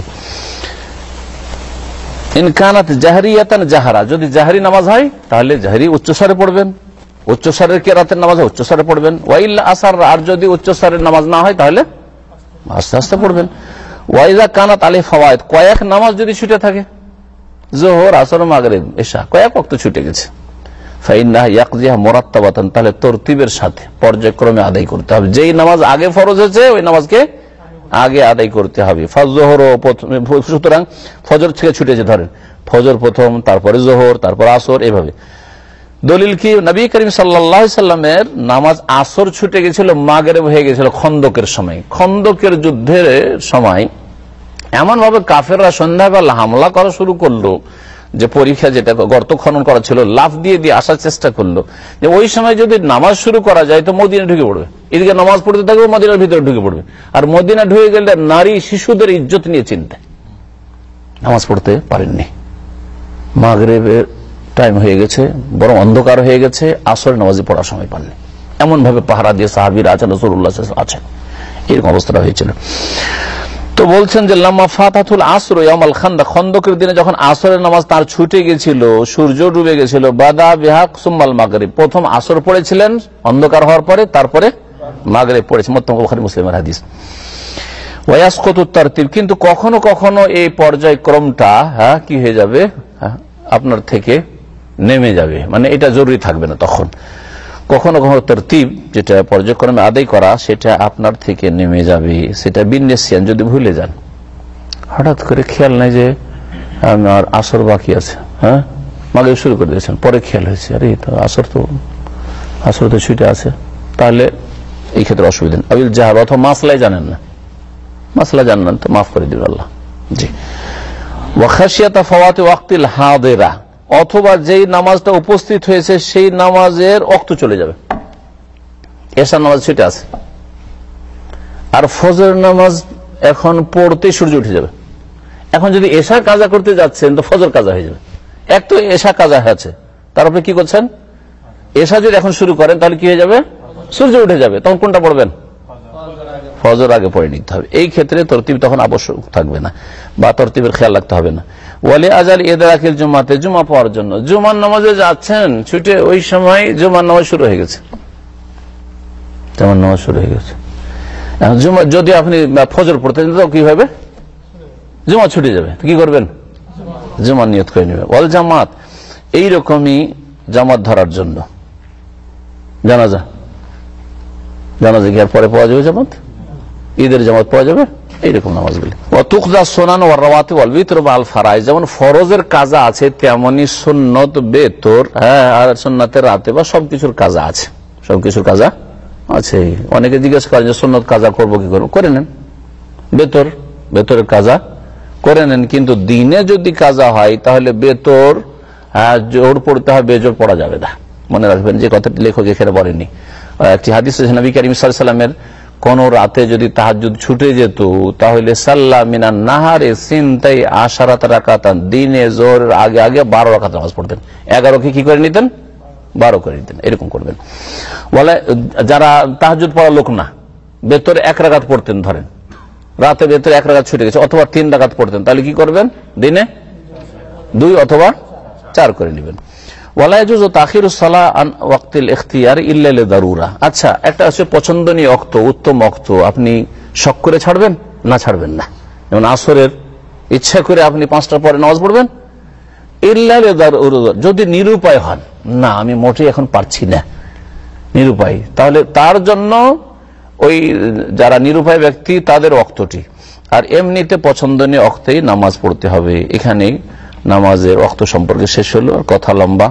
ইনকানাত জাহারিয়াতান জাহারা, যদি জাহারি নামাজ হয়, তাহলে জাহারি উচ্চস্বরে পড়বেন। উচ্চস্বরের কেরাতের নামাজ উচ্চস্বরে পড়বেন। ওয়াইল্লা আসার আর যদি উচ্চস্বরের নামাজ না হয়, তাহলে আস্তে আস্তে পড়বেন। ওয়াইজা কানাত আলী ফওয়ায়দ কয়েক নামাজ যদি ছুটে থাকে, জোহর, আসর, মাগরিব এসা কয়েক অক্ত ছুটে গেছে। তাহলে সাথে পর্যায়ক্রমে আদায় করতে হবে। যেই নামাজ আগে ফরজ হয়েছে, ওই নামাজকে আগে আদায় করতে হবে। সুতরাং ফজর ফজর প্রথম, তারপরে জোহর, তারপর আসর, এভাবে। দলিল কি? নবী করিম সাল্লামের নামাজ আসর ছুটে গেছিল, মাগরেব হয়ে গেছিল খন্দকের সময়। খন্দকের যুদ্ধের সময় এমন ভাবে কাফেররা সন্ধ্যাবেলা হামলা করা শুরু করল, যে পরীক্ষা যেটা গর্ত খনন করা ছিল, লাফ দিয়ে দিয়ে আসার চেষ্টা করল। যে ওই সময় যদি নামাজ শুরু করা যায়, তো মদিনা ঢুকে পড়বে। এদিকে নামাজ পড়তে থাকবে, মদিনার ভিতরে ঢুকে পড়বে। আর মদিনা ঢুকে গেলে নারী শিশুদের ইজ্জত নিয়ে চিন্তা নামাজ পড়তে পারেননি। মাগরেবের টাইম হয়ে গেছে বরং অন্ধকার হয়ে গেছে আসর নামাজি পড়ার সময় পাননি এমন ভাবে পাহারা দিয়ে সাহাবির আছেন রসুল্লাহ আছেন। এরকম অবস্থাটা হয়েছিল। তো বলছেন যে লাম্মা ফাতাতুল আসর ইয়ামাল খান্দা খন্দকের দিনে যখন আসরের নামাজ তার ছুটে গেছিল সূর্য ডুবে গেছিল বাদা বিহাক সুম্মাল মাগরিব। প্রথম আসর পড়েছিলেন অন্ধকার হওয়ার পরে তারপরে মাগরিব পড়েছে। মত্তম বুখারী মুসলিমের হাদিস। ওয়াসকত তারতিব কিন্তু কখনো কখনো এই পর্যায়ক্রমটা হ্যাঁ কি হয়ে যাবে? হ্যাঁ, আপনার থেকে নেমে যাবে। মানে এটা জরুরি থাকবে না তখন। কখনো কখনো তরতিব যেটা পর্যায়ক্রমে আদায় করা, সেটা আপনার থেকে নেমে যাবে। সেটা বিন্যাসিয়ান যদি ভুলে যান। হঠাৎ করে খেয়াল নাই যে আমার আসর বাকি আছে হ্যাঁ? মাগে শুরু করে দিয়েছেন, পরে খেয়াল হয়েছে। আরে, তো আসর তো আসর তো ছুটে আছে। তাহলে এই ক্ষেত্রে অসুবিধা নেই। আবিল জাহার অথবা মাসলাই জানেন না। মাসলা জানেন তো, মাফ করে দিবেন আল্লাহ। জি। ওয়াখাসিয়াতা ফওয়াতে ওয়াক্তিল হাদেরা অথবা যেই নামাজটা উপস্থিত হয়েছে, সেই নামাজের অক্ত চলে যাবে। এসার নামাজ ছুটে আছে। আর ফজর নামাজ এখন পড়তে সূর্য উঠে যাবে। এখন যদি এশা কাজা করতে যাচ্ছেন, তো ফজর কাজা হয়ে যাবে। এক তো এশা কাজা আছে। তারপরে কি করছেন? এশা যদি এখন শুরু করেন, তাহলে কি হয়ে যাবে? সূর্য উঠে যাবে। তখন কোনটা পড়বেন? ফজর আগে পড়ে নিতে হবে। এই ক্ষেত্রে তরতিব তখন আবশ্যক থাকবে না, বা তরতিবের খেয়াল রাখতে হবে না। ওয়ালি আজাল এদারাকিল জুমাতে জুমা পাওয়ার জন্য। জুমার নামাজে যাচ্ছেন, ছুটে ওই সময় জুমার নামাজ শুরু হয়ে গেছে। জুমার নামাজ শুরু হয়ে গেছে। জুমা যদি আপনি ফজর পড়তে তো কি হবে জুমা ছুটে যাবে। কি করবেন? জুমার নিয়ত করে নেবে বল জামাত, এইরকমই জামাত ধরার জন্য। জানাজা। জানাজা কি আর পরে পাওয়া যাবে জামাত? ঈদের জামাত পাওয়া যাবে? এইরকম নামাজগুলি। অতুকদা সোনান ও রাওয়াতে ওয়াল বিতর বা আল ফারাইজ। যেমন ফরজের কাজা আছে তেমনি সুন্নত বেতর হ্যাঁ আর সুন্নতের রাতে বা সবকিছুর কাজা আছে। সবকিছুর কাজা আছে। অনেকে জিজ্ঞেস করেন যে সুন্নত কাজা করব কি করব? করে নেন। বেতর বেতরের কাজা করে নেন। কিন্তু দিনে যদি কাজা হয় তাহলে বেতর হ্যাঁ, জোর পড়তে হবে বেজোর পড়া যাবে না। মনে রাখবেন যে কথাটি লেখক এখানে বলেনি আহ, একটি হাদিস নবী করিম সাল্লামের কোন রাতে যদি তাহাজুদ ছুটে যেত, তাহলে সাল্লাহ মিনা নাহারে সিনতাই আশারাত রাকাতান, দিনে জোর আগে আগে বারো রাকাত নামাজ পড়তেন। এগারো কি করে নিতেন? বারো করে নিতেন, এরকম করবেন। বলে, যারা তাহাজুদ পড়া লোক না বেতরে এক রাকাত পড়তেন ধরেন। রাতে ভেতরে এক রাগাত ছুটে গেছে, অথবা তিন রাগাত পড়তেন, তাহলে কি করবেন? দিনে দুই অথবা চার করে নেবেন। ওয়ালাইজুজ ও তাখির সালা আন ওয়াক্তিল ইখতিয়ার ইল্লালে দারুরা আচ্ছা একটা হচ্ছে পছন্দনীয় অক্ত, উত্তম অক্ত, আপনি শখ করে ছাড়বেন না ছাড়বেন না? যেমন আসরের ইচ্ছা করে আপনি পাঁচটার পরে নামাজ পড়বেন? ইল্লালে দারুরা যদি নিরুপায় হন, না, আমি মোটেই এখন পারছি না নিরুপায়। তাহলে তার জন্য ওই যারা নিরুপায় ব্যক্তি, তাদের অক্তটি। আর এমনিতে পছন্দনীয় অক্তেই নামাজ পড়তে হবে। এখানে নামাজের অক্ত সম্পর্কে শেষ হলো কথা লম্বা।